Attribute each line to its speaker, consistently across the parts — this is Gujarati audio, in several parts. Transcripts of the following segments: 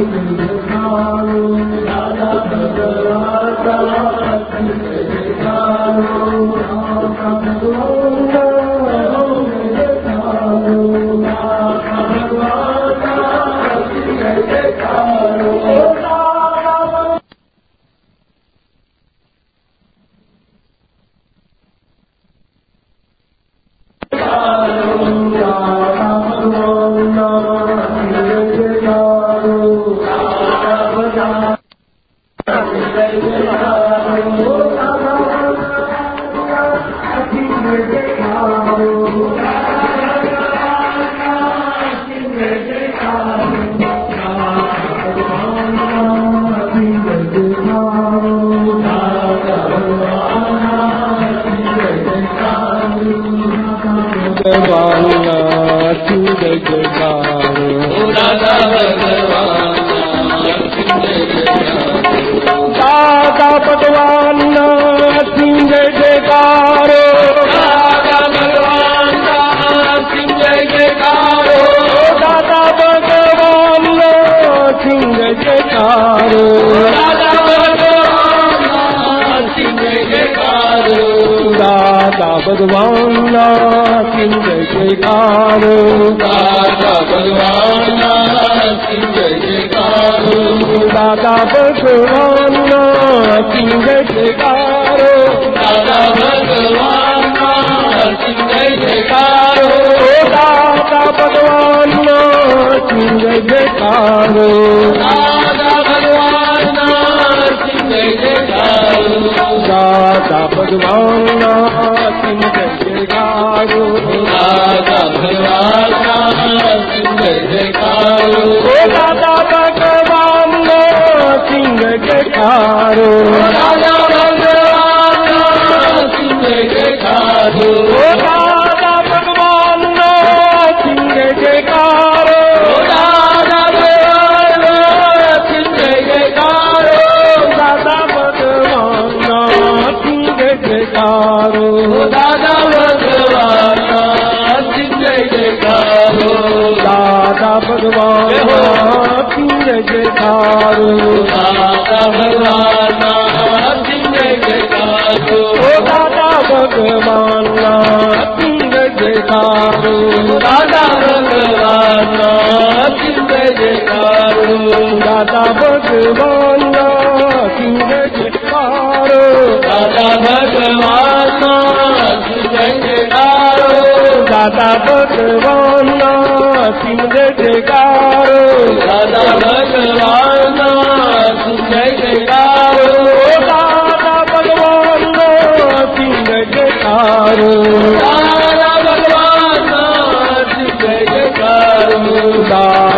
Speaker 1: independiente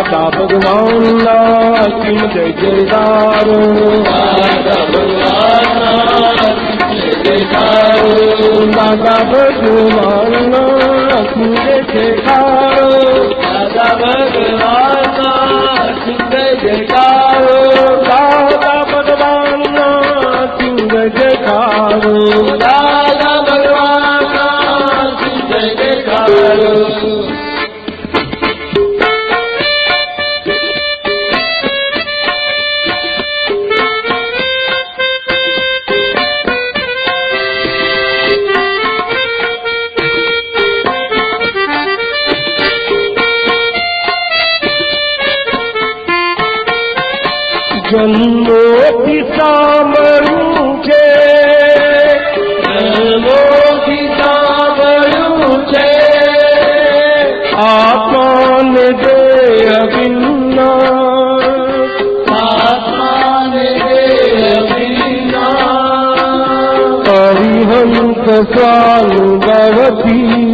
Speaker 2: માતા ભગવાનના
Speaker 1: અસીમ જય
Speaker 2: જયદારો
Speaker 1: માતા ભગવાનના અસીમ
Speaker 2: જય જયકારો. દાદા
Speaker 1: ભગવાનના અસીમ જય જયકારો.
Speaker 2: દાદા ભગવાનના અસીમ જય
Speaker 1: જયકારો. દાદા ભગવાનના
Speaker 2: જન્મોથી સાંભળ્યું છે
Speaker 1: જન્મોથી સાંભળ્યું છે આત્માને
Speaker 2: દેહ વિના
Speaker 1: સ્વાનુભવતી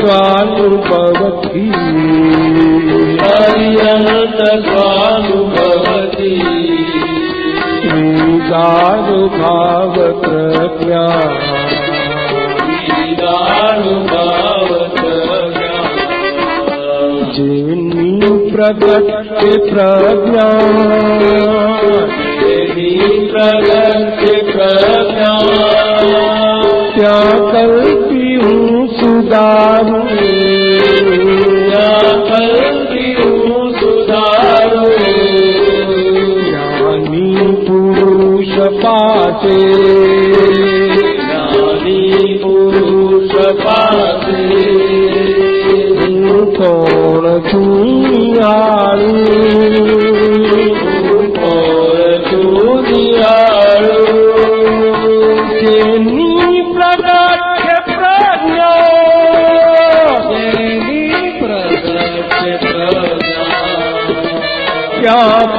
Speaker 1: स्वानुभवति पर्यन्त
Speaker 2: स्वानुभवति ईदानुभावप्रज्ञा जेनी
Speaker 1: प्रगत्य प्रज्ञा प्रगत्य प्रज्ञा त्या कल्पि સુધારું
Speaker 2: કલ્પી હું સુધારું
Speaker 1: જ્ઞાની પુરુષ પાસે જ્ઞાની પુરુષ પાસે હું કોણ છું આ या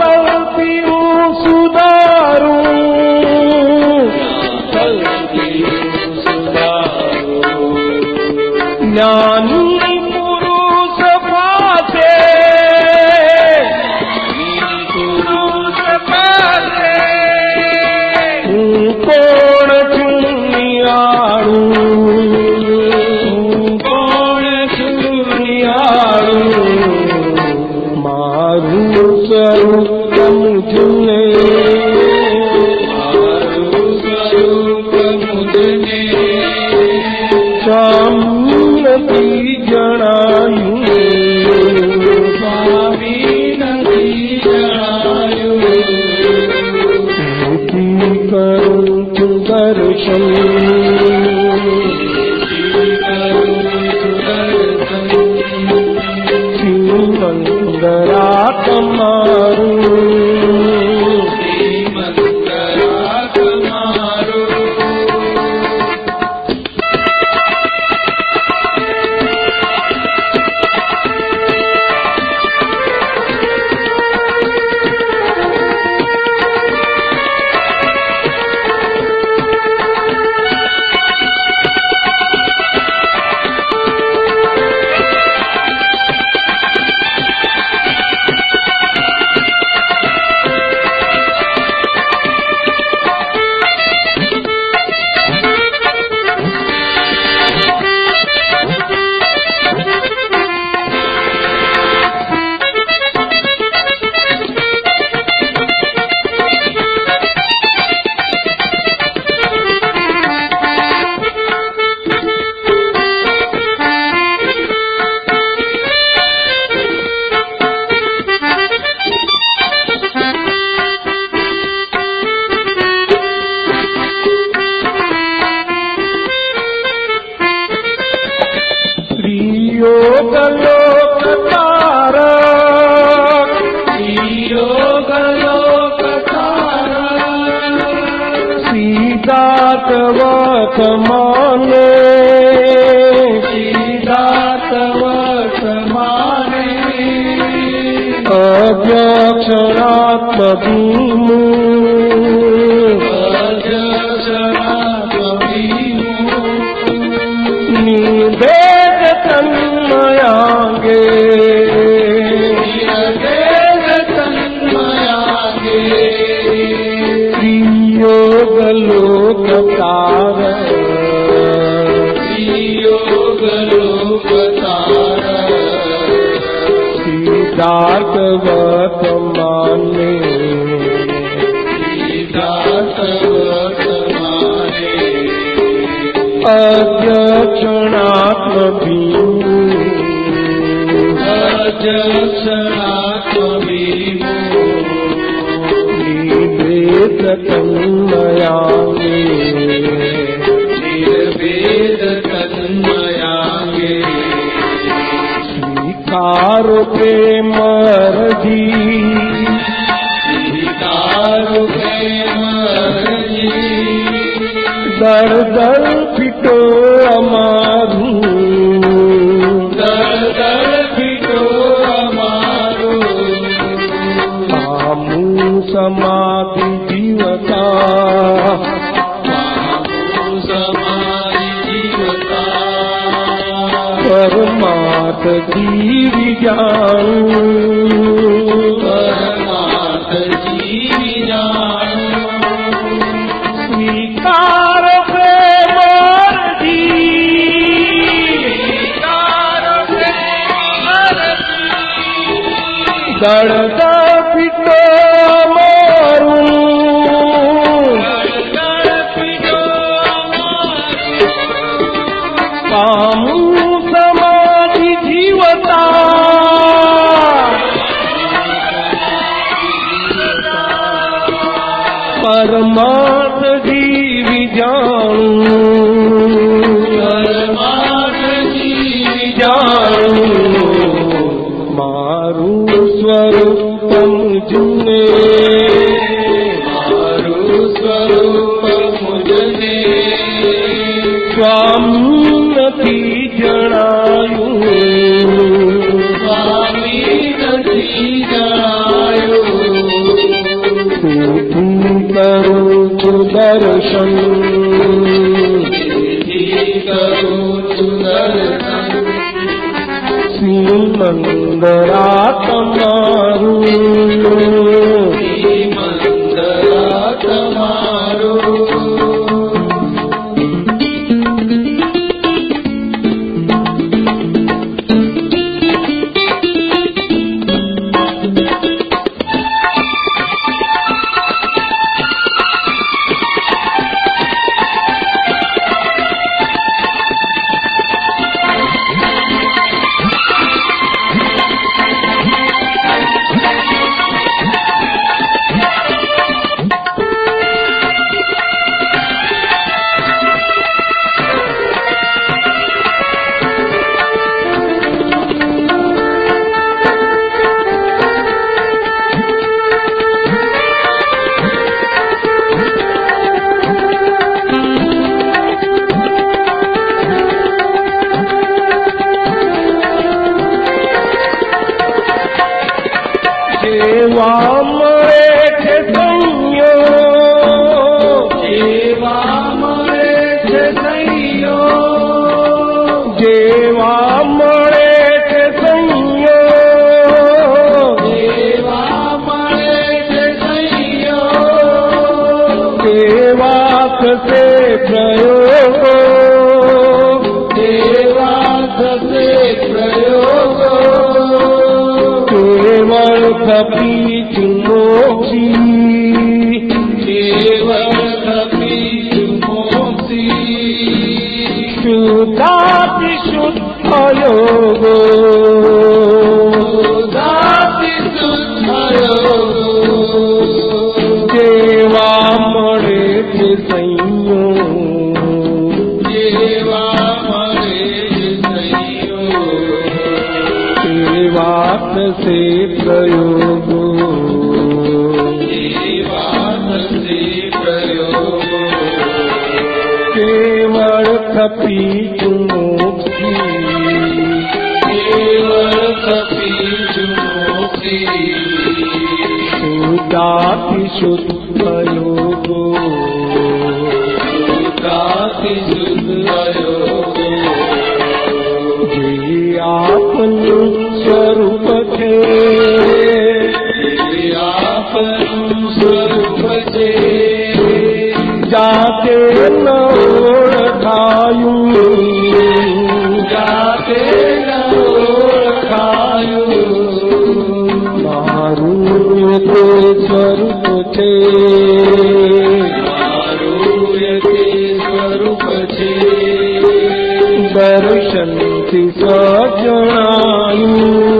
Speaker 3: દર્શનથી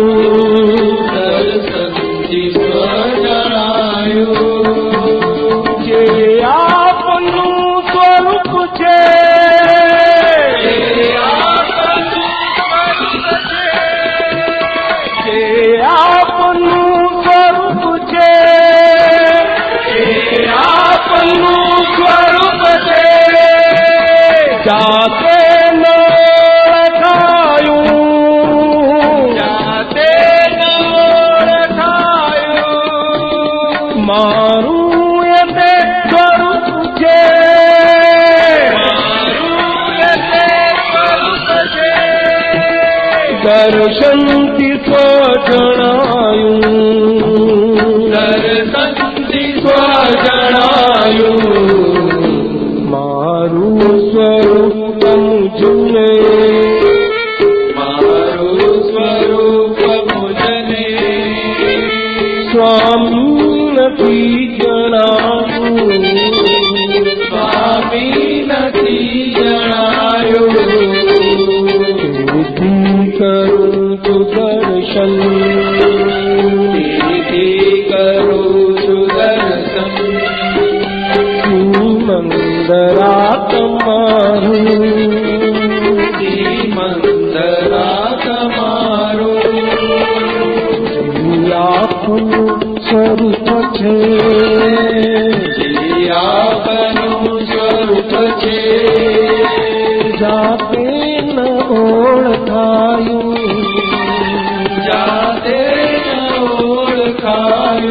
Speaker 3: મારું એ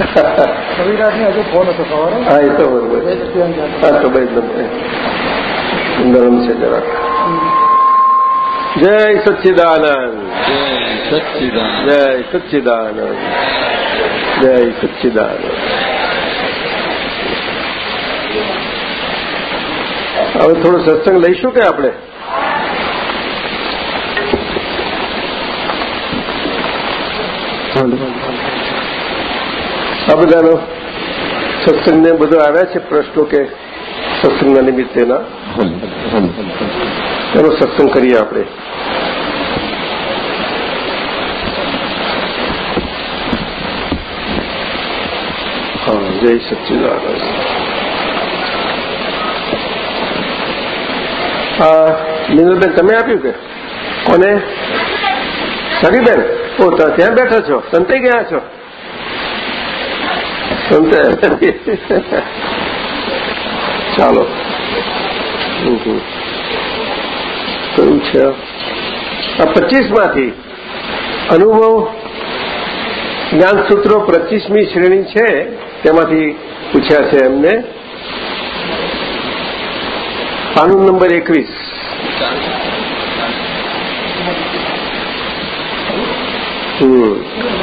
Speaker 4: હજુ ફોન હતો સવારે
Speaker 5: હા? એ તો. હા તો ભાઈ નરમ છે જરા જય સચ્ચિદાનંદ.
Speaker 3: જય સચ્ચિદાન
Speaker 5: જય સચ્ચિદાનંદ. જય સચ્ચિદાનંદ. હવે થોડો સત્સંગ લઈશું કે આપણે? આ બધાનો સત્સંગને બધો આવ્યા છે પ્રશ્નો કે સત્સંગના નિમિત્તેના. એનો સત્સંગ કરીએ આપણે. જય સચ્ચિદાનંદ હા મિનલબેન તમે આપ્યું કે? કોને? સરીબેન ઓ ત્યાં બેઠા છો. સંતાઈ ગયા છો? ચાલો. કયું છે. આ પચીસમાંથી અનુભવ જ્ઞાન સૂત્રો પચીસમી શ્રેણી છે. તેમાંથી પૂછ્યા છે એમને. કાનૂન નંબર એકવીસ.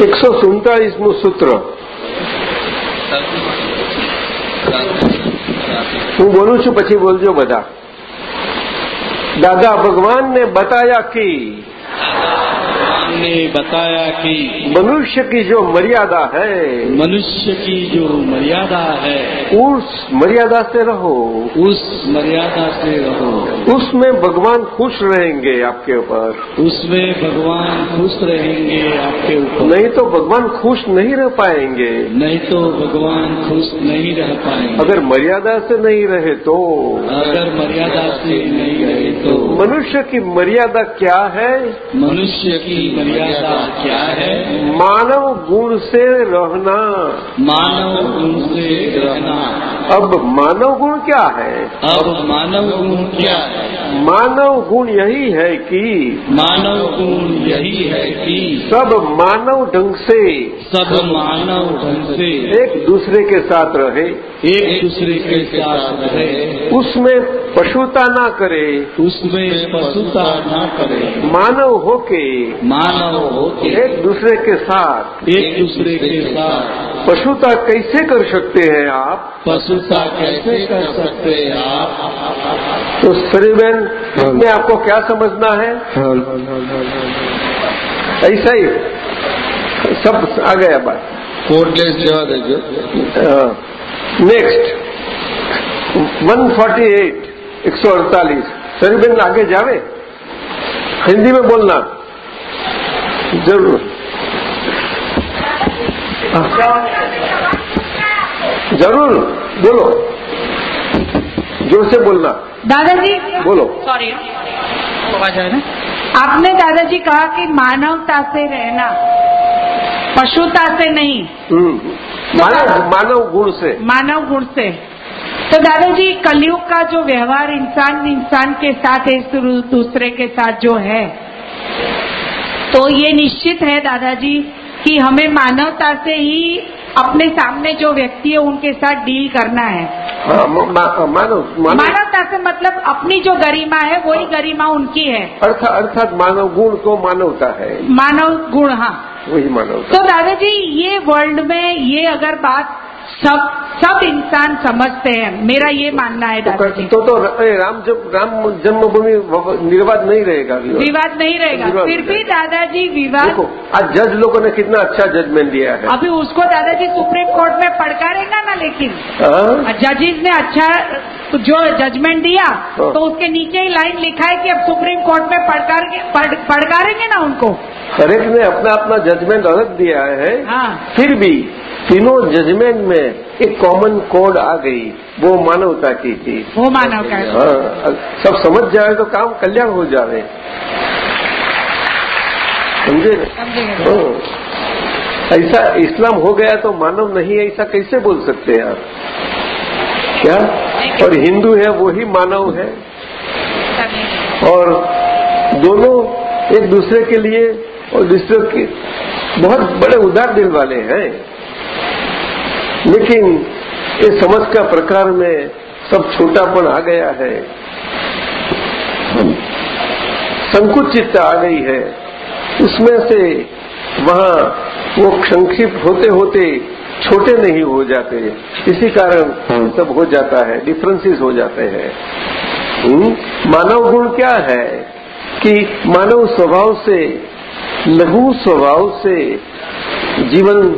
Speaker 5: એકસો સુડતાળીસમું સૂત્ર. હું બોલું છું પછી બોલજો બધા. દાદા ભગવાન ને બતાયા કી
Speaker 3: ने बताया कि
Speaker 5: मनुष्य की जो मर्यादा है
Speaker 3: मनुष्य की जो मर्यादा है
Speaker 5: उस मर्यादा से रहो।
Speaker 3: उस मर्यादा से रहो।
Speaker 5: उसमें भगवान खुश रहेंगे आपके ऊपर।
Speaker 3: उसमें भगवान खुश रहेंगे आपके ऊपर।
Speaker 5: नहीं तो भगवान खुश नहीं रह पाएँगे।
Speaker 3: नहीं तो भगवान खुश नहीं रह पाएँगे।
Speaker 5: अगर मर्यादा से नहीं रहे तो?
Speaker 3: अगर मर्यादा से नहीं रहे तो?
Speaker 5: मनुष्य की मर्यादा क्या है?
Speaker 3: मनुष्य की मर्यादा क्या है?
Speaker 5: मानव गुण से रहना।
Speaker 3: मानव गुण से रहना।
Speaker 5: अब मानव गुण क्या है?
Speaker 3: अब मानव गुण क्या है?
Speaker 5: मानव गुण यही है कि
Speaker 3: मानव गुण यही है कि
Speaker 5: सब मानव ढंग से
Speaker 3: सब मानव ढंग से
Speaker 5: एक दूसरे के साथ रहे।
Speaker 3: एक दूसरे के साथ रहे।
Speaker 5: उसमें पशुता ना करे।
Speaker 3: उसमें पशुता न करे।
Speaker 5: मानव होके
Speaker 3: मानव हो के
Speaker 5: एक दूसरे के साथ।
Speaker 3: एक दूसरे के साथ।
Speaker 5: पशुता कैसे कर सकते हैं आप?
Speaker 3: पशुता कैसे कर सकते हैं आप?
Speaker 5: तो सरीबेन में आपको क्या समझना है? ऐसा ही। सब आ गया बात।
Speaker 3: फोर कोटलेस जवा देજો
Speaker 5: नेक्स्ट 148 एक सौ अड़तालीस। सरीबेन आगे जावे। हिंदी में बोलना। ज़रूर। ज़रूर बोलो। ज़ोर से बोलना।
Speaker 6: दादाजी।
Speaker 5: बोलो।
Speaker 6: सॉरी आवाज़ है ना? आपने दादाजी कहा कि मानवता से रहना पशुता से नहीं।
Speaker 5: हम्म, मानव मानव गुण से।
Speaker 6: मानव गुण से। तो दादाजी कलयुग का जो व्यवहार इंसान इंसान के साथ है दू- दूसरे के साथ जो है तो ये निश्चित है दादाजी कि हमें मानवता से ही अपने सामने जो व्यक्ति है उनके साथ डील करना है।
Speaker 5: हाँ मानव मानव
Speaker 6: मानवता से मतलब अपनी जो गरिमा है वही गरिमा उनकी है।
Speaker 5: अर्थ अर्थात मानव गुण को मानवता है।
Speaker 6: मानव गुण हाँ।
Speaker 5: वही मानवता।
Speaker 6: तो दादाजी ये वर्ल्ड में ये अगर बात सब सब इंसान समझते हैं। मेरा ये मानना है
Speaker 5: तो,
Speaker 6: दादाजी।
Speaker 5: तो, तो राम जब राम जन्मभूमि निर्वाद नहीं रहेगा विवाद।
Speaker 6: नहीं रहेगा। फिर भी दादाजी विवाद
Speaker 5: देखो आज जज लोगों ने कितना अच्छा जजमेंट दिया है।
Speaker 6: अभी उसको दादाजी सुप्रीम कोर्ट में पड़कारेगा ना लेकिन।
Speaker 5: जजेज
Speaker 6: जजेस ने अच्छा जो जजमेंट दिया। तो उसके नीचे ही लाइन लिखा है कि अब सुप्रीम कोर्ट में पड़कार पड़- पड़कारेंगे ना उनको।
Speaker 5: हर एक ने अपना अपना जजमेंट अलग दिया है।
Speaker 6: हाँ।
Speaker 5: फिर भी तीनों जजमेंट में एक कॉमन कोड आ गई वो मानवता की थी।
Speaker 6: वो मानवता हाँ
Speaker 5: सब समझ जाए तो काम कल्याण हो जावे। समझे। हाँ। ऐसा इस्लाम हो गया तो मानव नहीं ऐसा कैसे बोल सकते हैं आप? क्या? और हिंदू है, वो ही मानव है। और दोनों एक दूसरे के लिए और दूसरे के बहुत बड़े उदार दिल वाले हैं। लेकिन ये समझ का प्रकार में सब छोटापन आ गया है। संकुचितता आ गई है। उसमें से वहाँ वो संक्षिप्त होते होते छोटे नहीं हो जाते। इसी कारण सब हो जाता है डिफरेंसेस हो जाते हैं। हम्म? मानव गुण क्या है कि मानव स्वभाव से लघु स्वभाव से जीवन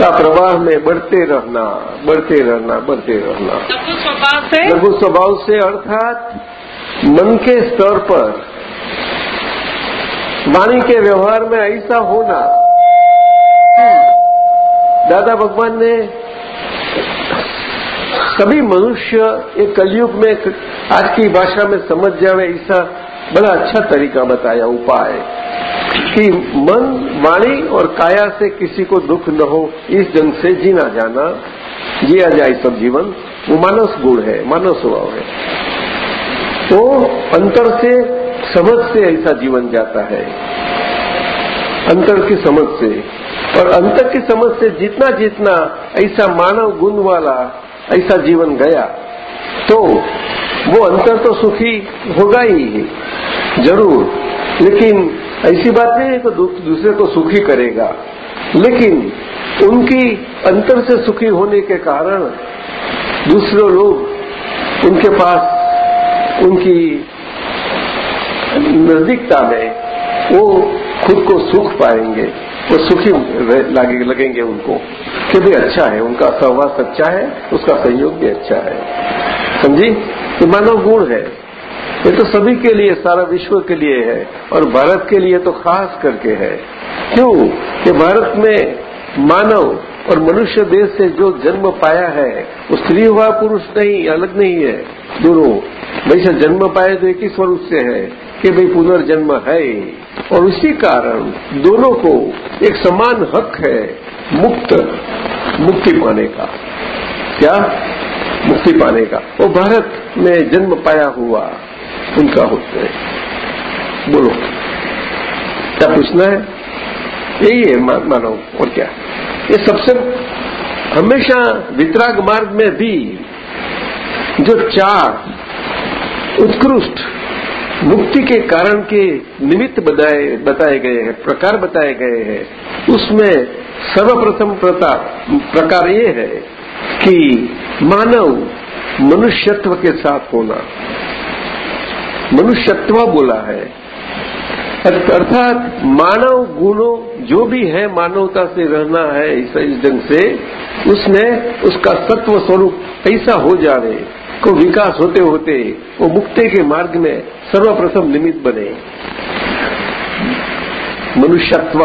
Speaker 5: का प्रवाह में बढ़ते रहना बढ़ते रहना बढ़ते रहना।
Speaker 6: लघु स्वभाव से?
Speaker 5: लघु स्वभाव से अर्थात मन के स्तर पर वाणी के व्यवहार में ऐसा होना दादा भगवान ने सभी मनुष्य एक कलयुग में आज की भाषा में समझ जावे, ऐसा बड़ा अच्छा तरीका बताया, उपाय कि मन, वाणी और काया से किसी को दुख न हो, इस ढंग से जीना जाना जिया जाए सब जीवन, वो मानस गुण है मानव स्वभाव है। तो अंतर से, समझ से ऐसा जीवन जाता है। अंतर की समझ से। और अंतर की समझ से जितना जितना ऐसा मानव गुण वाला ऐसा जीवन गया तो वो अंतर तो सुखी होगा ही ज़रूर। लेकिन ऐसी बात नहीं है दू- दूसरे को सुखी करेगा। लेकिन उनकी अंतर से सुखी होने के कारण दूसरे लोग उनके पास, उनकी नजदीकता में वो खुद को सुख पाएँगे। वो सुखी लागे, लगेंगे उनको कि भी अच्छा है, उनका सहवास अच्छा है, उसका सहयोग भी अच्छा है। समझी? ये मानव गुण है। ये तो सभी के लिए, सारा विश्व के लिए है और भारत के लिए तो खास करके है। क्यों? कि भारत में मानव और मनुष्य देश से जो जन्म पाया है, वो स्त्री हुआ, पुरुष नहीं, अलग नहीं है। दोनों। वैसे जन्म पाए तो एक ही स्वरूप से है कि भाई पुनर्जन्म है। और उसी कारण दोनों को एक समान हक है मुक्त, मुक्ति पाने का। क्या? मुक्ति पाने का। वो भारत में जन्म पाया हुआ उनका होते है। बोलो। क्या पूछना है? यही है मा- मानव। और क्या? ये सबसे हमेशा वितराग मार्ग में भी जो चार उत्कृष्ट मुक्ति के कारण के निमित्त बताए बताए गए हैं, प्रकार बताए गए हैं। उसमें सर्वप्रथम प्रकार ये है कि मानव मनुष्यत्व के साथ होना। मनुष्यत्व बोला है। अर्थात मानव गुणों, जो भी है, मानवता से रहना है, इस ढंग से, उसमें उसका सत्व स्वरूप ऐसा हो जावे को विकास होते होते वो मुक्ति के मार्ग में सर्वप्रथम निमित्त बने। मनुष्यत्व।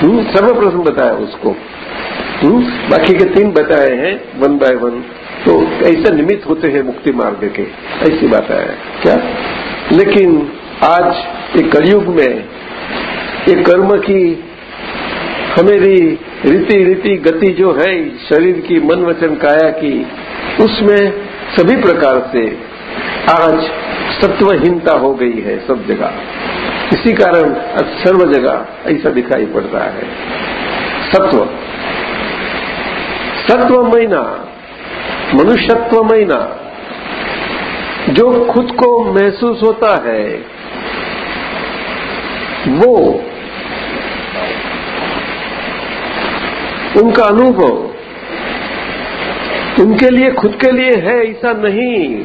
Speaker 5: हम्म, सर्वप्रथम बताया उसको। हम्म, बाकी के तीन बताए हैं वन बाय वन। तो ऐसे निमित्त होते हैं मुक्ति मार्ग के। ऐसी बात है। क्या? लेकिन आज एक कलयुग में ये कर्म की हमारी रीति रीति गति जो है, शरीर की मन वचन काया की, उसमें सभी प्रकार से आज सत्वहीनता हो गई है सब जगह। इसी कारण आज सर्व जगह ऐसा दिखाई पड़ता है। सत्व। सत्व महीना मनुष्यत्व महीना जो खुद को महसूस होता है, वो उनका अनुभव। उनके लिए, खुद के लिए है ऐसा नहीं।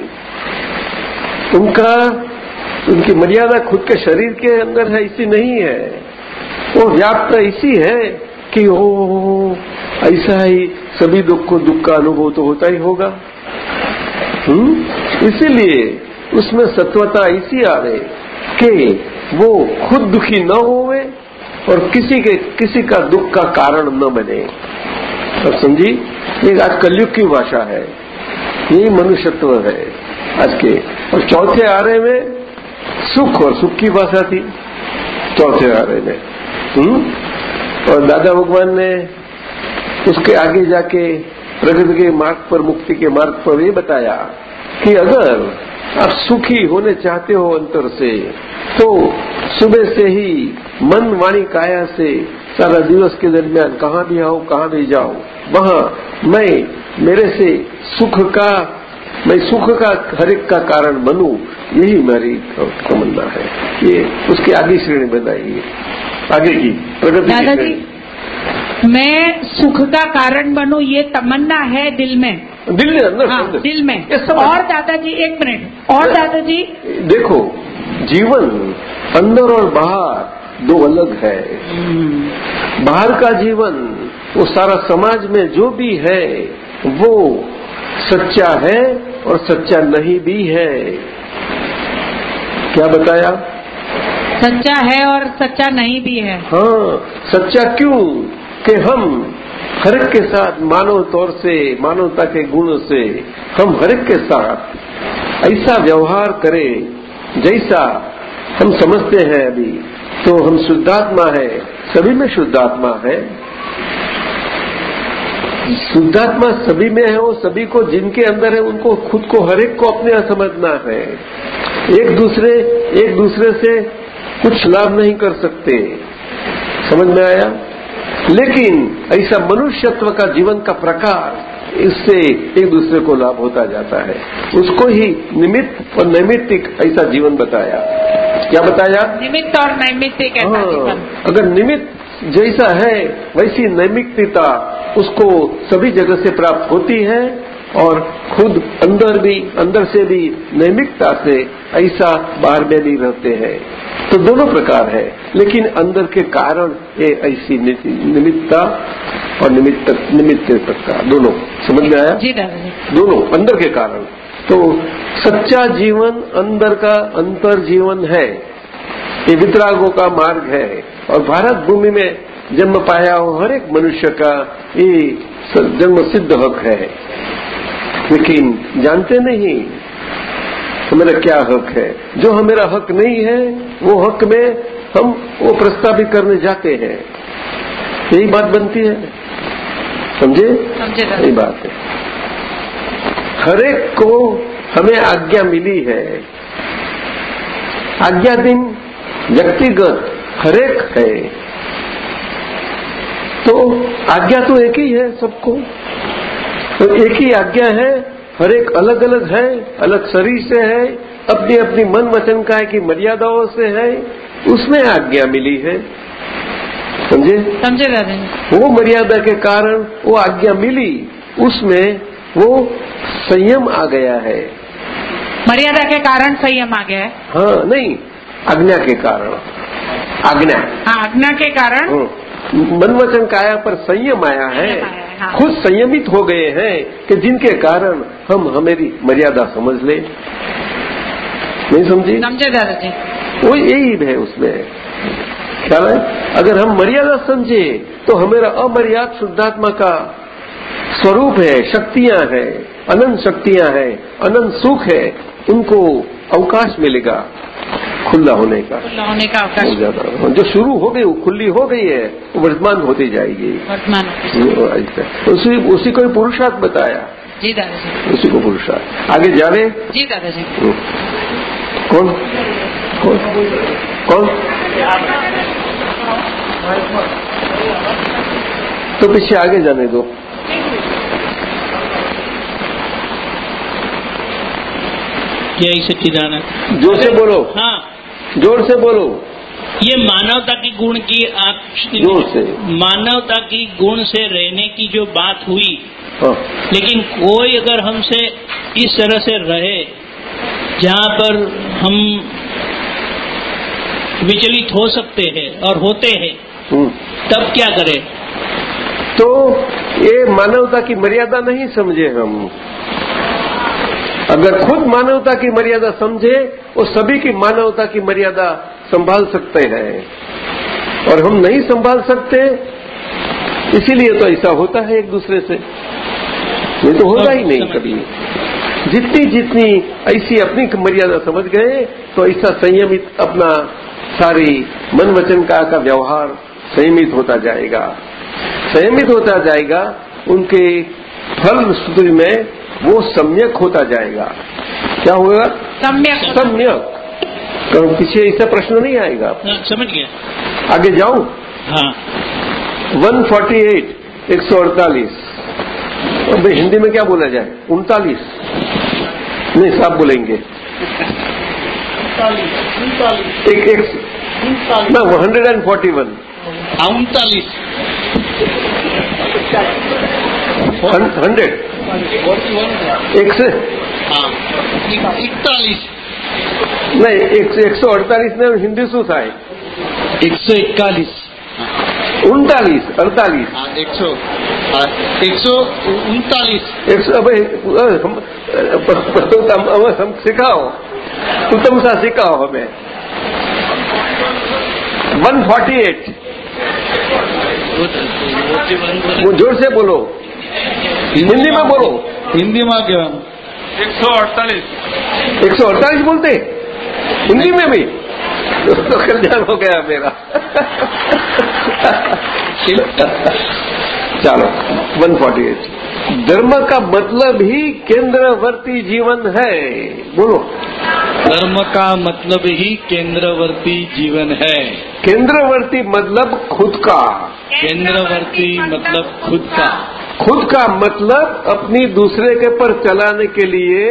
Speaker 5: उनका उनकी मर्यादा खुद के शरीर के अंदर है, ऐसी नहीं है। वो व्याप्त ऐसी है कि, ओ, ऐसा ही सभी दुख को दुख का अनुभव तो होता ही होगा। इसीलिए उसमें सत्वता ऐसी आवे कि वो खुद दुखी न होवे और किसी के, किसी का दुख का कारण न बने। अब समझी? ये आज कलयुग की भाषा है। यही मनुष्यत्व है आज के। और चौथे आरे में सुख और सुख की भाषा थी। चौथे आरे में। हम्म? और दादा भगवान ने उसके आगे जाके प्रगति के मार्ग पर, मुक्ति के मार्ग पर ये बताया। कि अगर आप सुखी होने चाहते हो अंतर से तो सुबह से ही मन वाणी काया से सारा दिवस के दरमियान कहाँ भी आओ कहाँ भी जाओ वहाँ मैं मेरे से सुख का मैं सुख का हर एक का कारण बनूं यही मेरी तमन्ना है ये उसकी आगे श्रेणी बनाई आगे की प्रगति
Speaker 6: दादाजी। मैं सुख का कारण बनूं ये तमन्ना है दिल में।
Speaker 5: दिल में अंदर
Speaker 6: हाँ
Speaker 5: अंदर।
Speaker 6: दिल में। और दादाजी एक मिनट। और दादाजी।
Speaker 5: देखो जीवन अंदर और बाहर दो अलग है। बाहर का जीवन वो सारा समाज में जो भी है वो सच्चा है और सच्चा नहीं भी है। क्या बताया?
Speaker 6: सच्चा है और सच्चा नहीं भी है।
Speaker 5: हाँ सच्चा क्यों? कि हम हर के साथ मानव तौर से, मानवता के गुण से, हम हर के साथ ऐसा व्यवहार करें जैसा हम समझते हैं अभी। तो हम शुद्धात्मा है, सभी में शुद्धात्मा है। शुद्धात्मा सभी में है वो सभी को जिनके अंदर है, उनको खुद को हरेक को अपने समझना है। एक दूसरे एक दूसरे से कुछ लाभ नहीं कर सकते। समझ में आया? लेकिन ऐसा मनुष्यत्व का जीवन का प्रकार इससे एक दूसरे को लाभ होता जाता है। उसको ही निमित्त और नैमित्तिक ऐसा जीवन बताया। क्या बताया?
Speaker 6: निमित्त और नैमित्तिक
Speaker 5: हाँ, अगर निमित्त जैसा है वैसी नैमित्तिकता उसको सभी जगह से प्राप्त होती है। और खुद अंदर भी अंदर से भी नैमिकता से ऐसा बाहर में भी रहते हैं। तो दोनों प्रकार है लेकिन अंदर के कारण ये ऐसी निमित्ता और निमित्त निमित्त का दोनों। समझ में आया?
Speaker 6: जी
Speaker 5: दोनों अंदर के कारण। तो सच्चा जीवन अंदर का अंतर जीवन है। ये वितरागों का मार्ग है। और भारत भूमि में जन्म पाया हो हर एक मनुष्य का ये जन्म सिद्ध हक है। लेकिन जानते नहीं। हमारा क्या हक है? जो हमारा हक नहीं है वो हक में हम वो प्रस्तावित करने जाते हैं। यही बात बनती है। समझे?
Speaker 6: समझे
Speaker 5: यही बात है। हरेक को हमें आज्ञा मिली है। आज्ञा दिन व्यक्तिगत हरेक है। तो आज्ञा तो एक ही है सबको। तो एक ही आज्ञा है हर एक अलग अलग है अलग शरीर से है अपनी अपनी मन वचन का की मर्यादाओं से है उसमें आज्ञा मिली है। समझे?
Speaker 6: समझे
Speaker 5: वो मर्यादा के कारण वो आज्ञा मिली उसमें वो संयम आ गया है।
Speaker 6: मर्यादा के कारण संयम आ गया है?
Speaker 5: हाँ नहीं आज्ञा के कारण। आज्ञा।
Speaker 6: हाँ आज्ञा के कारण
Speaker 5: हम्म, मन वचन काया पर संयम आया है
Speaker 6: है।
Speaker 5: खुद संयमित हो गए हैं कि जिनके कारण हम हमारी मर्यादा समझ ले। नहीं समझी?
Speaker 6: समझे
Speaker 5: वो यही है उसमें। ख्याल है? अगर हम मर्यादा समझे तो हमारा अमर्याद शुद्धात्मा का स्वरूप है शक्तियाँ हैं अनंत शक्तियाँ हैं अनंत सुख है उनको अवकाश मिलेगा। खुला होने का।
Speaker 6: खुला होने का अवकाश।
Speaker 5: ज़्यादा। जो शुरू हो गई वो खुली हो गई है वो वर्तमान होती जाएगी।
Speaker 6: वर्तमान
Speaker 5: उसी उसी को ही पुरुषार्थ बताया।
Speaker 6: जी दादाजी।
Speaker 5: उसी को पुरुषार्थ। आगे जावे
Speaker 6: जी दादाजी।
Speaker 5: कौन? कौन? कौन? तो पीछे आगे जाने दो।
Speaker 7: जय सच्चिदानंद
Speaker 5: ज़ोर से बोलो।
Speaker 7: हाँ।
Speaker 5: ज़ोर से बोलो।
Speaker 7: ये मानवता की गुण की आप
Speaker 5: ज़ोर से।
Speaker 7: मानवता की गुण से रहने की जो बात हुई
Speaker 5: हाँ।
Speaker 7: लेकिन कोई अगर हमसे इस तरह से रहे जहाँ पर हम विचलित हो सकते हैं और होते हैं
Speaker 5: हम्म।
Speaker 7: तब क्या करें?
Speaker 5: तो ये मानवता की मर्यादा नहीं समझे हम। अगर खुद मानवता की मर्यादा समझे, वो सभी की मानवता की मर्यादा संभाल सकते हैं। और हम नहीं संभाल सकते, इसीलिए तो ऐसा होता है एक दूसरे से। नहीं तो होगा ही नहीं कभी। जितनी जितनी ऐसी अपनी मर्यादा समझ गए तो ऐसा संयमित अपना सारी मन वचन का का व्यवहार संयमित होता जाएगा। संयमित होता जाएगा, उनके फल स्तुति में वो सम्यक होता जाएगा। क्या होगा?
Speaker 6: सम्यक
Speaker 5: सम्यक। तो पीछे ऐसा प्रश्न नहीं आएगा।
Speaker 7: हाँ, समझ गया।
Speaker 5: आगे जाऊँ?
Speaker 7: हाँ।
Speaker 5: 148 एक सौ अड़तालीस। अब हिंदी में क्या बोला जाए? उनतालीस। नहीं साहब बोलेंगे। एक एक ना हंड्रेड एंड फोर्टी वन
Speaker 7: उनतालीस।
Speaker 5: हंड्रेड एक से
Speaker 7: हाँ इकतालीस
Speaker 5: नहीं एक एक सौ अड़तालीस ने हिंदी શું થાય
Speaker 7: एक सौ इकतालीस
Speaker 5: उनतालीस अड़तालीस
Speaker 2: हाँ, एक सौ हाँ, एक सौ उनतालीस
Speaker 5: एक सौ अब हम तुम हम हम हिंदी में बोलो। हिंदी में क्या?
Speaker 2: एक सौ अड़तालीस।
Speaker 5: एक सौ अड़तालीस बोलते? हिंदी में भी? तो कल्याण हो गया मेरा। चलो 148 धर्म का मतलब ही केंद्रवर्ती जीवन है। बोलो।
Speaker 7: धर्म का मतलब ही केंद्रवर्ती जीवन है।
Speaker 5: केंद्रवर्ती मतलब खुद का।
Speaker 7: केंद्रवर्ती मतलब खुद का।
Speaker 5: खुद का मतलब अपनी दूसरे के पर चलाने के लिए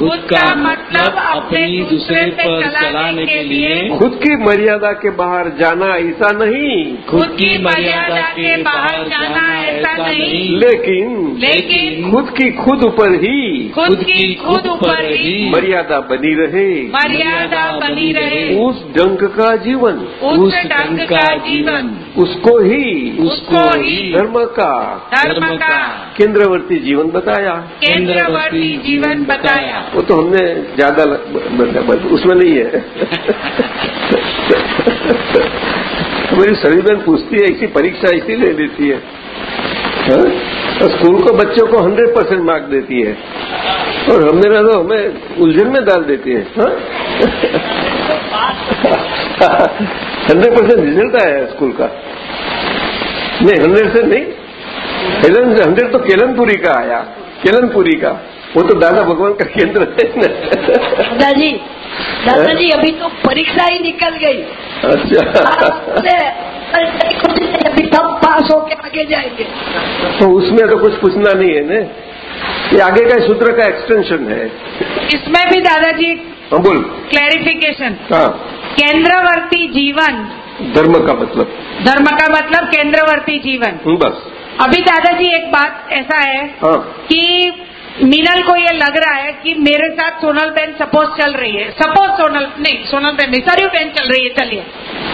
Speaker 7: खुद का मतलब अपनी दूसरे पर चलाने के लिए
Speaker 5: खुद की मर्यादा के बाहर जाना ऐसा नहीं।
Speaker 7: खुद की मर्यादा के बाहर जाना ऐसा नहीं।
Speaker 5: लेकिन
Speaker 6: लेकिन
Speaker 5: खुद की खुद ऊपर ही
Speaker 6: खुद की खुद ऊपर ही
Speaker 5: मर्यादा बनी रहे।
Speaker 6: मर्यादा बनी रहे।
Speaker 5: उस ढंग का जीवन।
Speaker 6: उस ढंग का जीवन।
Speaker 5: उसको ही
Speaker 6: उसको ही
Speaker 5: धर्म का
Speaker 6: धर्म का
Speaker 5: केंद्रवर्ती जीवन बताया।
Speaker 6: केंद्रवर्ती जीवन बताया।
Speaker 5: वो तो हमने ज़्यादा उसमें नहीं है। मेरी सभी बहन पूछती है ऐसी परीक्षा इसी ले लेती है? हाँ? और स्कूल को बच्चों को हंड्रेड परसेंट मार्क देती है। और हमने ना तो हमें उलझन में डाल देती है। हंड्रेड परसेंट रिज़ल्ट आया है स्कूल का। नहीं, हंड्रेड से नहीं। हंड्रेड तो केलनपुरी का आया। केलनपुरी का। वो तो दादा भगवान का केंद्र है
Speaker 8: दादाजी दादाजी अभी तो परीक्षा ही निकल गई।
Speaker 5: अच्छा।
Speaker 8: अभी सब पास होके आगे जाएँगे।
Speaker 5: तो उसमें तो कुछ पूछना नहीं है ना। ये आगे का सूत्र का एक्सटेंशन है।
Speaker 6: इसमें भी दादाजी
Speaker 5: हाँ बोल।
Speaker 6: क्लैरिफिकेशन
Speaker 5: हाँ।
Speaker 6: केंद्रवर्ती जीवन।
Speaker 5: धर्म का मतलब।
Speaker 6: धर्म का मतलब केंद्रवर्ती जीवन।
Speaker 5: हम्म, बस।
Speaker 6: अभी दादाजी एक बात ऐसा है
Speaker 5: हाँ।
Speaker 6: कि मीनल को ये लग रहा है कि मेरे साथ सोनल बहन सपोज़ चल रही है। सपोज़ सोनल, नहीं, सोनल बहन नहीं, सरयू बहन चल रही है, चलिए।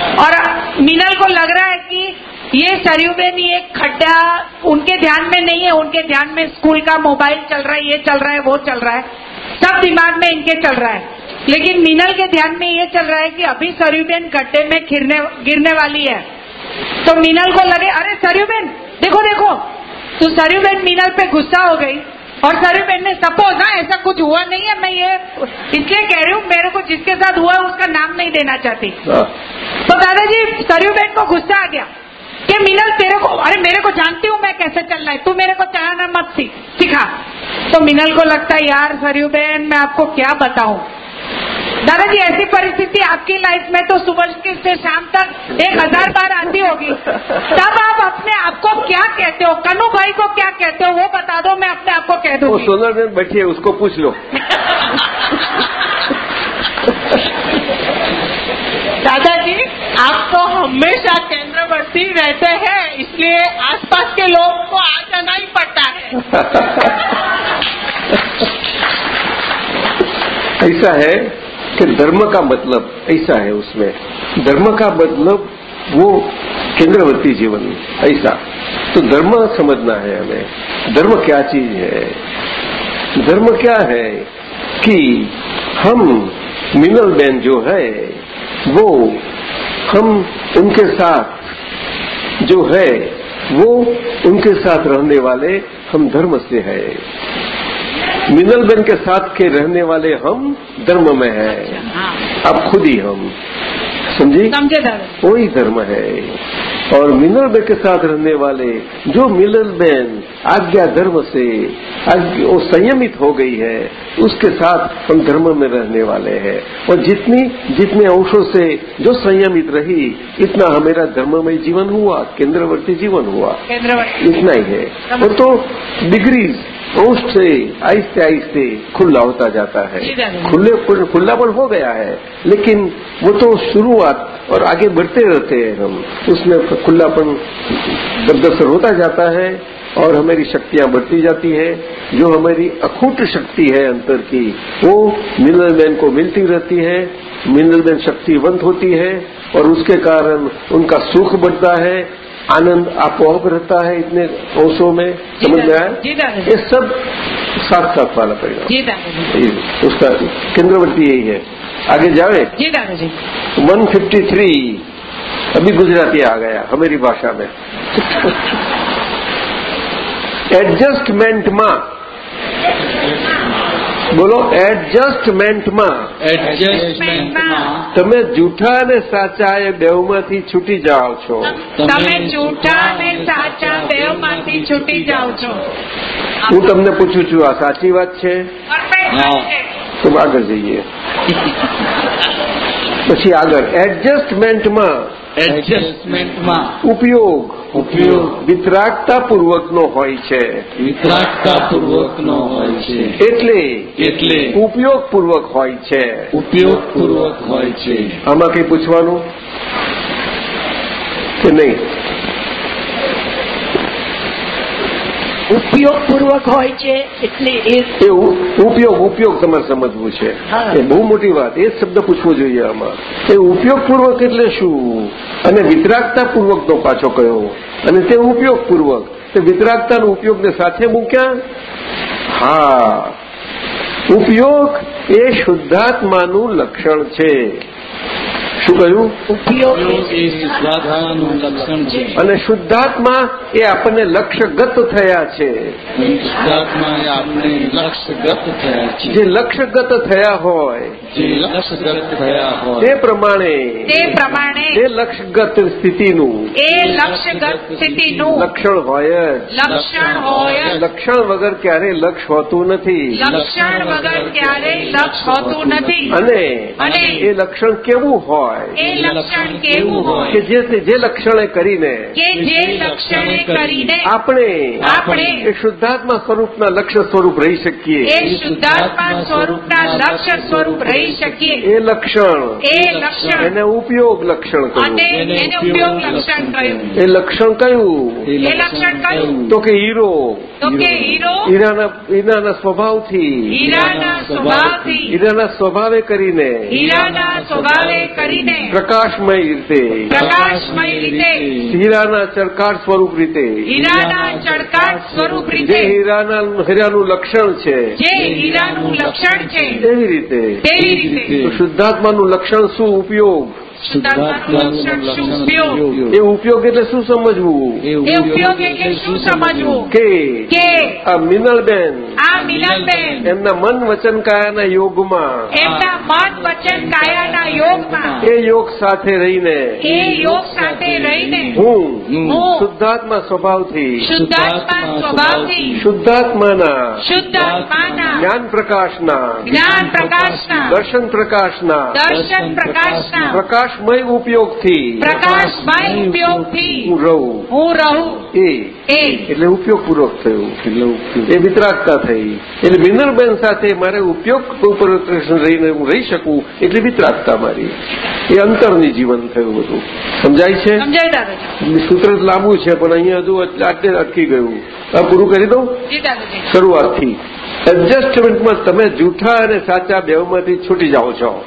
Speaker 6: और मीनल को लग रहा है कि ये सरयू बेन ये खड्डा उनके ध्यान में नहीं है, उनके ध्यान में स्कूल का मोबाइल चल रहा है, ये चल रहा है, वो चल रहा है। सब दिमाग में इनके चल रहा है। लेकिन मीनल के ध्यान में ये चल रहा है कि अभी सरयू बेन गड्ढे में गिरने गिरने वाली है। तो मीनल को लगे, अरे सरयू बेन देखो देखो। तो सरयू बेन मीनल पे गुस्सा हो गई। और सर मैंने ने सपोज़ ना ऐसा कुछ हुआ नहीं है मैं ये इसलिए कह रही हूँ मेरे को जिसके साथ हुआ उसका नाम नहीं देना चाहती।
Speaker 5: हाँ,
Speaker 6: तो दादाजी सरयू बहन को गुस्सा आ गया कि मिनल तेरे को अरे मेरे को जानती हूँ मैं कैसे चलना है तू मेरे को चलाना मत सीख सिखा। तो मिनल को लगता है यार सरयू बहन मैं आपको क्या बताऊँ? दादाजी ऐसी परिस्थिति आपकी लाइफ में तो सुबह से शाम तक एक हज़ार बार आती होगी। तब आप अपने आप को क्या कहते हो? कनु भाई को क्या कहते हो? वो बता दो मैं अपने आप को कह
Speaker 5: वो
Speaker 6: दूँगी
Speaker 5: सोनल में बैठी है उसको पूछ लो।
Speaker 9: दादाजी आप तो हमेशा केंद्रवर्ती रहते हैं इसलिए आसपास के लोगों को आ जाना ही पड़ता है।
Speaker 5: ऐसा है कि धर्म का मतलब ऐसा है उसमें। धर्म का मतलब वो केंद्रवर्ती जीवन, ऐसा। तो धर्म समझना है हमें। धर्म क्या चीज़ है? धर्म क्या है कि हम मिनल बैन जो है, वो हम उनके साथ जो है, वो उनके साथ रहने वाले हम धर्म से है। मिनल बेन के साथ के रहने वाले हम धर्म में है। अब खुद ही हम। समझी? वही धर्म है। और मिनल बेन के साथ रहने वाले जो मिनल बेन आज्ञा धर्म से वो संयमित हो गई है उसके साथ हम धर्म में रहने वाले हैं। और जितनी जितने अंशों से जो संयमित रही इतना हमारा धर्ममय जीवन हुआ केंद्रवर्ती जीवन हुआ।
Speaker 6: केंद्रवर्ती।
Speaker 5: इतना ही है। वो तो डिग्रीज अंश से आहिस्ते आहिस्ते खुला होता जाता है। खुले खुलापन हो गया है। लेकिन वो तो शुरुआत और आगे बढ़ते रहते हैं हम। उसमें खुलापन दरदर होता जाता है और हमारी शक्तियाँ बढ़ती जाती है। जो हमारी अखूट शक्ति है अंतर की वो मिनरल मैन को मिलती रहती है। मिनरल मैन शक्तिवंत होती है और उसके कारण उनका सुख बढ़ता है। आनंद आपोआप रहता है इतने अंशों में समझ में आया? ये सब साथ साथ पाना पड़ेगा। उसका केंद्रवर्ती यही है। आगे जावे
Speaker 6: वन फिफ्टी
Speaker 5: थ्री अभी गुजराती आ गया हमारी भाषा में। एडजस्टमेंट मा। બોલો એડજસ્ટમેન્ટમાં
Speaker 7: એડજસ્ટમેન્ટમાં
Speaker 5: તમે જૂઠા અને સાચા એ બેવમાંથી છૂટી જાઓ છો.
Speaker 6: તમે જૂઠા અને સાચા બેવમાંથી છૂટી જાઓ છો.
Speaker 5: હું તમને પૂછું છું આ સાચી વાત છે. તો આગળ જઈએ. પછી આગળ. એડજસ્ટમેન્ટમાં
Speaker 7: એડજસ્ટમેન્ટમાં
Speaker 5: ઉપયોગ.
Speaker 7: ઉપયોગ.
Speaker 5: વિતરાગતાપૂર્વકનો હોય છે.
Speaker 7: વિતરાગતાપૂર્વકનો હોય છે.
Speaker 5: એટલે
Speaker 7: એટલે
Speaker 5: ઉપયોગપૂર્વક હોય છે.
Speaker 7: ઉપયોગપૂર્વક હોય છે.
Speaker 5: આમાં કઈ પૂછવાનું કે નહીં?
Speaker 8: ઉપયોગ પૂર્વક હોય છે એટલે એ
Speaker 5: એ ઉપયોગ ઉપયોગ તમારે સમજવું છે. એ બહુ મોટી વાત. એ શબ્દ પૂછવો જોઈએ આમાં. એ ઉપયોગપૂર્વક એટલે શું? અને વિતરાગતાપૂર્વકનો પાછો કયો? અને તે ઉપયોગપૂર્વક. તે વિતરાગતાનો ઉપયોગને સાથે મૂક્યા હા. ઉપયોગ એ શુદ્ધાત્માનું લક્ષણ છે. શું કહ્યું?
Speaker 8: ઉપયોગ
Speaker 7: એ શુદ્ધાત્માનું લક્ષણ છે
Speaker 5: અને શુદ્ધાત્મા એ આપણને લક્ષ્યગત થયા છે.
Speaker 7: શુદ્ધાત્મા એ આપણે લક્ષ્યગત થયા છે.
Speaker 5: જે લક્ષ્યગત થયા હોય તે પ્રમાણે
Speaker 6: તે પ્રમાણે
Speaker 5: તે લક્ષગત સ્થિતિનું
Speaker 6: એ લક્ષગત સ્થિતિનું
Speaker 5: લક્ષણ હોય જ.
Speaker 6: લક્ષણ હોય
Speaker 5: લક્ષણ વગર ક્યારે લક્ષ હોતું નથી.
Speaker 6: લક્ષણ વગર ક્યારેય લક્ષ હોતું નથી.
Speaker 5: અને
Speaker 6: અને
Speaker 5: એ લક્ષણ કેવું હોય?
Speaker 6: એ લક્ષણ કેવું હોય?
Speaker 5: કે જે જે લક્ષણે કરીને
Speaker 6: કે જે લક્ષણે કરીને
Speaker 5: આપણે
Speaker 6: આપણે
Speaker 5: એ શુદ્ધાત્મા સ્વરૂપના લક્ષ્ય સ્વરૂપ રહી શકીએ.
Speaker 6: એ શુદ્ધાત્મા સ્વરૂપના લક્ષ્ય સ્વરૂપ રહી શકીએ.
Speaker 5: એ લક્ષણ.
Speaker 6: એ લક્ષણ.
Speaker 5: એને ઉપયોગ લક્ષણ કહ્યું.
Speaker 6: એને ઉપયોગ લક્ષણ કહ્યું.
Speaker 5: એ લક્ષણ કયું?
Speaker 6: એ લક્ષણ કયું?
Speaker 5: તો કે હીરો.
Speaker 6: તો કે હીરો.
Speaker 5: હીરાના હીરાના સ્વભાવથી.
Speaker 6: હીરાના સ્વભાવથી.
Speaker 5: હીરાના સ્વભાવે કરીને.
Speaker 6: હીરાના સ્વભાવે કરીને.
Speaker 5: પ્રકાશમય રીતે.
Speaker 6: પ્રકાશમય રીતે.
Speaker 5: હીરાના ચરકાર સ્વરૂપ રીતે.
Speaker 6: હીરાના ચળકાટ સ્વરૂપ
Speaker 5: જે
Speaker 6: રીતે.
Speaker 5: હીરાના હીરાનું લક્ષણ છે.
Speaker 6: જે હીરાનું લક્ષણ છે.
Speaker 5: એવી રીતે.
Speaker 6: તેવી રીતે.
Speaker 5: શુદ્ધાત્માનું લક્ષણ શું? ઉપયોગ. એ ઉપયોગ એટલે શું સમજવું?
Speaker 6: એ ઉપયોગ એટલે શું સમજવું?
Speaker 5: કે
Speaker 6: કે
Speaker 5: આ મિનલબેન.
Speaker 6: આ મિનલબેન.
Speaker 5: એમના મન વચન કાયાના યોગમાં.
Speaker 6: એમના મન વચન કાયાના યોગમાં.
Speaker 5: એ યોગ સાથે રહીને.
Speaker 6: એ યોગ સાથે રહીને.
Speaker 5: હું શુદ્ધાત્મા સ્વભાવથી.
Speaker 6: શુદ્ધાત્મા સ્વભાવથી.
Speaker 5: શુદ્ધાત્માના.
Speaker 6: શુદ્ધાત્માના.
Speaker 5: જ્ઞાન પ્રકાશના.
Speaker 6: જ્ઞાન પ્રકાશના.
Speaker 5: દર્શન પ્રકાશના.
Speaker 6: દર્શન પ્રકાશના.
Speaker 5: પ્રકાશમય ઉપયોગથી
Speaker 6: પ્રકાશમય ઉપયોગથી
Speaker 5: હું રહું.
Speaker 6: હું રહું.
Speaker 5: એ. એટલે ઉપયોગપૂર્વક થયું. એટલે એ વિતરાગતા થઈ. એટલે મિનરબેન સાથે મારે ઉપયોગપૂર્વક રહીને હું રહી શકું એટલે વિતરાગતા મારી. એ અંતરની જીવન થયું બધું. સમજાય છે?
Speaker 6: સમજાય
Speaker 5: સૂત્ર લાંબુ છે પણ અહીંયા હજુ આટલે અટકી ગયું. આ પૂરું કરી દઉં? શરૂઆતથી. એડજસ્ટમેન્ટમાં તમે જૂઠા અને સાચા બેવમાંથી છૂટી જાઓ છો.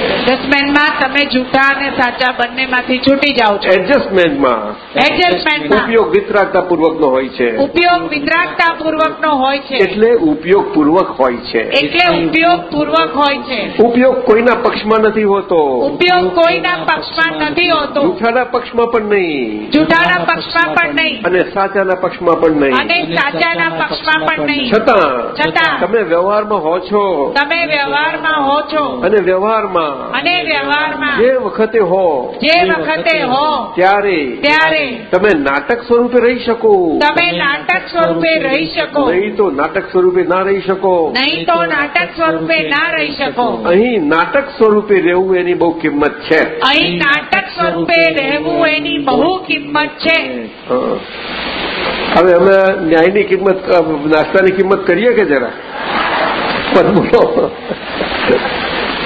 Speaker 6: એડજસ્ટમેન્ટમાં તમે જૂઠા અને સાચા બંનેમાંથી છૂટી જાઓ છો.
Speaker 5: એડજસ્ટમેન્ટમાં
Speaker 6: એડજસ્ટમેન્ટમાં
Speaker 5: ઉપયોગ વિતરાગતા પૂર્વકનો હોય છે.
Speaker 6: ઉપયોગ વિતરાગતા પૂર્વકનો હોય છે.
Speaker 5: એટલે ઉપયોગ પૂર્વક હોય છે.
Speaker 6: એટલે ઉપયોગ પૂર્વક હોય છે.
Speaker 5: ઉપયોગ કોઈના પક્ષમાં નથી હોતો.
Speaker 6: ઉપયોગ કોઈના પક્ષમાં નથી હોતો.
Speaker 5: જૂઠાના પક્ષમાં પણ નહીં.
Speaker 6: જૂઠાના પક્ષમાં પણ નહીં.
Speaker 5: અને સાચાના પક્ષમાં પણ
Speaker 6: અને
Speaker 5: નહીં
Speaker 6: સાચાના પક્ષમાં પણ નહીં.
Speaker 5: છતાં
Speaker 6: છતાં.
Speaker 5: તમે વ્યવહારમાં હો છો.
Speaker 6: તમે વ્યવહારમાં હો છો.
Speaker 5: અને વ્યવહારમાં
Speaker 6: અને વ્યવહારમાં.
Speaker 5: જે વખતે હો
Speaker 6: જે વખતે હો
Speaker 5: ત્યારે
Speaker 6: ત્યારે.
Speaker 5: તમે નાટક સ્વરૂપે રહી શકો.
Speaker 6: તમે નાટક સ્વરૂપે રહી શકો.
Speaker 5: નહીં તો નાટક સ્વરૂપે ના રહી શકો.
Speaker 6: નહીં તો નાટક સ્વરૂપે ના રહી શકો.
Speaker 5: અહીં નાટક સ્વરૂપે રહેવું એની બહુ કિંમત છે.
Speaker 6: અહીં નાટક સ્વરૂપે રહેવું એની બહુ કિંમત છે.
Speaker 5: હવે અમે ન્યાયની કિંમત નાસ્તાની કિંમત કરીએ કે જરા? પણ બોલો.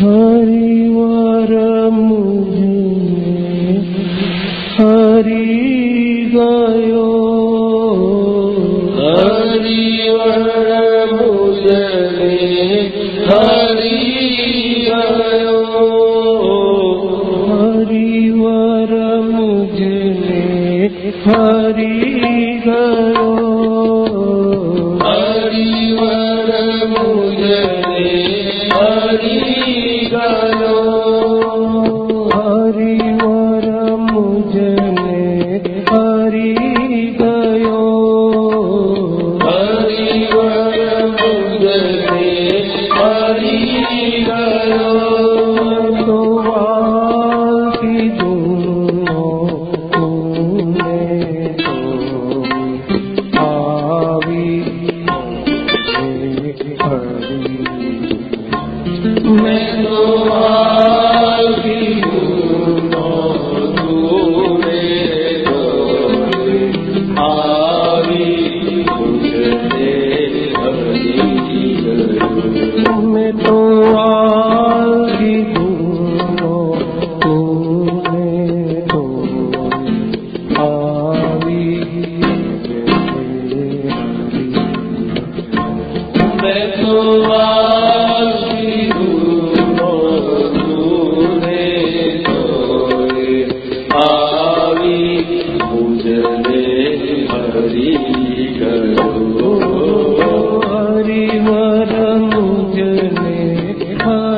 Speaker 1: હરિવર મુજે હરી ગયો
Speaker 3: હરિવર હરી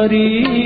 Speaker 1: હરી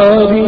Speaker 5: النار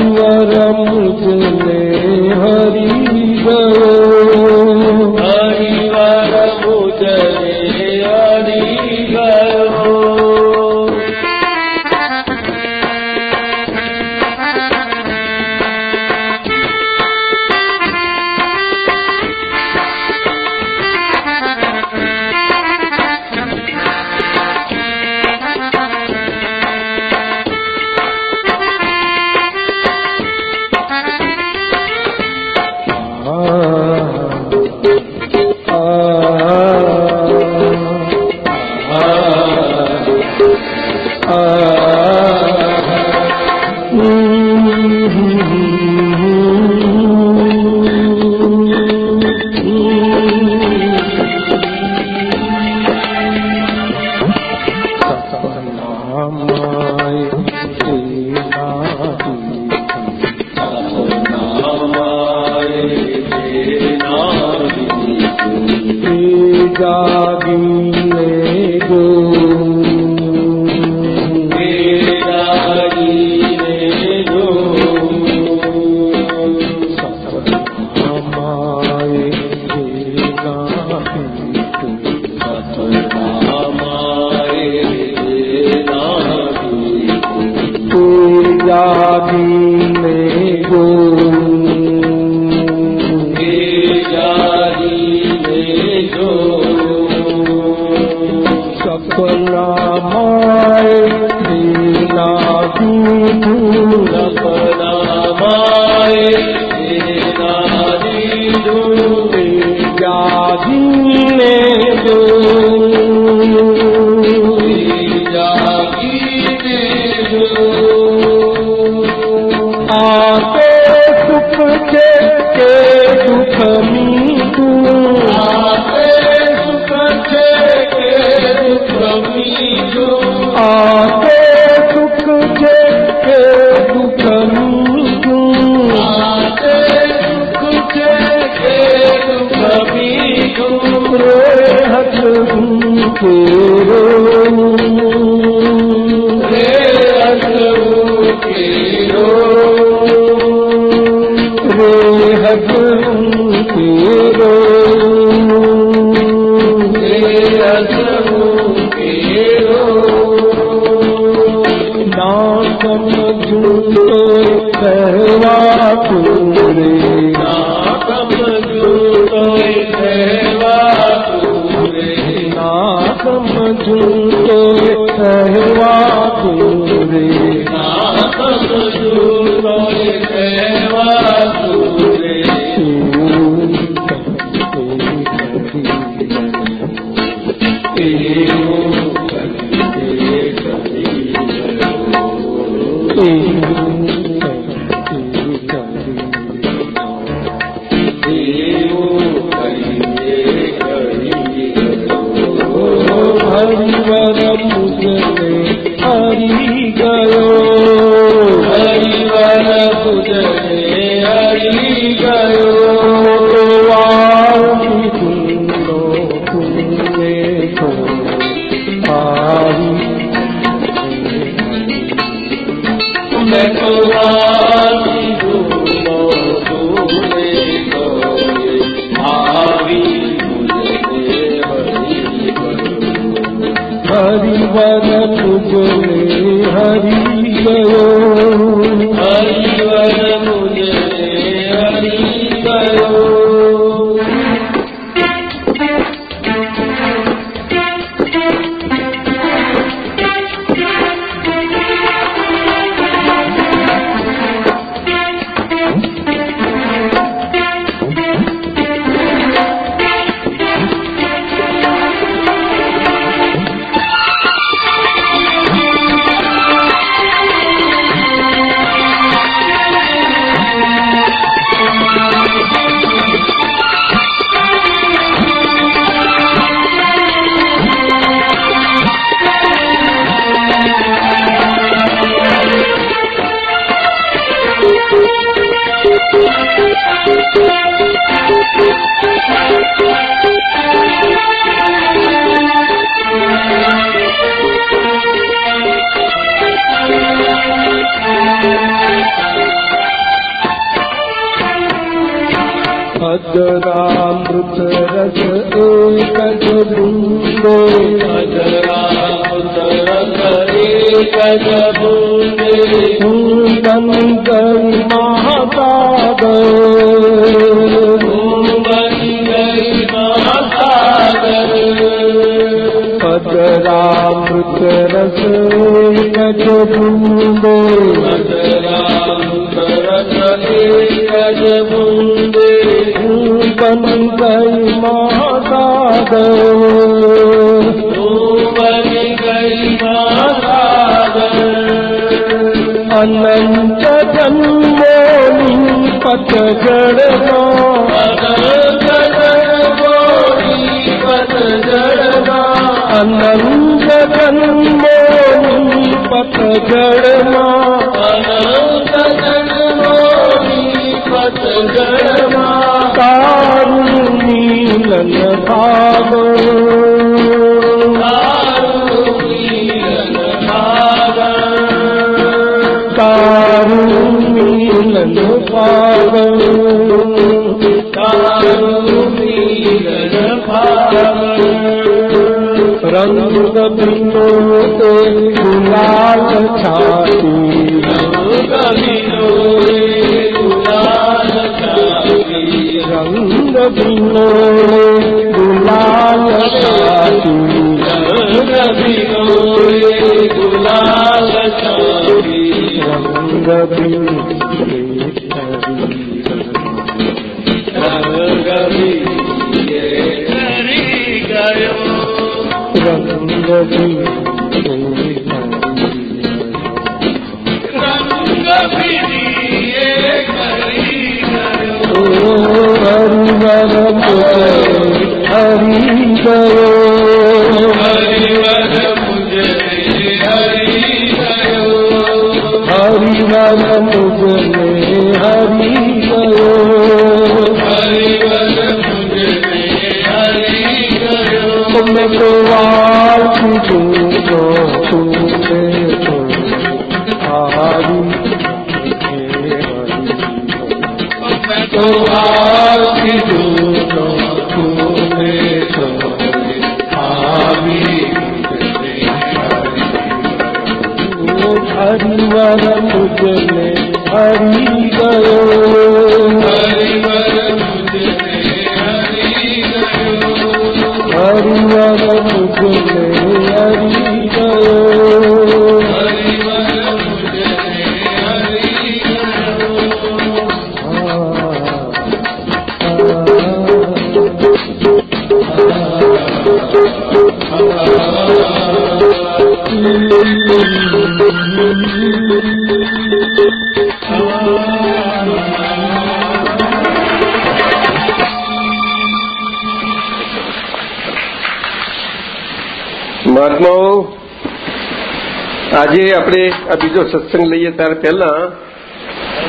Speaker 5: આજે આપણે આ બીજો સત્સંગ લઈએ ત્યારે પહેલા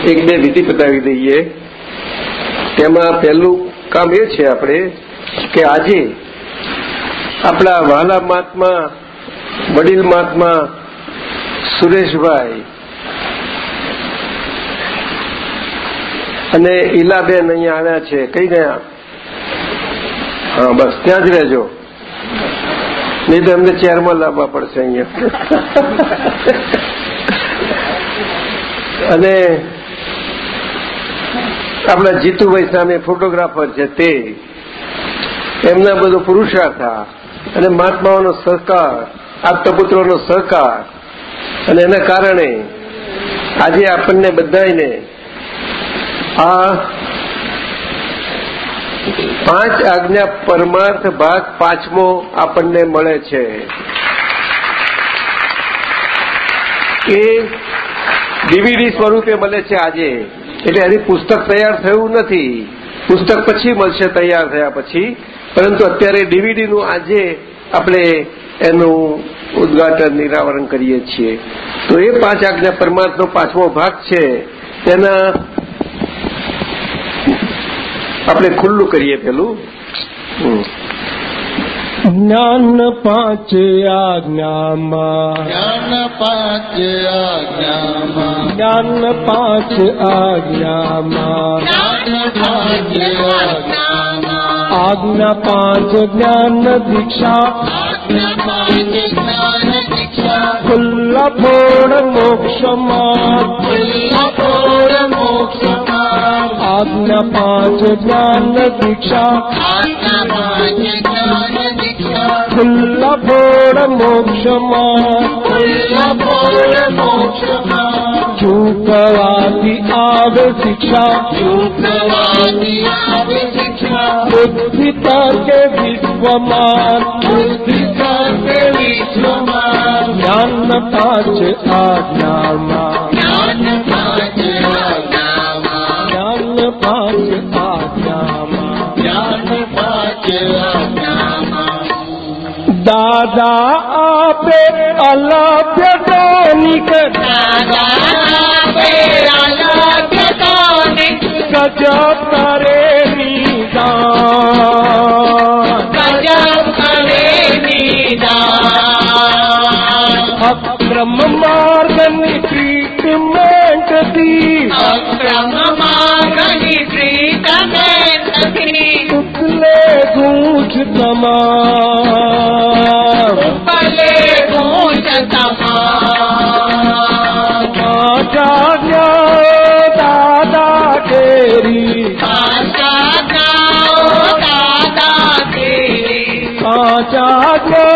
Speaker 5: એક બે વિધિ પતાવી દઈએ. તેમાં પહેલું કામ એ છે આપણે કે આજે આપણા વહાલા મહાત્મા, વડીલ મહાત્મા, સુરેશભાઈ અને ઈલાબેન અહીંયા આવ્યા છે. કઈ ગયા હા, બસ, ત્યાં જ રહેજો. નહીં તો એમને ચેરમાં લાવવા પડશે અહીંયા. અને આપણા જીતુભાઈ સામે ફોટોગ્રાફર છે તે. એમના બધો પુરુષાર્થ અને મહાત્માઓનો સહકાર, આપતપુત્રોનો સહકાર. અને એના કારણે આજે આપણને બધાને આ પાંચ આજ્ઞા પરમાર્થ ભાગ પાંચમો આપણને મળે છે. એ ડીવીડી સ્વરૂપે મળે છે આજે. એટલે હજી પુસ્તક તૈયાર થયું નથી. પુસ્તક પછી મળશે તૈયાર થયા પછી. પરંતુ અત્યારે ડીવીડીનું આજે આપણે એનું ઉદઘાટન, નિરાવરણ કરીએ છીએ. તો એ પાંચ આજ્ઞા પરમાર્થનો પાંચમો ભાગ છે. તેના આપણે ખુલ્લું કરીએ પેલું.
Speaker 1: જ્ઞાન પાંચ આજ્ઞામાં.
Speaker 2: જ્ઞાન પાંચ આજ્ઞામાં.
Speaker 1: જ્ઞાન પાંચ આજ્ઞામાં. આજ્ઞા પાંચ જ્ઞાન દીક્ષા.
Speaker 2: આજ્ઞા પાંચ જ્ઞાન દીક્ષા
Speaker 1: ખુલ્લા પૂર્ણ મોક્ષમાં.
Speaker 2: ખુલ્લા ફોડ મોક્ષમાં.
Speaker 1: આજ્ઞા પાંચ જ્ઞાન દીક્ષા ખુલ્લા ભોળ મોક્ષમાં ચૂકવાથી આવે શિક્ષા બુદ્ધિ તર્કે વિશ્વમાં
Speaker 2: બુદ્ધિ સાથે વિશ્વમાં
Speaker 1: જ્ઞાન પાંચ આજ્ઞામાં
Speaker 2: જ્ઞાન પાંચ આજ્ઞામાં
Speaker 1: જ્ઞાન પાંચ આજ્ઞામાં દાદા આપે અલભ્ય દાનિક ગજબ કરે અક્રમ માર્ગની પ્રીત દી ઉતલે ગૂંચ તમામ જાગ્યા દાદા કેરી. જાગ્યા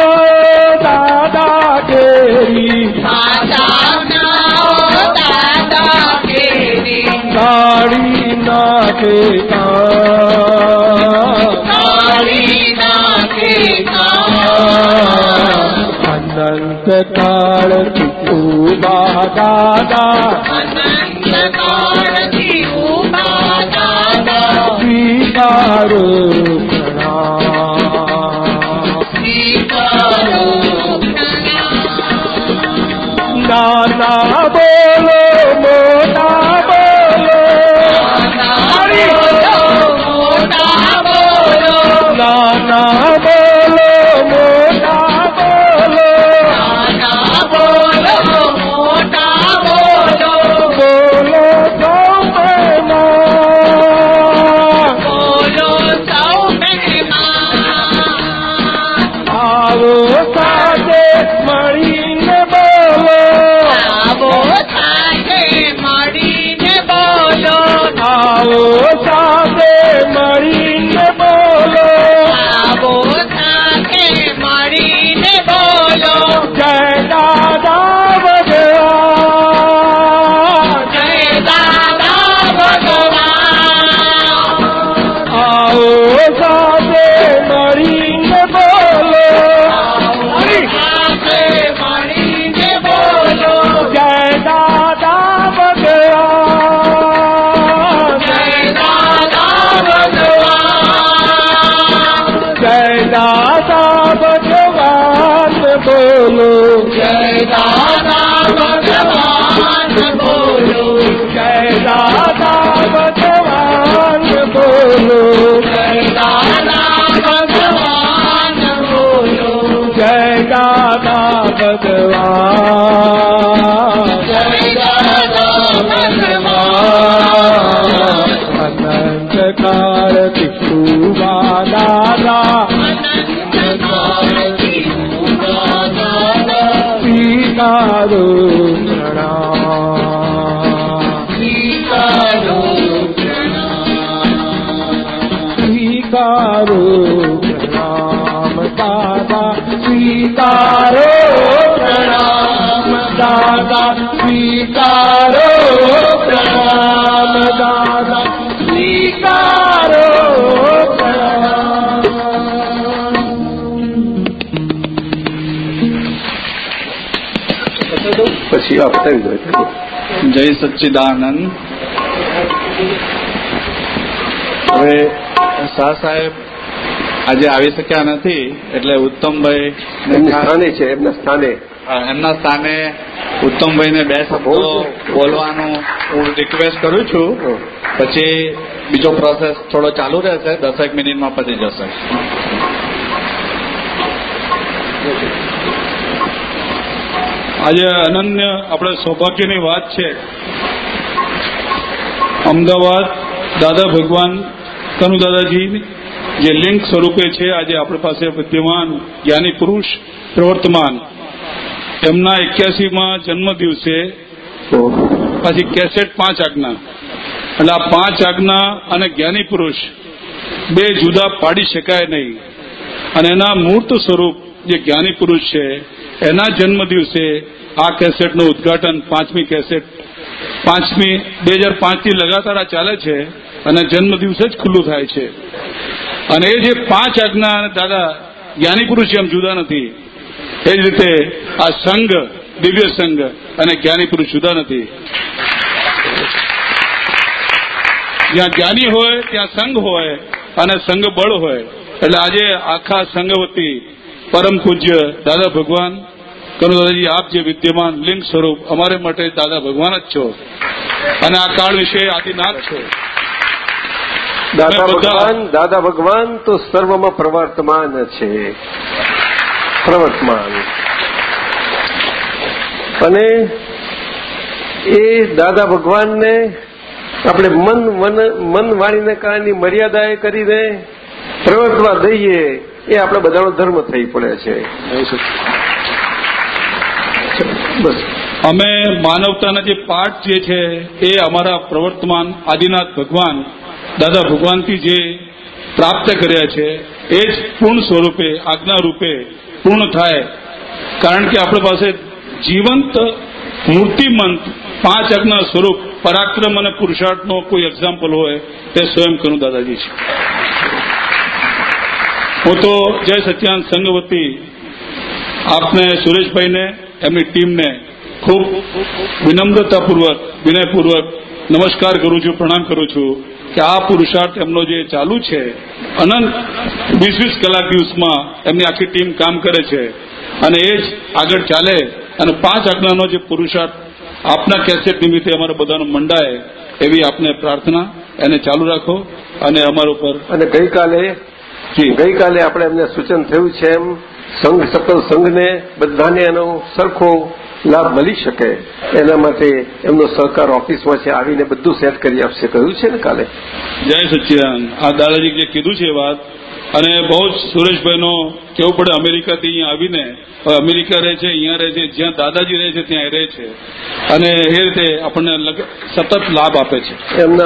Speaker 1: દાદા કેરી. ગાડી નાખે અનંત કાળ ઊભા દાદા સ્વીકારો દાદા નાના બોલો મોટા બોલો નાના બોલો
Speaker 5: પછી આપતા દો
Speaker 10: જય સચ્ચિદાનંદ. હવે શાહ સાહેબ આજે આવી શક્યા નથી એટલે ઉત્તમભાઈ
Speaker 5: સ્થાને છે એમના સ્થાને.
Speaker 10: એમના સ્થાને ઉત્તમભાઈને બે શબ્દો બોલવાનું હું રિક્વેસ્ટ કરું છું. પછી બીજો પ્રોસેસ થોડો ચાલુ રહેશે દસેક મિનિટમાં પતી જશે.
Speaker 11: આજે અનન્ય આપણે સૌભાગ્યની વાત છે. અમદાવાદ દાદા ભગવાન કનુ દાદાજી જે લિંક સ્વરૂપે છે, આજે આપણી પાસે વિદ્યમાન જ્ઞાની પુરુષ, પ્રવર્તમાન. એમના એક્યાસીમાં જન્મ દિવસે પછી કેસેટ પાંચ આજ્ઞા. એટલે આ પાંચ આજ્ઞા અને જ્ઞાની પુરુષ બે જુદા પાડી શકાય નહીં. અને એના મૂર્ત સ્વરૂપ જે જ્ઞાની પુરુષ છે, એના જન્મ દિવસે આ કેસેટનું ઉદઘાટન પાંચમી કેસેટ, પાંચમી બે હજાર પાંચથી લગાતાર આ ચાલે છે અને જન્મ દિવસે જ ખુલ્લું થાય છે. અને એ જે પાંચ આજ્ઞા અને દાદા જ્ઞાની પુરુષ એમ જુદા નથી, એ જ રીતે આ સંઘ, દિવ્ય સંઘ અને જ્ઞાની પુરુષ જુદા નથી. જ્યાં જ્ઞાની હોય, ત્યાં સંઘ હોય અને સંઘ બળ હોય. એટલે આજે આખા સંઘ વતી પરમ પૂજ્ય દાદા ભગવાન કનુદાદાજી આપ જે વિદ્યમાન લિંગ સ્વરૂપ અમારે માટે દાદા ભગવાન જ છો. અને આ કાળ વિશે આદિનાથ છો.
Speaker 5: દાદા ભગવાન દાદા ભગવાન તો સર્વમાં પ્રવર્તમાન છે. પ્રવર્તમાન. અને એ દાદા ભગવાનને આપણે મન મન મન વાણીને કારણની મર્યાદાએ કરીને પ્રવર્તવા દઈએ એ આપણે બધાનો ધર્મ થઈ પડે છે. બસ.
Speaker 11: અમે માનવતાના જે પાઠ જે છે એ અમારા પ્રવર્તમાન આદિનાથ ભગવાન, દાદા ભગવાનથી જે પ્રાપ્ત કર્યા છે, એ જ પૂર્ણ સ્વરૂપે, આજ્ઞા રૂપે પૂર્ણ થાય. કારણ કે આપણી પાસે જીવંત, મૂર્તિમંત પાંચ આજ્ઞા સ્વરૂપ, પરાક્રમ અને પુરુષાર્થનો કોઈ એક્ઝામ્પલ હોય તે સ્વયં કનુ દાદાજી છે. હું તો જય સત્યાન સંઘ વતી આપને સુરેશભાઈને એમની ટીમને ખૂબ વિનમ્રતાપૂર્વક વિનયપૂર્વક નમસ્કાર કરું છું પ્રણામ કરું છું કે આ પુરુષાર્થ એમનો જે ચાલુ છે અનંત વીસ વીસ કલાક દિવસમાં એમની આખી ટીમ કામ કરે છે. અને એ જ આગળ ચાલે અને પાંચ આજ્ઞાનો જે પુરુષાર્થ આપના કેસેટ નિમિત્તે અમારા બધાનો મંડાય એવી આપને પ્રાર્થના. એને ચાલુ રાખો અને અમારા ઉપર
Speaker 5: અને ગઈકાલે ગઈકાલે આપણે એમને સૂચન થયું છે એમ સંઘ સકલ સંઘને બધાને એનો સરખો લાભ મળી શકે. એના માટે એમનો સહકાર ઓફિસમાં છે આવીને બધું સેટ કરી આપશે. કહ્યું છે ને કાલે?
Speaker 11: જય સચ્ચિદાનંદ. આ દાદાજી જે કીધું છે વાત અને બહુ જ સુરેશભાઈનો કેવું પડે અમેરિકાથી અહીંયા આવીને અમેરિકા રહે છે અહીંયા રહે છે જ્યાં દાદાજી રહે છે ત્યાં રહે છે. અને એ રીતે આપણને સતત લાભ આપે છે.
Speaker 5: એમના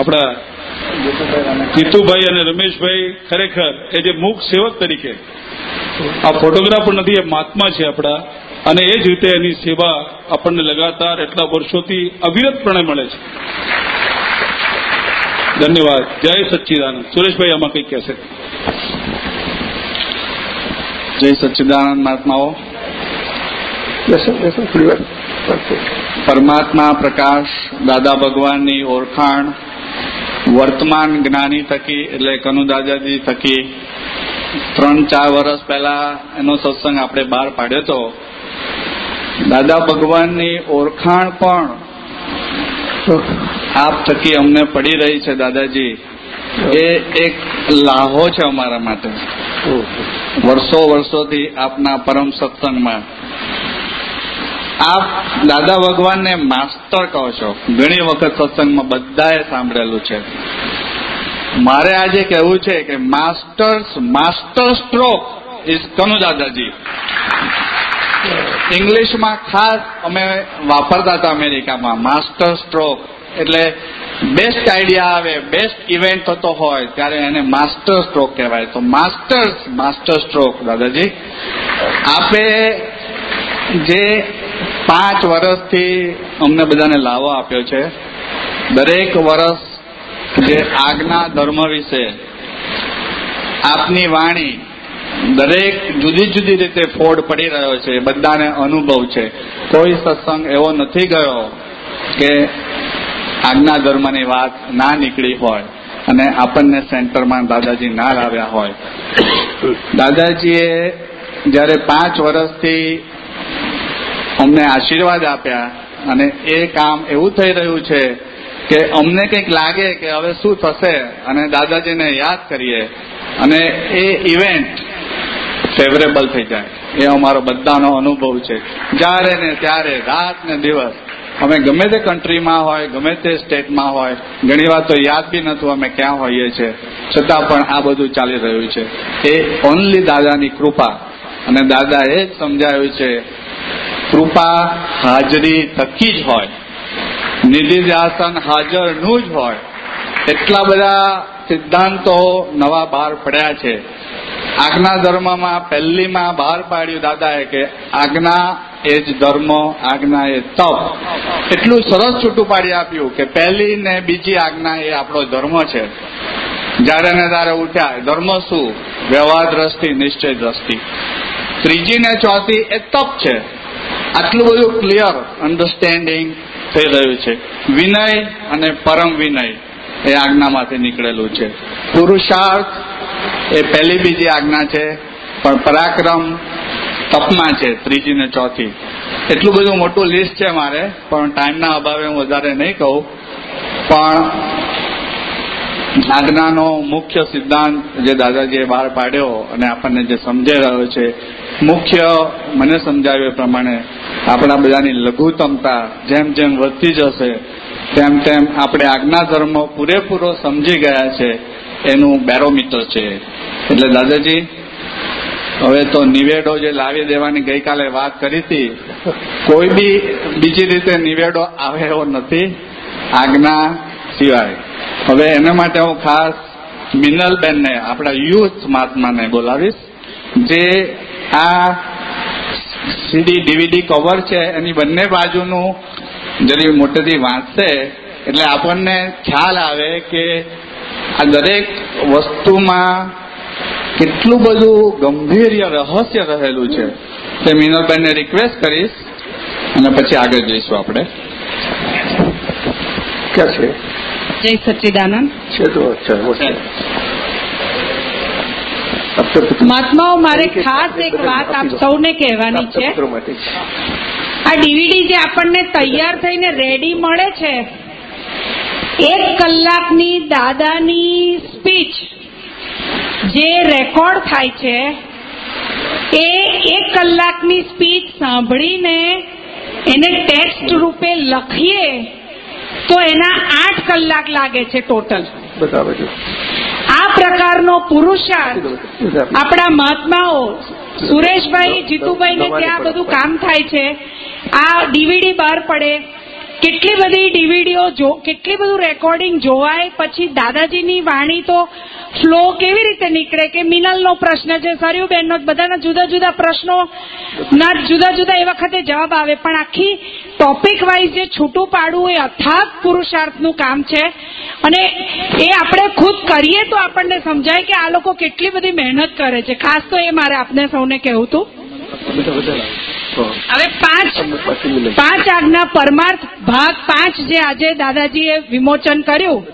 Speaker 11: આપણા જીતુભાઈ અને રમેશભાઈ ખરેખર એ જે મૂક સેવક તરીકે આ ફોટોગ્રાફર નથી એ મહાત્મા છે આપણા. અને એ જ રીતે એની સેવા આપણને લગાતાર એટલા વર્ષોથી અવિરતપણે મળે છે. ધન્યવાદ. જય સચ્ચિદાનંદ. સુરેશભાઈ આમાં કંઈક કહેશે?
Speaker 10: જય સચ્ચિદાનંદ મહાત્માઓ. પરમાત્મા પ્રકાશ દાદા ભગવાનની ઓળખાણ વર્તમાન જ્ઞાની થકી એટલે કનુ દાદાજી થકી ત્રણ ચાર વર્ષ પહેલા એનો સત્સંગ આપણે બહાર પાડ્યો હતો દાદા ભગવાનની ઓળખાણ પણ આપ થકી અમને પડી રહી છે દાદાજી. એ એક લાહો છે અમારા માટે. વર્ષો વર્ષોથી આપના પરમ સત્સંગમાં આપ દાદા ભગવાનને માસ્ટર કહો છો. ઘણી વખત સત્સંગમાં બધાએ સાંભળેલું છે. મારે આજે કહેવું છે કે masters, master stroke is Kanu દાદાજી. ઇંગ્લિશમાં ખાસ અમે વાપરતા હતા અમેરિકામાં, માસ્ટર સ્ટ્રોક. એટલે બેસ્ટ આઈડિયા આવે બેસ્ટ ઇવેન્ટ થતો હોય, ત્યારે એને માસ્ટર સ્ટ્રોક કહેવાય. તો માસ્ટર્સ, માસ્ટર સ્ટ્રોક, દાદાજી. આપે જે પાંચ વર્ષથી અમને બધાને લાવો આપ્યો છે. દરેક વર્ષ જે આજ્ઞા ધર્મ વિશે, આપની વાણી દરેક જુદી જુદી રીતે ફોડ પડી રહ્યો છે બધાને અનુભવ છે. કોઈ સત્સંગ એવો નથી ગયો કે આજ્ઞા ધર્મની વાત ના નીકળી હોય અને આપણને સેન્ટરમાં દાદાજી ના લાવ્યા હોય. દાદાજીએ જ્યારે પાંચ વર્ષથી અમને આશીર્વાદ આપ્યા અને એ કામ એવું થઈ રહ્યું છે કે અમને કંઈક લાગે કે હવે શું થશે અને દાદાજીને યાદ કરીએ અને એ ઇવેન્ટ ફેવરેબલ થઈ જાય. એ અમારો બધાનો અનુભવ છે. જ્યારે ને ત્યારે, રાત ને દિવસ, અમે ગમે તે કન્ટ્રીમાં હોય, ગમે તે સ્ટેટમાં હોય, ઘણી વાર તો યાદ બી નતું અમે ક્યાં હોઈએ છીએ છતાં પણ આ બધું ચાલી રહ્યું છે. એ ઓનલી દાદાની કૃપા. અને દાદા એ જ સમજાયું છે કૃપા હાજરી થકી જ હોય. નિધિધ્યાસન હાજરનું જ હોય. એટલા બધા સિદ્ધાંતો નવા બહાર પડ્યા છે. આજ્ઞા ધર્મમાં પહેલીમાં બહાર પાડ્યું દાદાએ કે આજ્ઞા એ જ ધર્મ, આજ્ઞા એ તપ. એટલું સરસ છૂટું પાડી આપ્યું કે પહેલી ને બીજી આજ્ઞા એ આપણો ધર્મ છે. જ્યારે ને ત્યારે ઉઠ્યા, ધર્મ શું? વ્યવહાર દ્રષ્ટિ નિશ્ચય દ્રષ્ટિ ત્રીજી ને ચોથી એ તપ છે. આટલું બધું ક્લિયર અન્ડરસ્ટેન્ડિંગ થઈ રહ્યું છે. વિનય અને પરમ વિનય એ આજ્ઞામાંથી નીકળેલું છે. પુરુષાર્થ એ પહેલી બીજી આજ્ઞા છે, પણ પરાક્રમ તપમાં છે, ત્રીજી ને ચોથી. એટલું બધું મોટું લિસ્ટ છે મારે, પણ ટાઈમના અભાવે હું વધારે નહીં કહું. પણ આજ્ઞાનો મુખ્ય સિદ્ધાંત જે દાદાજીએ બહાર પાડ્યો અને આપણને જે સમજાઈ રહ્યો છે મુખ્ય મને સમજાવ્યું પ્રમાણે આપણા બધાની લઘુત્તમતા જેમ જેમ વધતી જશે, તેમ તેમ આપણે આજ્ઞા ધર્મ પૂરેપૂરો સમજી ગયા છે, એનું બેરોમીટર છે. એટલે દાદાજી, હવે તો નિવેડો જે લાવી દેવાની ગઈકાલે વાત કરી હતી, કોઈ બી બીજી રીતે નિવેડો આવે એવો નથી, આજ્ઞા સિવાય. હવે એના માટે હું ખાસ મિનલબેનને, આપણા યુથ મહાત્માને બોલાવીશ, જે આ સીડી ડીવીડી કવર છે એની બંને બાજુનું જરી મોટેથી વાંચશે એટલે આપણને ખ્યાલ આવે કે આ દરેક વસ્તુમાં કેટલું બધું ગંભીર રહસ્ય રહેલું છે. તે મિનલબેનને રિક્વેસ્ટ કરીશ અને પછી આગળ જઈશું આપણે.
Speaker 5: ક્યાં છે?
Speaker 6: જય સચ્ચિદાનંદ
Speaker 5: છે તો અચ્છા
Speaker 6: મહાત્માઓ મારે ખાસ એક વાત આપ સૌને કહેવાની છે. આ ડીવીડી જે આપણને તૈયાર થઈને રેડી મળે છે એક કલાકની દાદાની સ્પીચ જે રેકોર્ડ થાય છે એ એક કલાકની સ્પીચ સાંભળીને એને ટેક્સ્ટ રૂપે લખીએ તો એના આઠ કલાક લાગે છે ટોટલ.
Speaker 5: બતાવે છે.
Speaker 6: આ પ્રકારનો પુરુષાર્થ આપણા મહાત્માઓ સુરેશભાઈ જીતુભાઈ ને ત્યાં બધું કામ થાય છે. આ ડીવીડી બહાર પડે. કેટલી બધી ડીવીડીઓ કેટલી બધું રેકોર્ડિંગ જોવાય, પછી દાદાજીની વાણી તો ફ્લો કેવી રીતે નીકળે કે મિનલનો પ્રશ્ન છે, સરયુબેનનો, બધાના જુદા જુદા પ્રશ્નો, ના, જુદા જુદા એ વખતે જવાબ આવે. પણ આખી ટોપિક વાઇઝ જે છૂટું પાડવું એ અથાગ પુરુષાર્થનું કામ છે. અને એ આપણે ખુદ કરીએ તો આપણને સમજાય કે આ લોકો કેટલી બધી મહેનત કરે છે. ખાસ તો એ મારે આપને સૌને કહેવું હતું. હવે પાંચ પાંચ આજ્ઞા પરમાર્થ ભાગ પાંચ જે આજે દાદાજીએ વિમોચન કર્યું.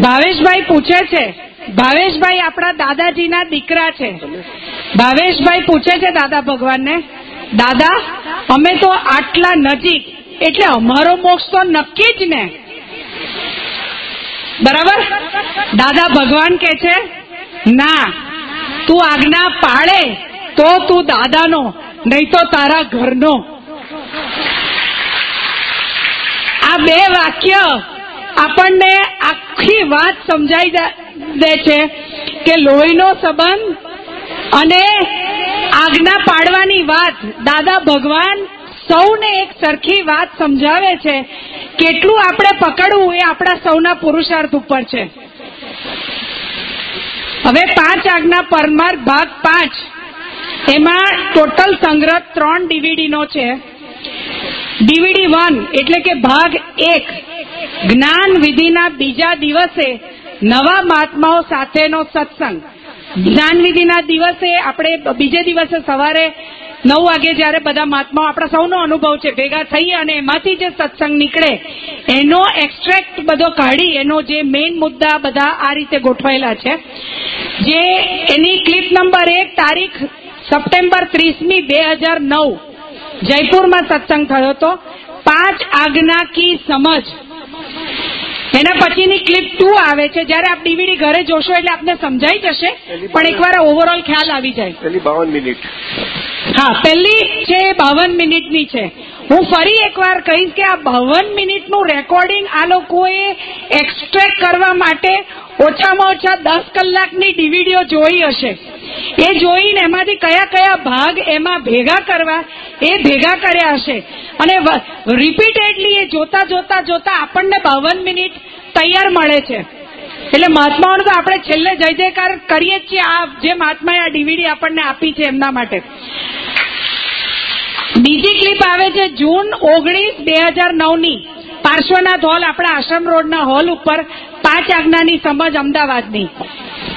Speaker 6: ભાવેશભાઈ પૂછે છે, ભાવેશભાઈ, આપણા દાદાજીના દીકરા છે. ભાવેશભાઈ પૂછે છે દાદા ભગવાનને, દાદા, અમે તો આટલા નજીક, એટલે અમારો મોક્ષ તો નક્કી જ ને? બરાબર? દાદા ભગવાન કે છે, ના, તું આજ્ઞા પાડે તો તું દાદાનો, નહીં તો તારા ઘરનો. આ બે વાક્ય આપણને આખી વાત સમજાઈ દે છે કે લોહીનો સંબંધ અને આજ્ઞા પાડવાની વાત. દાદા ભગવાન સૌને એક સરખી વાત સમજાવે છે. કેટલું આપણે પકડવું એ આપણા સૌના પુરુષાર્થ ઉપર છે. હવે પાંચ આજ્ઞા પરમાર ભાગ પાંચ. એમાં ટોટલ સંગ્રહ ત્રણ ડીવીડીનો છે. ડીવીડી વન એટલે કે ભાગ એક, જ્ઞાન વિધિના બીજા દિવસે નવા મહાત્માઓ સાથેનો સત્સંગ. જ્ઞાન વિધિના દિવસે આપણે બીજે દિવસે સવારે નવ વાગે જયારે બધા મહાત્માઓ, આપણા સૌનો અનુભવ છે, ભેગા થઈ અને એમાંથી જે સત્સંગ નીકળે, એનો એક્સ્ટ્રેક્ટ બધો કાઢી, એનો જે મેઇન મુદ્દા બધા આ રીતે ગોઠવાયેલા છે. જે એની ક્લિપ નંબર એક તારીખ સપ્ટેમ્બર ત્રીસમી બે હજાર નવ. જયપુરમાં સત્સંગ થયો હતો. પાંચ આજ્ઞા કી સમજ. એના પછીની ક્લિપ ટુ આવે છે. જયારે આપ ડીવીડી ઘરે જોશો એટલે આપને સમજાઈ જશે. પણ એકવાર ઓવરઓલ ખ્યાલ આવી જાય.
Speaker 5: બાવન મિનિટ.
Speaker 6: હા પહેલી છે બાવન મિનિટની છે. હું ફરી એકવાર કહીશ કે આ બાવન મિનિટનું રેકોર્ડિંગ આ લોકોએ એક્સ્ટ્રેક્ટ કરવા માટે ઓછામાં ઓછા દસ કલાકની ડીવીડીઓ જોઈ હશે. એ જોઈને એમાંથી કયા કયા ભાગ એમાં ભેગા કરવા એ ભેગા કર્યા હશે. અને રિપીટેડલી એ જોતા જોતા જોતા આપણને બાવન મિનિટ તૈયાર મળે છે. એટલે મહાત્માઓને તો આપણે છેલ્લે જય જયકાર કરીએ છીએ આ જે મહાત્માએ આ ડીવીડી આપણને આપી છે એમના માટે. બીજી ક્લિપ આવે છે જૂન ઓગણીસ, બે હજાર નવની. પાર્શ્વનાથ હોલ આપણા આશ્રમ રોડના હોલ ઉપર પાંચ આજ્ઞાની સમજ અમદાવાદની.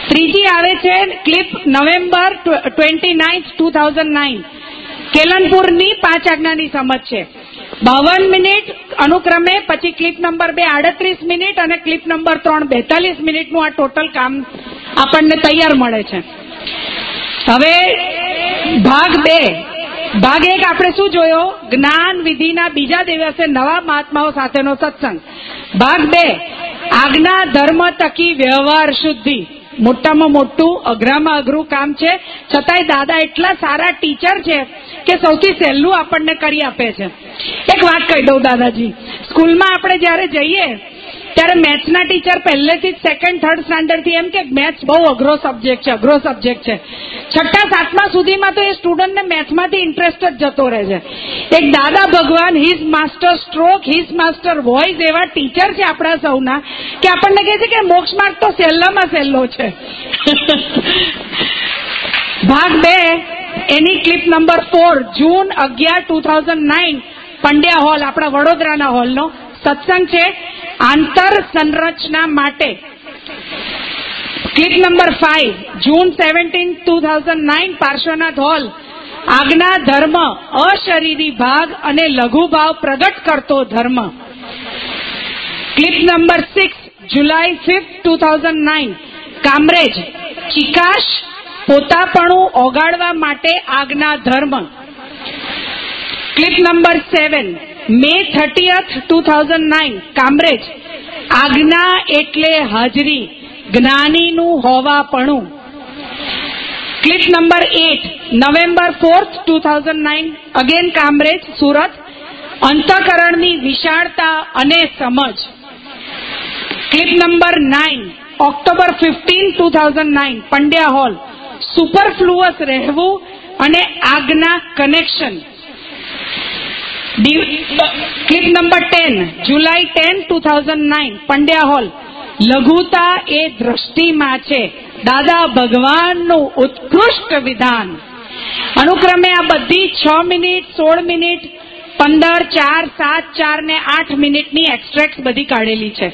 Speaker 6: ત્રીજી આવે છે clip November twenty ninth, two thousand nine. કેલનપુરની પાંચ આજ્ઞાની સમજ છે. બાવન મિનિટ અનુક્રમે, પછી ક્લિપ નંબર બે આડત્રીસ મિનિટ અને ક્લિપ નંબર ત્રણ બેતાલીસ મિનિટનું આ ટોટલ કામ આપણને તૈયાર મળે છે. હવે ભાગ બે. ભાગ એક, આપણે શું જોયો? જ્ઞાન વિધિના બીજા દિવસે નવા મહાત્માઓ સાથેનો સત્સંગ. ભાગ બે, આજ્ઞા ધર્મ તકી વ્યવહાર શુદ્ધિ. મોટામાં મોટું, અઘરામાં અઘરું કામ છે. છતાંય દાદા એટલા સારા ટીચર છે કે સૌથી સહેલું આપણને કરી આપે છે. એક વાત કહી દઉં દાદાજી. સ્કૂલમાં આપણે જયારે જઈએ ત્યારે મેથ્સના ટીચર પહેલેથી જ સેકન્ડ થર્ડ સ્ટાન્ડર્ડથી એમ કે મેથ્સ બહુ અઘરો સબ્જેક્ટ છે, અઘરો સબ્જેક્ટ છે. છઠ્ઠા, સાતમા સુધીમાં તો એ સ્ટુડન્ટને મેથ્સમાંથી ઇન્ટરેસ્ટ જ જતો રહે છે. એક Dada Bhagwan his master stroke his master voice એવા ટીચર છે આપણા સૌના, કે આપણને કહે છે કે મોક્ષ માર્ગ તો સહેલામાં સહેલો છે. ભાગ બે, એની ક્લિપ નંબર ફોર જૂન અગિયાર two thousand nine Pandya hall આપણા વડોદરાના હોલનો સત્સંગ છે આંતર સંરચના માટે. Clip number five June seventeen two thousand nine Parshwanath hall આજ્ઞા ધર્મ અશરીરી ભાગ અને લઘુભાવ પ્રગટ કરતો ધર્મ. Clip number six July fifth two thousand nine Kamrej ચિકાશ પોતાપણું ઓગાળવા માટે આજ્ઞા ધર્મ clip number seven May eighth two thousand nine, Kamrej. આજ્ઞા એટલે હાજરી, જ્ઞાનીનું હોવાપણું. Clip number eight November fourth two thousand nine, again Kamrej, Surat. અંતકરણની વિશાળતા અને સમજ. Clip number nine, October fifteen two thousand nine, Pandya hall. Superfluous રહેવું અને આજ્ઞા connection. Clip number ten July ten two thousand nine Pandya hall લઘુતા એ દ્રષ્ટિમાં છે. દાદા ભગવાનનું ઉત્કૃષ્ટ વિધાન. અનુક્રમે આ બધી છ મિનિટ, સોળ મિનિટ, પંદર, ચાર, સાત, ચાર ને આઠ મિનિટની એક્સ્ટ્રેક્ટ બધી કાઢેલી છે.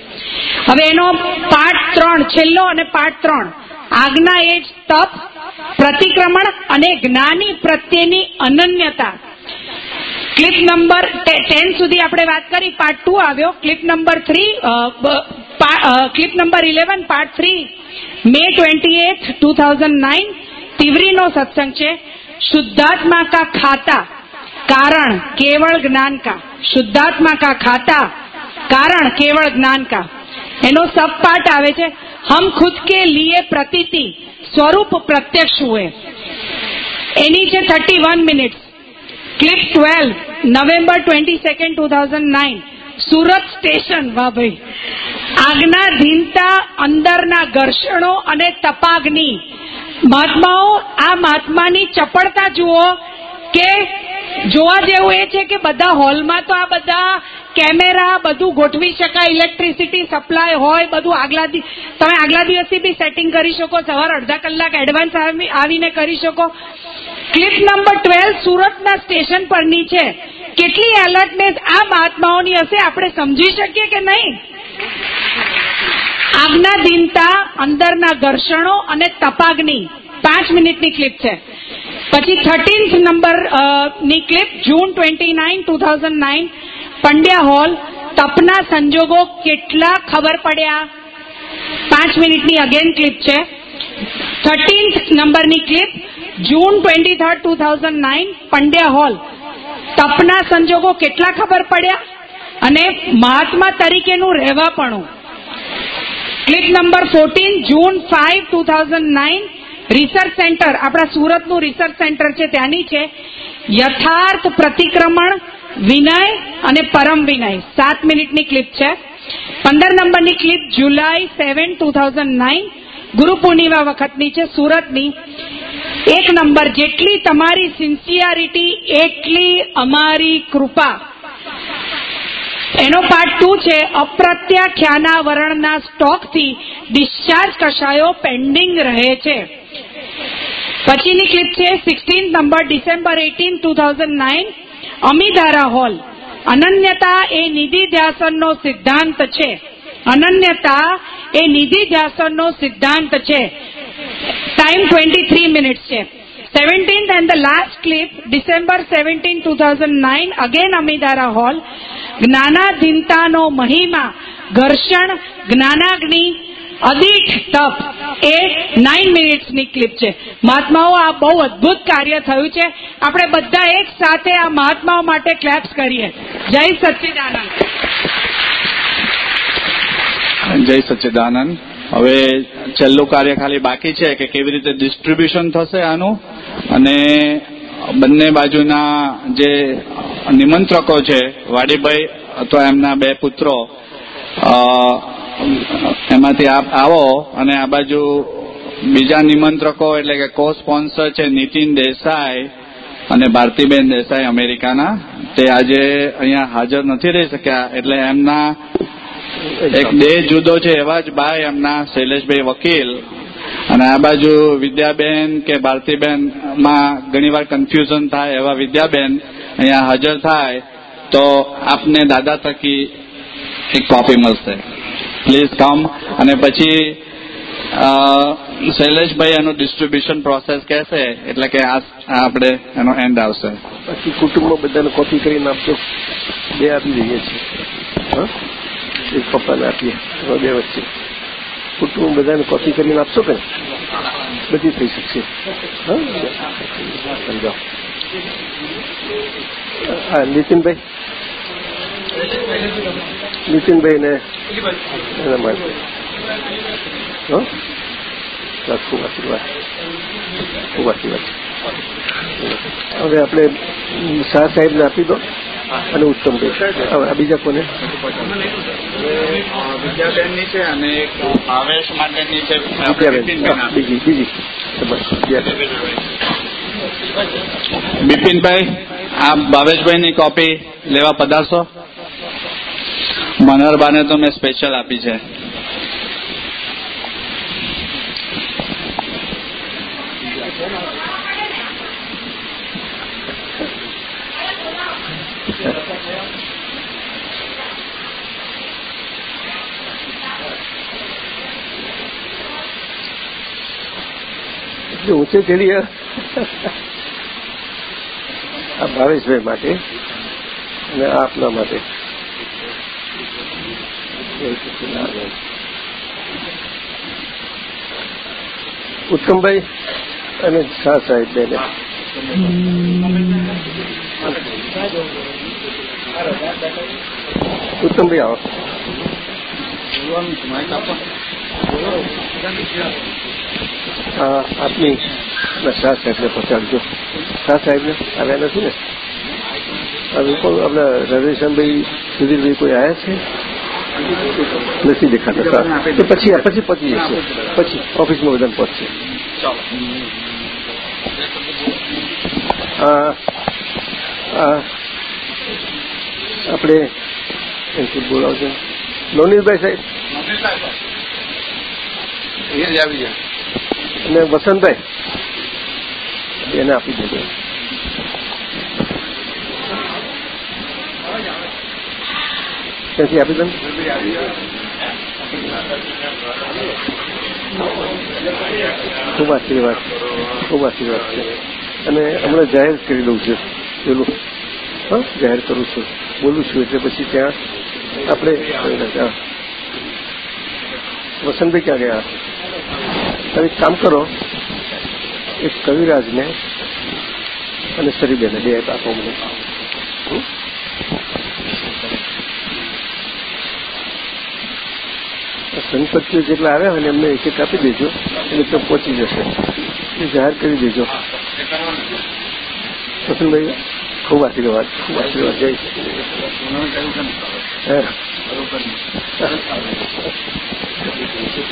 Speaker 6: હવે એનો પાર્ટ ત્રણ, છેલ્લો અને પાર્ટ ત્રણ. આજ્ઞા એ જ તપ, પ્રતિક્રમણ અને જ્ઞાની પ્રત્યેની અનન્યતા. ક્લિપ નંબર ટેન સુધી આપણે વાત કરી પાર્ટ ટુ આવ્યો. Clip number three clip number eleven part three May twenty eight two thousand nine તિવરીનો સત્સંગ છે. શુદ્ધાત્મા કા ખાતા? કારણ, કેવળ જ્ઞાન કા? શુદ્ધાત્મા કા ખાતા? કારણ, કેવળ જ્ઞાન કા? એનો સબ પાર્ટ આવે છે, હમ ખુદ કે લીએ પ્રતીતિ, સ્વરૂપ પ્રત્યક્ષ હુએ. એની છે thirty one minute clip twelve November twenty second two thousand nine Surat station વાહ ભાઈ. આગના ધીનતા અંદરના ઘર્ષણો અને તપાગની. મહાત્માઓ, આ મહાત્માની ચપળતા જુઓ કે જોવા જેવું એ છે કે બધા હોલમાં તો આ બધા કેમેરા, બધું ગોઠવી શકાય ઇલેક્ટ્રિસિટી સપ્લાય હોય, બધું આગલા તમે આગલા દિવસથી બી સેટિંગ કરી શકો, સવાર અડધા કલાક એડવાન્સ આવીને કરી શકો. ક્લિપ નંબર ટ્વેલ્વ સુરતના સ્ટેશન પરની છે. કેટલી એલર્ટનેસ આ મહાત્માઓની હશે, આપણે સમજી શકીએ કે નહીં? આગના દિનતા, અંદરના ઘર્ષણો અને તપાગની પાંચ મિનિટની ક્લિપ છે. પછી થર્ટીન્થ નંબરની clip June twenty nine two thousand nine Pandya hall તપના સંજોગો કેટલા ખબર પડ્યા? પાંચ મિનિટની અગેન ક્લિપ છે. થર્ટીન્થ નંબરની clip June twenty third two thousand nine Pandya hall તપના સંજોગો કેટલા ખબર પડ્યા? અને મહાત્મા તરીકેનું રહેવાપણું. Clip number fourteen June five two thousand nine research centre આપણા સુરતનું રિસર્ચ સેન્ટર છે, ત્યાંની છે. યથાર્થ પ્રતિક્રમણ, વિનય અને પરમ વિનય. સાત મિનિટની ક્લિપ છે. પંદર નંબરની clip July seven two thousand nine Guru Purnima વખતની છે, સુરતની. એક નંબર, જેટલી તમારી સિન્સિયરિટી એટલી અમારી કૃપા. એનો પાર્ટ ટુ છે અપ્રત્યાખ્યાના સ્ટોકથી ડિસ્ચાર્જ કશાયો પેન્ડિંગ રહે છે. પછીની ક્લિપ છે sixteen number December eighteen two thousand nine Amidhara hall અનન્યતા એ નિધિ ધ્યાસનનો સિદ્ધાંત છે. અનન્યતા એ નિધિ ધ્યાસનનો સિદ્ધાંત છે. ટાઈમ ટ્વેન્ટી થ્રી મિનિટ્સ છે seventeenth and the last clip December seventeen two thousand nine again Amidhara hall જ્ઞાનાધીનતાનો મહિમા ઘર્ષણ જ્ઞાનાગ્નિ અદીઠ તપ એ નાઇન મિનિટ્સની ક્લિપ છે. મહાત્માઓ, આ બહુ અદ્ભુત કાર્ય થયું છે. આપણે બધા એક સાથે આ મહાત્માઓ માટે ક્લેપ્સ કરીએ. જય સચ્ચિદાનંદ
Speaker 10: જય સચ્ચિદાનંદ. હવે છેલ્લું કાર્ય ખાલી બાકી છે કે કેવી રીતે ડિસ્ટ્રીબ્યુશન થશે આનું અને બંને બાજુના જે નિમંત્રકો છે, વાડીભાઈ અથવા એમના બે પુત્રો એમાંથી આપ આવો અને આ બાજુ બીજા નિમંત્રકો એટલે કે કો સ્પોન્સર છે નીતિન દેસાઈ અને ભારતીબેન દેસાઈ અમેરિકાના. તે આજે અહીંયા હાજર નથી રહી શક્યા, એટલે એમના એક દેહ જુદો છે એવા જ ભાઈ એમના શૈલેષભાઈ વકીલ. અને આ બાજુ વિદ્યાબેન કે ભારતીબેનમાં ઘણી વાર કન્ફ્યુઝન થાય એવા વિદ્યાબેન અહીંયા હાજર થાય તો આપને દાદા થકી એક કોપી મળશે. પ્લીઝ કમ અને પછી શૈલેષભાઈ એનું ડિસ્ટ્રીબ્યુશન પ્રોસેસ કહેશે, એટલે કે આ આપણે એનો એન્ડ આવશે.
Speaker 5: પછી કુટુંબમાં બધાને કોપી કરીને આપજો. બે આપી દઈએ છીએ. એક પપ્પાને આપીએ. બે વચ્ચે. કુટુંબ બધાને કોપી કરીને આપશો કે? બધી થઈ શકશે. સમજાવો. હા, નીતિનભાઈ. નીતિનભાઈ ને એના માટે. બસ ખૂબ આશીર્વાદ. ખૂબ આશીર્વાદ. હવે આપણે શાહ સાહેબને આપી દો. અને ઉત્તમભાઈ હવે બીજા કોને?
Speaker 10: વિદ્યાબેનની છે અને એક ભાવેશ માટેની છે.
Speaker 5: વિદ્યાબેન. બીજી બીજી.
Speaker 10: બિપિનભાઈ આ ભાવેશભાઈની કોપી લેવા પધારશો? મનોહરબાને તો મેં સ્પેશિયલ આપી છે.
Speaker 5: ચડી આ ભાવેશભાઈ માટે અને આપના માટે. ઉત્તમભાઈ અને શાહ સાહેબ બેને. ઉત્તમભાઈ આવો. હા આપની શાહ સાહેબને પહોંચાડજો. શાહ સાહેબને આવ્યા નથી ને? હવે આપણા રાધેશ્યામભાઈ સુધીરભાઈ કોઈ આવ્યા છે? નથી દેખાતા. તો પછી પછી પહોંચી જશે પછી ઓફિસમાં બધા પહોંચશે આપણે અહીંથી બોલાવજો? નવનીતભાઈ સાહેબ.
Speaker 2: આવી જાય
Speaker 5: અને વસંતભાઈ એને આપી દેજો ક્યાંથી આપી દઉં ખૂબ આશીર્વાદ ખૂબ આશીર્વાદ છે. અને હમણાં જાહેર કરી દઉં છું. પેલું, હા, જાહેર કરું છું. બોલું છું એટલે પછી ત્યાં આપણે વસંતભાઈ ક્યાં ગયા? તમે એક કામ કરો. એક કવિરાજને અને સરીબેને બે આપો મને. સંપત્તિઓ જેટલા આવ્યા હોય ને એમને એક એક આપી દેજો એટલે તો પહોંચી જશે. એ જાહેર કરી દેજો. વસંતભાઈ ખૂબ આશીર્વાદ ખૂબ આશીર્વાદ. જય હા.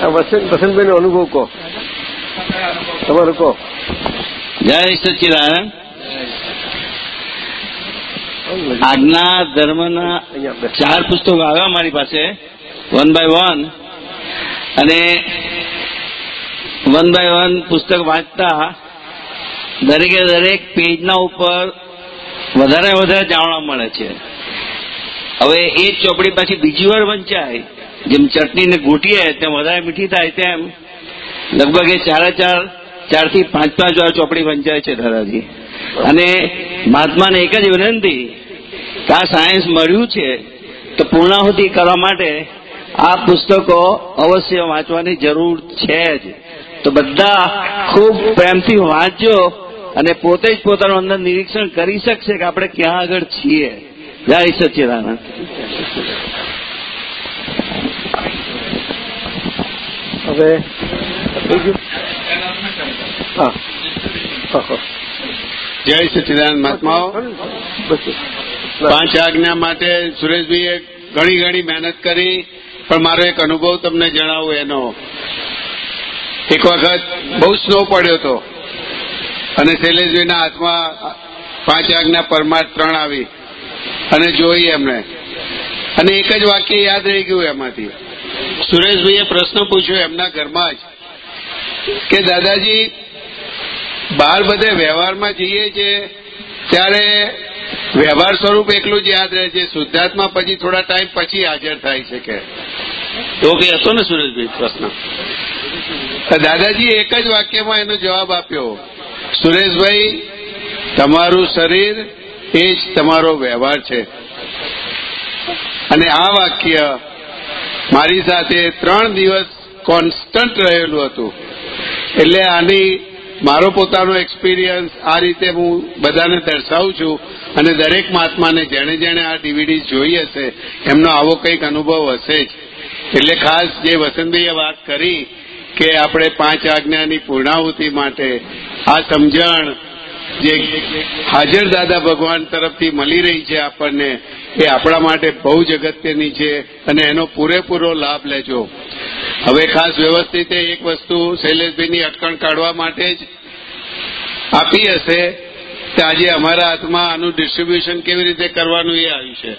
Speaker 5: આ નો અનુભવ કહો. તમારો કહો.
Speaker 3: જય સચિદાનંદ. આજના ધર્મના ચાર પુસ્તકો આવ્યા મારી પાસે. વન બાય વન અને વન બાય વન પુસ્તક વાંચતા દરેકે દરેક પેજના ઉપર વધારે વધારે જાણવા મળે છે. હવે એ જ ચોપડી પાછી બીજી વાર વંચાય. જેમ ચટણીને ઘૂંટીએ તેમ વધારે મીઠી થાય તેમ. લગભગ એ ચારે ચાર, ચારથી પાંચ પાંચ વાર ચોપડી વંચાય છે દાદાજી. અને મહાત્માને એક જ વિનંતી, કે આ સાયન્સ મળ્યું છે તો પૂર્ણાહુતિ કરવા માટે આ પુસ્તકો અવશ્ય વાંચવાની જરૂર છે જ. તો બધા ખૂબ પ્રેમથી વાંચજો અને પોતે જ પોતાનું અંદર નિરીક્ષણ કરી શકશે કે આપણે ક્યાં આગળ છીએ. જય સચિદાનંદ.
Speaker 5: હવે હા. હા હા.
Speaker 2: જય સચિદાનંદ મહાત્માઓ. પાંચ આજ્ઞા માટે સુરેશભાઈએ ઘણી ઘણી મહેનત કરી પણ મારો એક અનુભવ તમને જણાવું એનો. એક વખત બહુ સ્નો પડ્યો હતો અને શૈલેષભાઈના હાથમાં પાંચ આજ્ઞા પરમાર ત્રણ આવી. અને જોઈ એમને. અને એક જ વાક્ય યાદ રહી ગયું એમાંથી. સુરેશભાઈએ પ્રશ્ન પૂછ્યો એમના ઘરમાં જ કે, દાદાજી બહાર બધે વ્યવહારમાં જઈએ છીએ ત્યારે વ્યવહાર સ્વરૂપ એકલું જ યાદ રહે છે. શુદ્ધાત્મા પછી થોડા ટાઈમ પછી હાજર થાય છે કે.
Speaker 3: એવો કઈ હતો ને સુરેશભાઈ પ્રશ્ન?
Speaker 2: દાદાજી એક જ વાક્યમાં એનો જવાબ આપ્યો. સુરેશભાઈ, તમારું શરીર એ જ તમારો વ્યવહાર છે. અને આ વાક્ય મારી સાથે ત્રણ દિવસ કોન્સ્ટન્ટ રહેલું હતું. એટલે આની મારો પોતાનો એક્સપિરિયન્સ આ રીતે હું બધાને દર્શાવું છું અને દરેક મહાત્માને જેણે જેણે આ ડીવીડી જોઈ હશે, એમનો આવો કંઈક અનુભવ હશે જ. એટલે ખાસ જે વસંતભાઈએ વાત કરી કે આપણે પાંચ આજ્ઞાની પૂર્ણાહુતિ માટે આ સમજણ જે હાજર દાદા ભગવાન તરફથી મળી રહી છે આપણને એ આપણા માટે બહુ જ અગત્યની છે અને એનો પૂરેપૂરો લાભ લેજો. હવે ખાસ વ્યવસ્થિત એક વસ્તુ શૈલેષભાઈની અટકણ કાઢવા માટે જ આપી હશે કે આજે અમારા હાથમાં આનું ડિસ્ટ્રીબ્યુશન કેવી રીતે કરવાનું એ આવ્યું છે.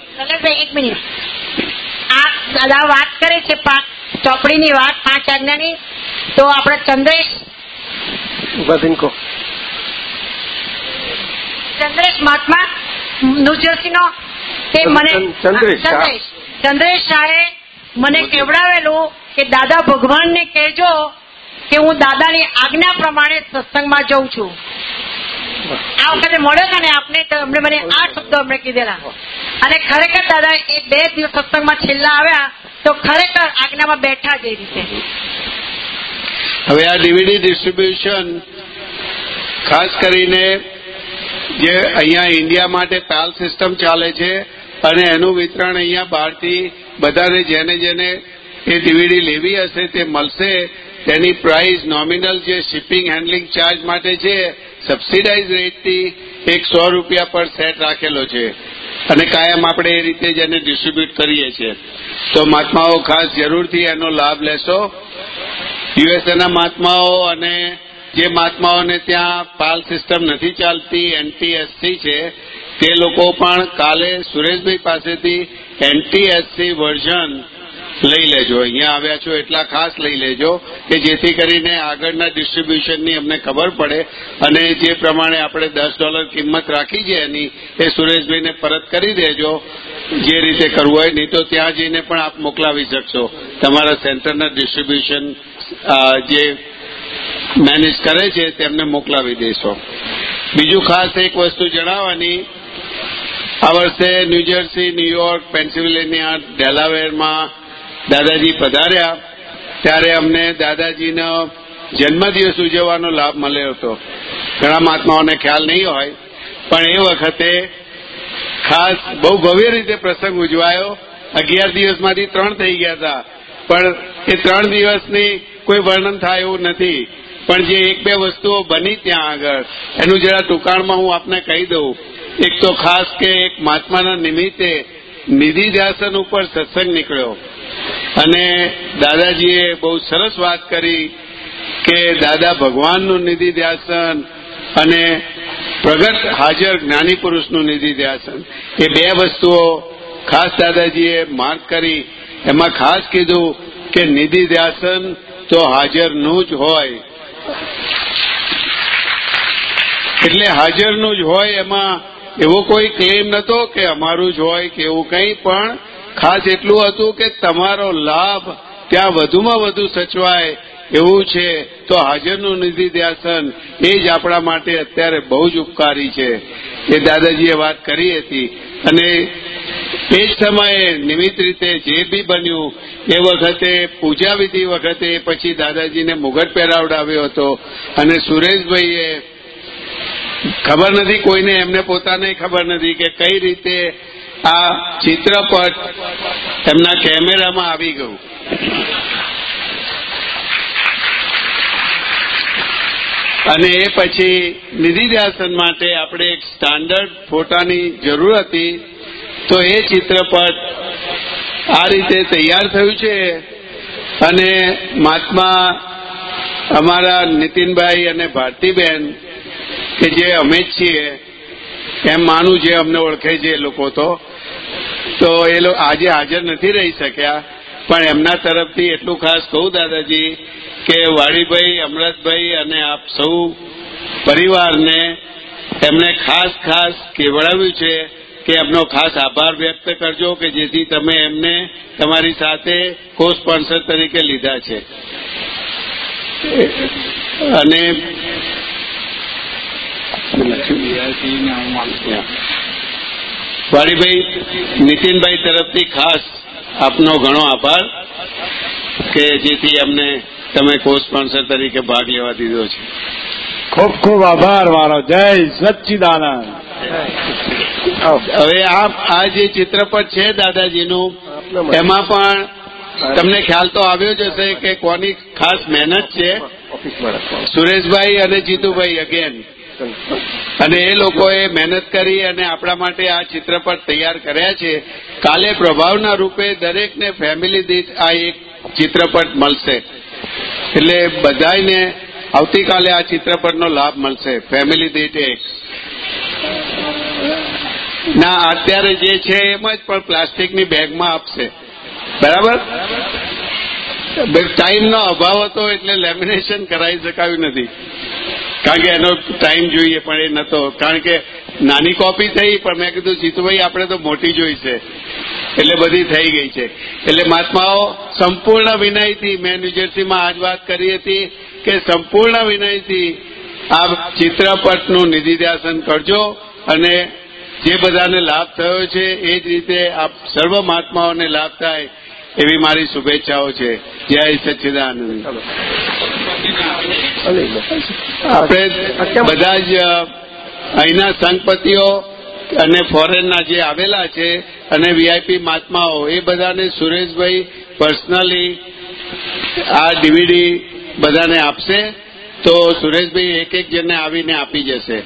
Speaker 6: એક મિનિટ. આ દાદા વાત કરે છે પાંચ ચોપડીની વાત પાંચ આજ્ઞાની. તો આપણે ચંદ્રેશ.
Speaker 5: થઈને કહો.
Speaker 6: ચંદ્રેશ મહાત્મા ન્યુજર્સી નો તે મને
Speaker 5: ચંદ્રેશ
Speaker 6: ચંદ્રેશ શાહે. મને કેવડાવેલું કે દાદા ભગવાનને કહેજો કે હું દાદાની આજ્ઞા પ્રમાણે સત્સંગમાં જઉં છું. આ વખતે મળ્યો ને આપને તો એમણે મને આ શબ્દો એમણે કીધેલા. અને ખરેખર દાદા એ બે દિવસ સત્સંગમાં છેલ્લા આવ્યા તો ખરેખર આજ્ઞામાં બેઠા જ એ રીતે.
Speaker 2: હવે આ ડીવીડી ડિસ્ટ્રીબ્યુશન ખાસ કરીને જે અહીંયા ઇન્ડિયા માટે પાલ સિસ્ટમ ચાલે છે અને એનું વિતરણ અહીંયા બહારથી બધાને જેને જેને એ ડીવીડી લેવી હશે તે મળશે. તેની પ્રાઇસ નોમિનલ જે શિપિંગ હેન્ડલિંગ ચાર્જ માટે છે સબસિડાઇઝ રેટથી એક સો રૂપિયા પર સેટ રાખેલો છે. અને કાયમ આપણે એ રીતે જ એને ડિસ્ટ્રીબ્યુટ કરીએ છીએ. તો મહાત્માઓ ખાસ જરૂરથી એનો લાભ લેશો. યુએસએના મહાત્માઓ અને જે મહાત્માઓને ત્યાં પાલ સિસ્ટમ નથી ચાલતી એનટીએસસી છે, તે લોકો પણ કાલે સુરેશભાઈ પાસેથી એનટીએસસી વર્ઝન લઈ લેજો. અહીંયા આવ્યા છો એટલા ખાસ લઈ લેજો કે જેથી કરીને આગળના ડિસ્ટ્રીબ્યુશનની અમને ખબર પડે અને જે પ્રમાણે આપણે દસ ડોલર કિંમત રાખી છે એની, એ સુરેશભાઈને પરત કરી દેજો. જે રીતે કરવું હોય, નહીં તો ત્યાં જઈને પણ આપ મોકલાવી શકશો. તમારા સેન્ટરના ડિસ્ટ્રીબ્યુશન જે મેનેજ કરે છે, તેમને મોકલાવી દેશો. બીજું ખાસ એક વસ્તુ જણાવવાની. આ વર્ષે ન્યૂજર્સી ન્યુયોર્ક પેન્સિલ્વેનિયા, ડેલાવેરમાં દાદાજી પધાર્યા. ત્યારે અમને દાદાજીનો જન્મદિવસ ઉજવવાનો લાભ મળ્યો હતો. ઘણા મહાત્માઓને ખ્યાલ નહીં હોય, પણ એ વખતે ખાસ બહુ ભવ્ય રીતે પ્રસંગ ઉજવાયો. અગિયાર દિવસમાંથી ત્રણ થઈ ગયા હતા. પણ એ ત્રણ દિવસની કોઈ વર્ણન થાય એવું નથી. પણ જે એક બે વસ્તુઓ બની ત્યાં આગળ, એનું જરા ટૂંકાણમાં હું આપને કહી દઉં. એક તો ખાસ કે એક મહાત્માના નિમિત્તે નિધિ ધ્યાસન ઉપર સત્સંગ નીકળ્યો. અને દાદાજીએ બહુ સરસ વાત કરી કે દાદા ભગવાનનું નિધિ ધ્યાસન અને પ્રગટ હાજર જ્ઞાની પુરુષનું નિધિ ધ્યાસન એ બે વસ્તુઓ ખાસ દાદાજીએ માર્ક કરી. એમાં ખાસ કીધું કે નિધિ ધ્યાસન તો હાજરનું જ હોય. એટલે હાજરનું જ હોય એમાં એવો કોઈ ક્લેમ નતો કે અમારું જ હોય કે એવું કંઈ, પણ ખાસ એટલું હતું કે તમારો લાભ ત્યાં વધુમાં વધુ સચવાય એવું છે. તો હાજરનું નિધિ ધ્યાસન એ જ આપણા માટે અત્યારે બહુ જ ઉપકારી છે. એ દાદાજીએ વાત કરી હતી. અને એ સમયે નિમિત્ત રીતે જે બી બન્યું, એ વખતે પૂજા વિધિ વખતે પછી દાદાજીને મુગટ પહેરાવડાવ્યો હતો અને સુરેશભાઈએ ખબર નથી કોઈને એમને પોતાને ખબર નથી કે કઈ રીતે આ ચિત્રપટ એમના કેમેરામાં આવી ગયું. અને એ પછી નિધિ માટે આપણે એક સ્ટાન્ડર્ડ ફોટાની જરૂર હતી. તો એ ચિત્રપટ આ રીતે તૈયાર થયું છે અને મહાત્મા અમારા નીતિનભાઈ અને ભારતીબેન કે જે અમે જ છીએ, એમ માનું જે અમને ઓળખે છે એ લોકો તો. તો એ લોકો આજે હાજર નથી રહી શક્યા, પણ એમના તરફથી એટલું ખાસ કહું દાદાજી કે વાડીભાઈ અમરતભાઈ અને આપ સૌ પરિવારને એમને ખાસ ખાસ કેવડાવ્યું છે કે એમનો ખાસ આભાર વ્યક્ત કરજો કે જેથી તમે એમને તમારી સાથે કો સ્પોન્સર તરીકે લીધા છે. અને વાડીભાઈ નીતિનભાઈ તરફથી ખાસ આપનો ઘણો આભાર કે જેથી અમને તમે કો સ્પોન્સર તરીકે ભાગ લેવા દીધો છે.
Speaker 1: ખૂબ ખૂબ આભાર મારો. જય સચ્ચિદાનંદ
Speaker 2: હવે આ જે ચિત્રપટ છે દાદાજીનું એમાં પણ તમને ખ્યાલ તો આવ્યો જ હશે કે કોની ખાસ મહેનત છે. સુરેશભાઈ અને જીતુભાઈ અગેન અને એ લોકોએ મહેનત કરી અને આપણા માટે આ ચિત્રપટ તૈયાર કર્યા છે. કાલે પ્રભાવના રૂપે દરેકને ફેમિલી દીઠ આ એક ચિત્રપટ મળશે. એટલે બધાને આવતીકાલે આ ચિત્રપટનો લાભ મળશે. ફેમિલી દીઠ એક. ના, અત્યારે જે છે એમ જ પણ પ્લાસ્ટિકની બેગમાં આપશે. બરાબર? ટાઈમનો અભાવ હતો એટલે લેમિનેશન કરાવી શકાયું નથી. કારણ કે એનો ટાઈમ જોઈએ, પણ એ નતો. કારણ કે નાની કોપી થઈ, પણ મેં કીધું, જીતુભાઈ, આપણે તો મોટી જોઈ છે એટલે બધી થઈ ગઈ છે. એટલે મહાત્માઓ, સંપૂર્ણ વિનયથી, મેં ન્યુજર્સીમાં આજ વાત કરી હતી કે સંપૂર્ણ વિનયથી આ ચિત્રપટનું નિધિધ્યાસન કરજો અને જે બધાને લાભ થયો છે, એ જ રીતે આપ સર્વ મહાત્માઓને લાભ થાય એવી મારી શુભેચ્છાઓ છે. જય સચ્ચિદાનંદ. આપણે બધા જ અહીંના સંઘપતિઓ અને ફોરેનના જે આવેલા છે અને વીઆઈપી મહાત્માઓ, એ બધાને સુરેશભાઈ પર્સનલી આ ડીવીડી બધાને આપશે. તો સુરેશભાઈ એક એક જણને આવીને આપી જશે.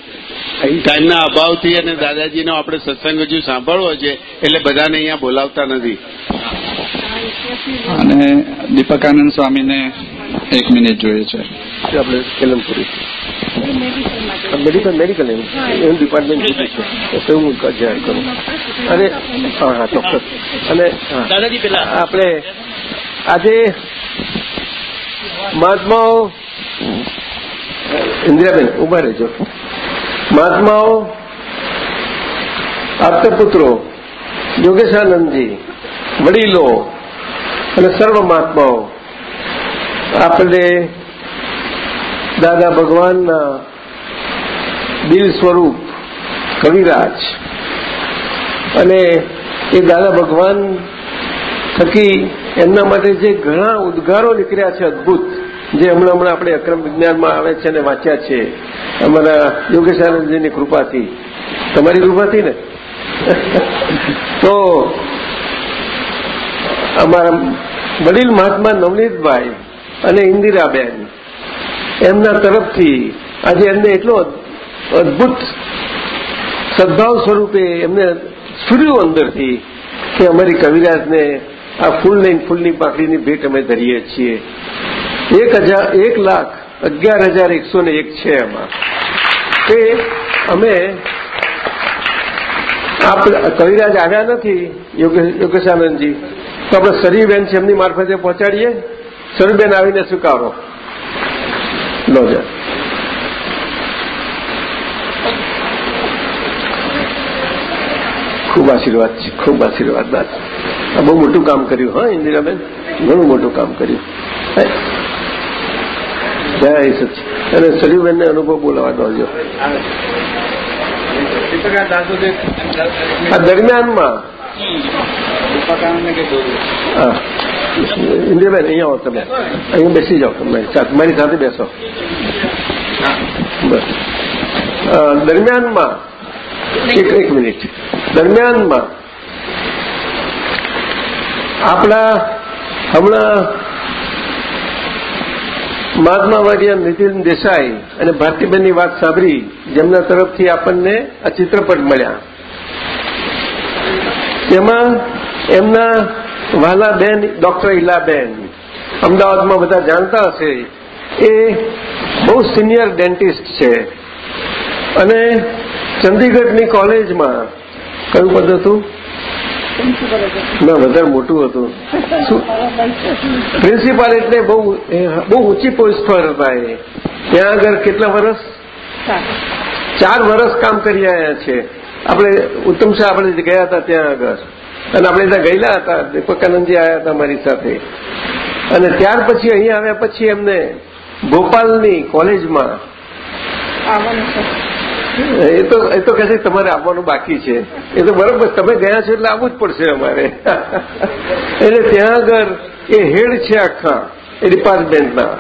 Speaker 2: ટાઈમના અભાવથી અને દાદાજીનો આપણે સત્સંગ હજુ સાંભળવો છે એટલે બધાને અહીંયા બોલાવતા નથી.
Speaker 10: અને દીપકાનંદ સ્વામીને એક મિનિટ જોઈએ છે.
Speaker 5: આપણે કેલમપુરી મેડિકલ મેડિકલ એનું એનું ડિપાર્ટમેન્ટ છે તો હું જાહેર કરું. અને હા હા ચોક્કસ. અને
Speaker 7: દાદાજી પેલા
Speaker 5: આપણે આજે મહાત્માઓ ઇન્દિરાબેન ઊભા રહેજો. મહાત્માઓ, આપતપુત્રો, યોગેશાનંદજી, વડીલો અને સર્વ મહાત્માઓ, આપણે દાદા ભગવાનના દિલ સ્વરૂપ કવિરાજ અને એ દાદા ભગવાન થકી એમના માટે જે ઘણા ઉદ્ગારો નીકળ્યા છે અદભુત. જે હમણાં હમણાં આપણે અક્રમ વિજ્ઞાનમાં આવે છે અને વાંચ્યા છે, અમારા યોગેશાનંદજીની કૃપાથી. તમારી કૃપાથી ને? તો અમારા વડીલ મહાત્મા નવનીતભાઈ અને ઇન્દિરાબેન, એમના તરફથી આજે એમને એટલો અદભુત સદભાવ સ્વરૂપે એમને સ્ફુર્યું અંદરથી કે અમારી કવિરાજને આ ફૂલ લઈને ફૂલની પાકડીની ભેટ અમે ધરીએ છીએ. એક હજાર એક લાખ અગિયાર હજાર એકસો ને એક છે એમાં. તે અમે કવિરાજ આવ્યા નથી યોગેશાનંદજી, તો આપણે સરીબેન છે એમની મારફતે પહોંચાડીએ. સરીબેન આવીને સ્વીકારો. લો જા. ખૂબ આશીર્વાદ છે, ખૂબ આશીર્વાદ. બાદ બહુ મોટું કામ કર્યું, હા, ઇન્દિરાબેન? ઘણું મોટું કામ કર્યું? જય સચ અને સરીબેનને અનુભવ બોલાવા દો આ દરમિયાનમાં? ઇન્દિરાબેન, અહીંયા આવો તમે. અહીંયા બેસી જાઓ તમે. મારી સાથે બેસો. બસ. દરમિયાનમાં? એક એક મિનિટ. દરમિયાનમાં આપણા હમણાં મહાત્મા વર્ય નીતિન દેસાઈ અને ભારતીબેનની વાત સાંભળી જેમના તરફથી આપણને આ ચિત્રપટ મળ્યા. તેમાં એમના વાલા બેન ડોક્ટર ઈલાબેન, અમદાવાદમાં બધા જાણતા હશે. એ બહુ સિનિયર ડેન્ટિસ્ટ છે. અને ચંદીગઢની કોલેજમાં કયું પદ હતું? ના, વધારે મોટું હતું. પ્રિન્સિપાલ એટલે બહુ બહુ ઊંચી પોસ્ટ પર હતા એ. ત્યાં આગળ કેટલા વર્ષ ચાર વર્ષ કામ કરી આવ્યા છે. આપણે, ઉત્તમ શાહ આપણે ગયા હતા ત્યાં આગળ. અને આપણે ત્યાં ગયેલા હતા દીપકાનંદજી આવ્યા હતા મારી સાથે. અને ત્યાર પછી અહીંયા આવ્યા પછી એમને ભોપાલની કોલેજમાં એ તો એ તો કહે છે તમારે આવવાનું બાકી છે. એ તો બરોબર તમે ગયા છો એટલે આવવું જ પડશે અમારે. એટલે ત્યાં આગળ એ હેડ છે આખા એ ડિપાર્ટમેન્ટના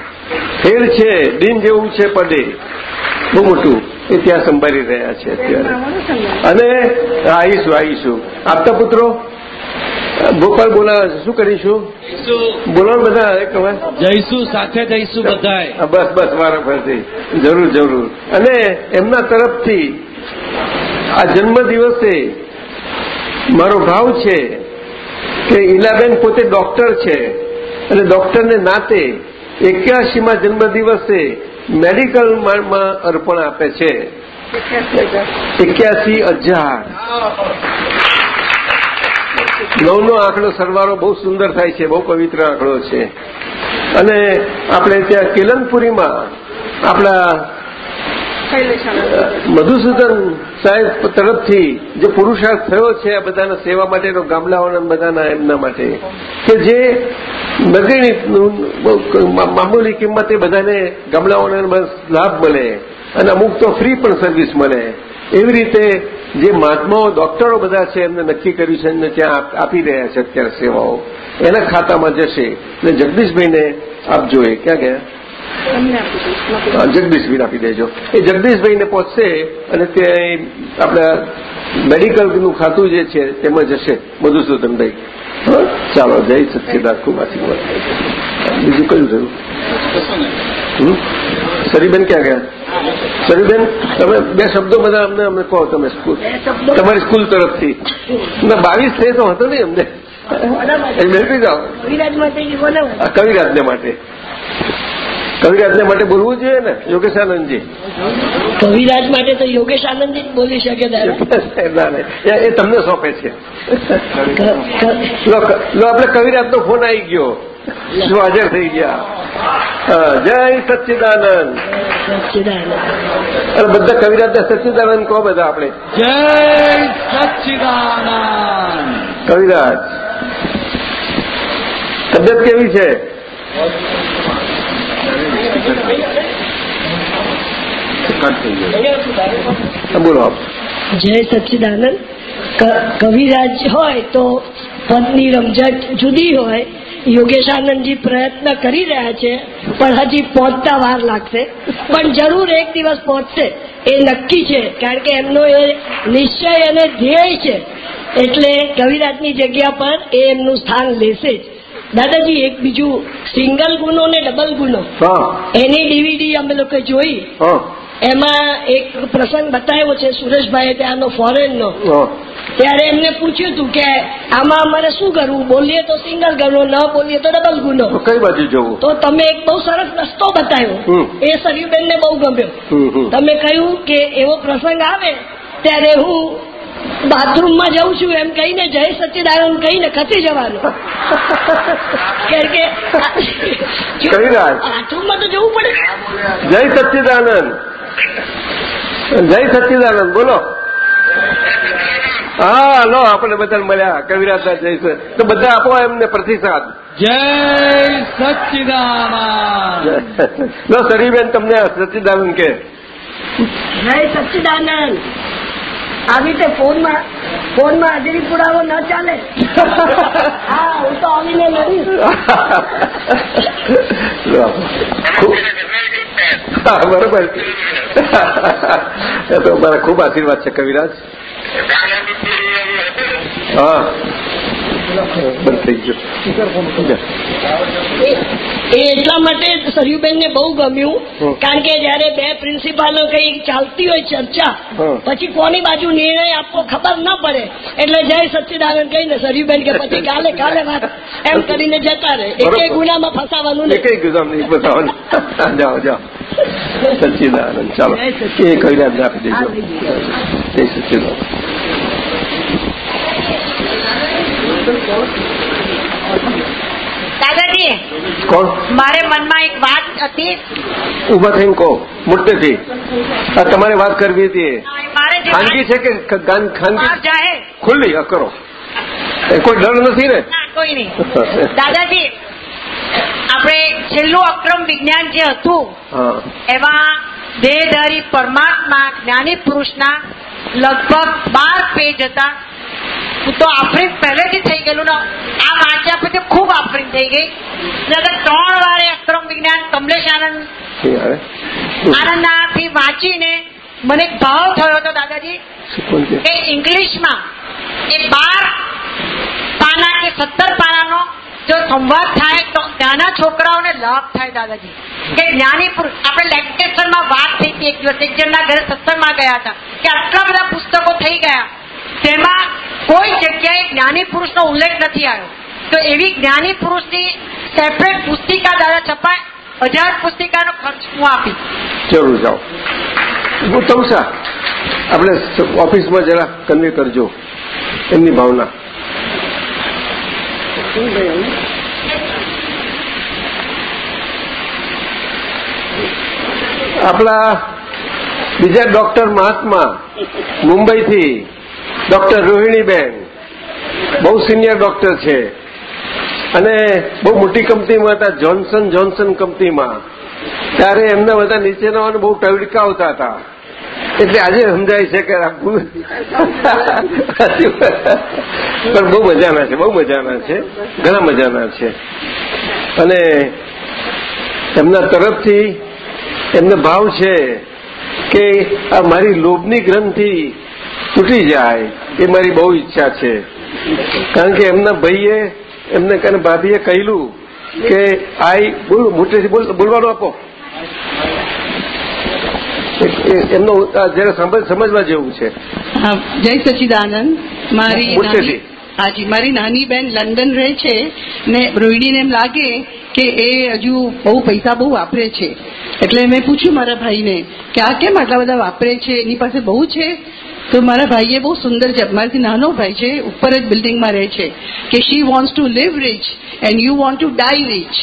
Speaker 5: હેડ છે ડીન જેવું છે પડે બહુ મોટું. એ ત્યાં સંભાળી રહ્યા છે અત્યારે. અને આવીશું આવીશું આપતા પુત્રો? ભોપાલ બોલાવે છે શું કરીશું? બોલો ને બધા એક હવે.
Speaker 7: જઈશું સાથે જઈશું બધાય.
Speaker 5: બસ બસ મારા ફરતી. જરૂર જરૂર. અને એમના તરફથી આ જન્મ દિવસે મારો ભાવ છે કે ઈલાબેન પોતે ડોક્ટર છે. અને ડોક્ટરને નાતે એક્યાસીમાં જન્મ દિવસે મેડિકલમાં અર્પણ આપે છે. એક્યાસી હજાર. નવનો આંકડો સરવાળો બહુ સુંદર થાય છે, બહુ પવિત્ર આંકડો છે. અને આપણે ત્યાં કેલનપુરીમાં આપણા મધુસૂદન સાહેબ તરફથી જે પુરુષાર્થ થયો છે આ બધાના સેવા માટેનો, ગામડાઓના બધાના એમના માટે, કે જે નગરની મામૂલી કિંમતે બધાને ગામડાઓને લાભ મળે અને અમુક તો ફ્રી પણ સર્વિસ મળે. એવી રીતે જે મહાત્માઓ ડોક્ટરો બધા છે એમને નક્કી કર્યું છે એમને ત્યાં આપી રહ્યા છે અત્યારે સેવાઓ. એના ખાતામાં જશે. એટલે જગદીશભાઈને આપજો એ ક્યાં ગયા? જગદીશભાઈને આપી દેજો. એ જગદીશભાઈને પહોંચશે અને તે આપણા મેડિકલનું ખાતું જે છે તેમાં જશે. મધુસૂદનભાઈ હા? ચાલો જય સચ્ચિદાન ખૂબ આશીર્વાદ બીજું કયું થયું? સરીબેન ક્યાં ગયા? સરીબેન તમે બે શબ્દો બધા અમને અમને કહો તમે સ્કૂલ તમારી સ્કૂલ તરફથી. ના બાવીસ થઈ તો હતો નહીં અમને એ બેસી જાઓ. કવિરાજને માટે. કવિરાજને માટે બોલવું જોઈએ ને યોગેશ આનંદજી.
Speaker 12: કવિરાજ માટે તો યોગેશ આનંદજી જ બોલી શકે
Speaker 5: ના એ- તમને સોંપે છે. લો આપણે કવિરાજનો ફોન આવી ગયો. શું હાજર થઈ ગયા? જય સચ્ચિદાનંદ
Speaker 12: સચ્ચિદાનંદ
Speaker 5: અને બધા કવિરાજ સચ્ચિદાનંદ કહો બધા આપણે
Speaker 3: જય સચ્ચિદાનંદ
Speaker 5: કવિરાજ તબિયત કેવી છે બોલો આપ
Speaker 12: જય સચ્ચિદાનંદ કવિરાજ હોય તો પદની રમઝટ જુદી હોય યોગેશ આનંદજી પ્રયત્ન કરી રહ્યા છે પણ હજી પહોંચતા વાર લાગશે. પણ જરૂર એક દિવસ પહોંચશે. એ નક્કી છે કારણ કે એમનો એ નિશ્ચય અને ધ્યેય છે. એટલે કવિરાજની જગ્યા પર એ એમનું સ્થાન લેશે જ. દાદાજી એક બીજું સિંગલ ગુનો ને ડબલ ગુનો. એની ડીવીડી અમે લોકો જોઈ. એમાં એક પ્રસંગ બતાવ્યો છે સુરેશભાઈ ત્યાંનો ફોરેનનો. ત્યારે એમને પૂછ્યું હતું કે આમાં અમારે શું કરવું? બોલીએ તો સિંગલ ગુનો ન બોલીએ તો ડબલ ગુનો.
Speaker 5: કઈ બાજુ જવું?
Speaker 12: તો તમે એક બહુ સરસ રસ્તો બતાવ્યો. એ સરયુબેનને બહુ ગમ્યો. તમે કહ્યું કે એવો પ્રસંગ આવે ત્યારે હું બાથરૂમમાં જઉં છું એમ કહીને જય સચ્ચિદાનંદ કહીને ખસી જવાનું. કેમ કે. બાથરૂમમાં તો જવું પડે.
Speaker 5: જય સચ્ચિદાનંદ જય સચ્ચિદાનંદ બોલો. હા લો આપણે બધા મળ્યા. કવિરાજના જય સ- તો બધા આપો એમને પ્રતિસાદ.
Speaker 3: જય સચ્ચિદાનંદ
Speaker 5: લો સરીબેન તમને સચ્ચિદાનંદ કે.
Speaker 12: જય સચ્ચિદાનંદ આવી રીતે ફોનમાં ફોનમાં હાજરી પુરાવો ન ચાલે? હા, હું તો આવીને
Speaker 5: બરોબર. એ તો મારા ખૂબ આશીર્વાદ છે, કવિરાજ. હા.
Speaker 12: એ- એટલા માટે સરયુબેનને બહુ ગમ્યું કારણ કે જયારે બે પ્રિન્સિપાલો કઈ ચાલતી હોય ચર્ચા પછી કોની બાજુ નિર્ણય આપવો ખબર ન પડે. એટલે જય સચ્ચિદાનંદ કહીને સરયુબેન કે પછી કાલે કાલે વાત એમ કરીને જતા રહે. એક
Speaker 5: બરોબર.
Speaker 12: ગુનામાં ફસાવાનું નહીં.
Speaker 5: કઈ બતાવવાનું જાઓ જાઓ. સચ્ચિદાનંદ ચાલો. એ કવિરાજ આપી દેજો. જય સચ્ચિદાનંદ.
Speaker 6: દાદાજી
Speaker 5: કોણ?
Speaker 6: મારે મનમાં એક વાત હતી.
Speaker 5: ઊભા થઈને કહો મુદ્દેથી તમારે વાત કરવી હતી. ખાનગી છે કે ખાનગી? ખુલ્લી કરો. કોઈ ડર નથી ને?
Speaker 6: કોઈ નહીં. દાદાજી આપણે છેલ્લું અક્રમ વિજ્ઞાન જે હતું એમાં દેહધારી પરમાત્મા જ્ઞાની પુરુષના લગભગ બાર પેજ હતા. તો આફરીન પહેલેથી થઈ ગયેલું ને. આ વાંચ્યા પછી ખૂબ આફરીન થઈ ગઈ. નકર ત્રણ વાર અક્રમ વિજ્ઞાન કમલેશ આનંદ
Speaker 5: આવે?
Speaker 6: વાંચીને મને ભાવ થયો હતો દાદાજી કે? ઇંગ્લિશમાં એ બાર પાના કે સત્તર પાનાનો જો સંવાદ થાય તો નાના છોકરાઓને લાભ થાય દાદાજી. કે જ્ઞાની પુરુષ આપણે લેક્ચરમાં વાત થઈ હતી એક દિવસ એક જણના ઘરે સત્સંગમાં ગયા હતા કે આટલા બધા પુસ્તકો થઈ ગયા. તેમાં કોઈ જગ્યાએ જ્ઞાની પુરુષનો ઉલ્લેખ નથી આવ્યો. તો એવી જ્ઞાની પુરુષની સેપરેટ પુસ્તિકા દાદા છપાય, હજાર પુસ્તિકાનો ખર્ચ હું આપી
Speaker 5: જરૂર જાઓ. હું શાહ આપણે ઓફિસમાં જરા કન્વે કરજો એમની ભાવના. આપણા બીજા ડોક્ટર મહાત્મા મુંબઈથી ડોક્ટર રોહિણીબેન, બહુ સિનિયર ડોક્ટર છે. અને બહુ મોટી કંપનીમાં હતા, જોન્સન જોન્સન કંપનીમાં. ત્યારે એમના બધા નીચેના બહુ ટવડકાવતા હતા. એટલે આજે સમજાય છે કે પણ બહુ મજાના છે, બહુ મજાના છે. ઘણા મજાના છે. અને એમના તરફથી એમને ભાવ છે કે આ મારી લોભની ગ્રંથિ તૂટી જાય એ મારી બહુ ઈચ્છા છે. કારણ કે એમના ભાઈએ એમને કને ભાભીએ કહેલું કે આઈ બોલ મોટેથી બોલ બોલવાનું આપો. એમનો જયારે સમજવા જેવું છે.
Speaker 13: જય સચિદાનંદ. મારી હાજી મારી નાની બેન લંડન રહે છે ને રોહિણીને એમ લાગે કે એ હજુ બહુ પૈસા બહુ વાપરે છે. એટલે મેં પૂછ્યું મારા ભાઈને કે આ કેમ આટલા બધા વાપરે છે? એની પાસે બહુ છે. તો મારા ભાઈએ બહુ સુંદર છે મારાથી નાનો ભાઈ છે ઉપર જ બિલ્ડિંગમાં રહે છે કે she wants to live rich and you want to die rich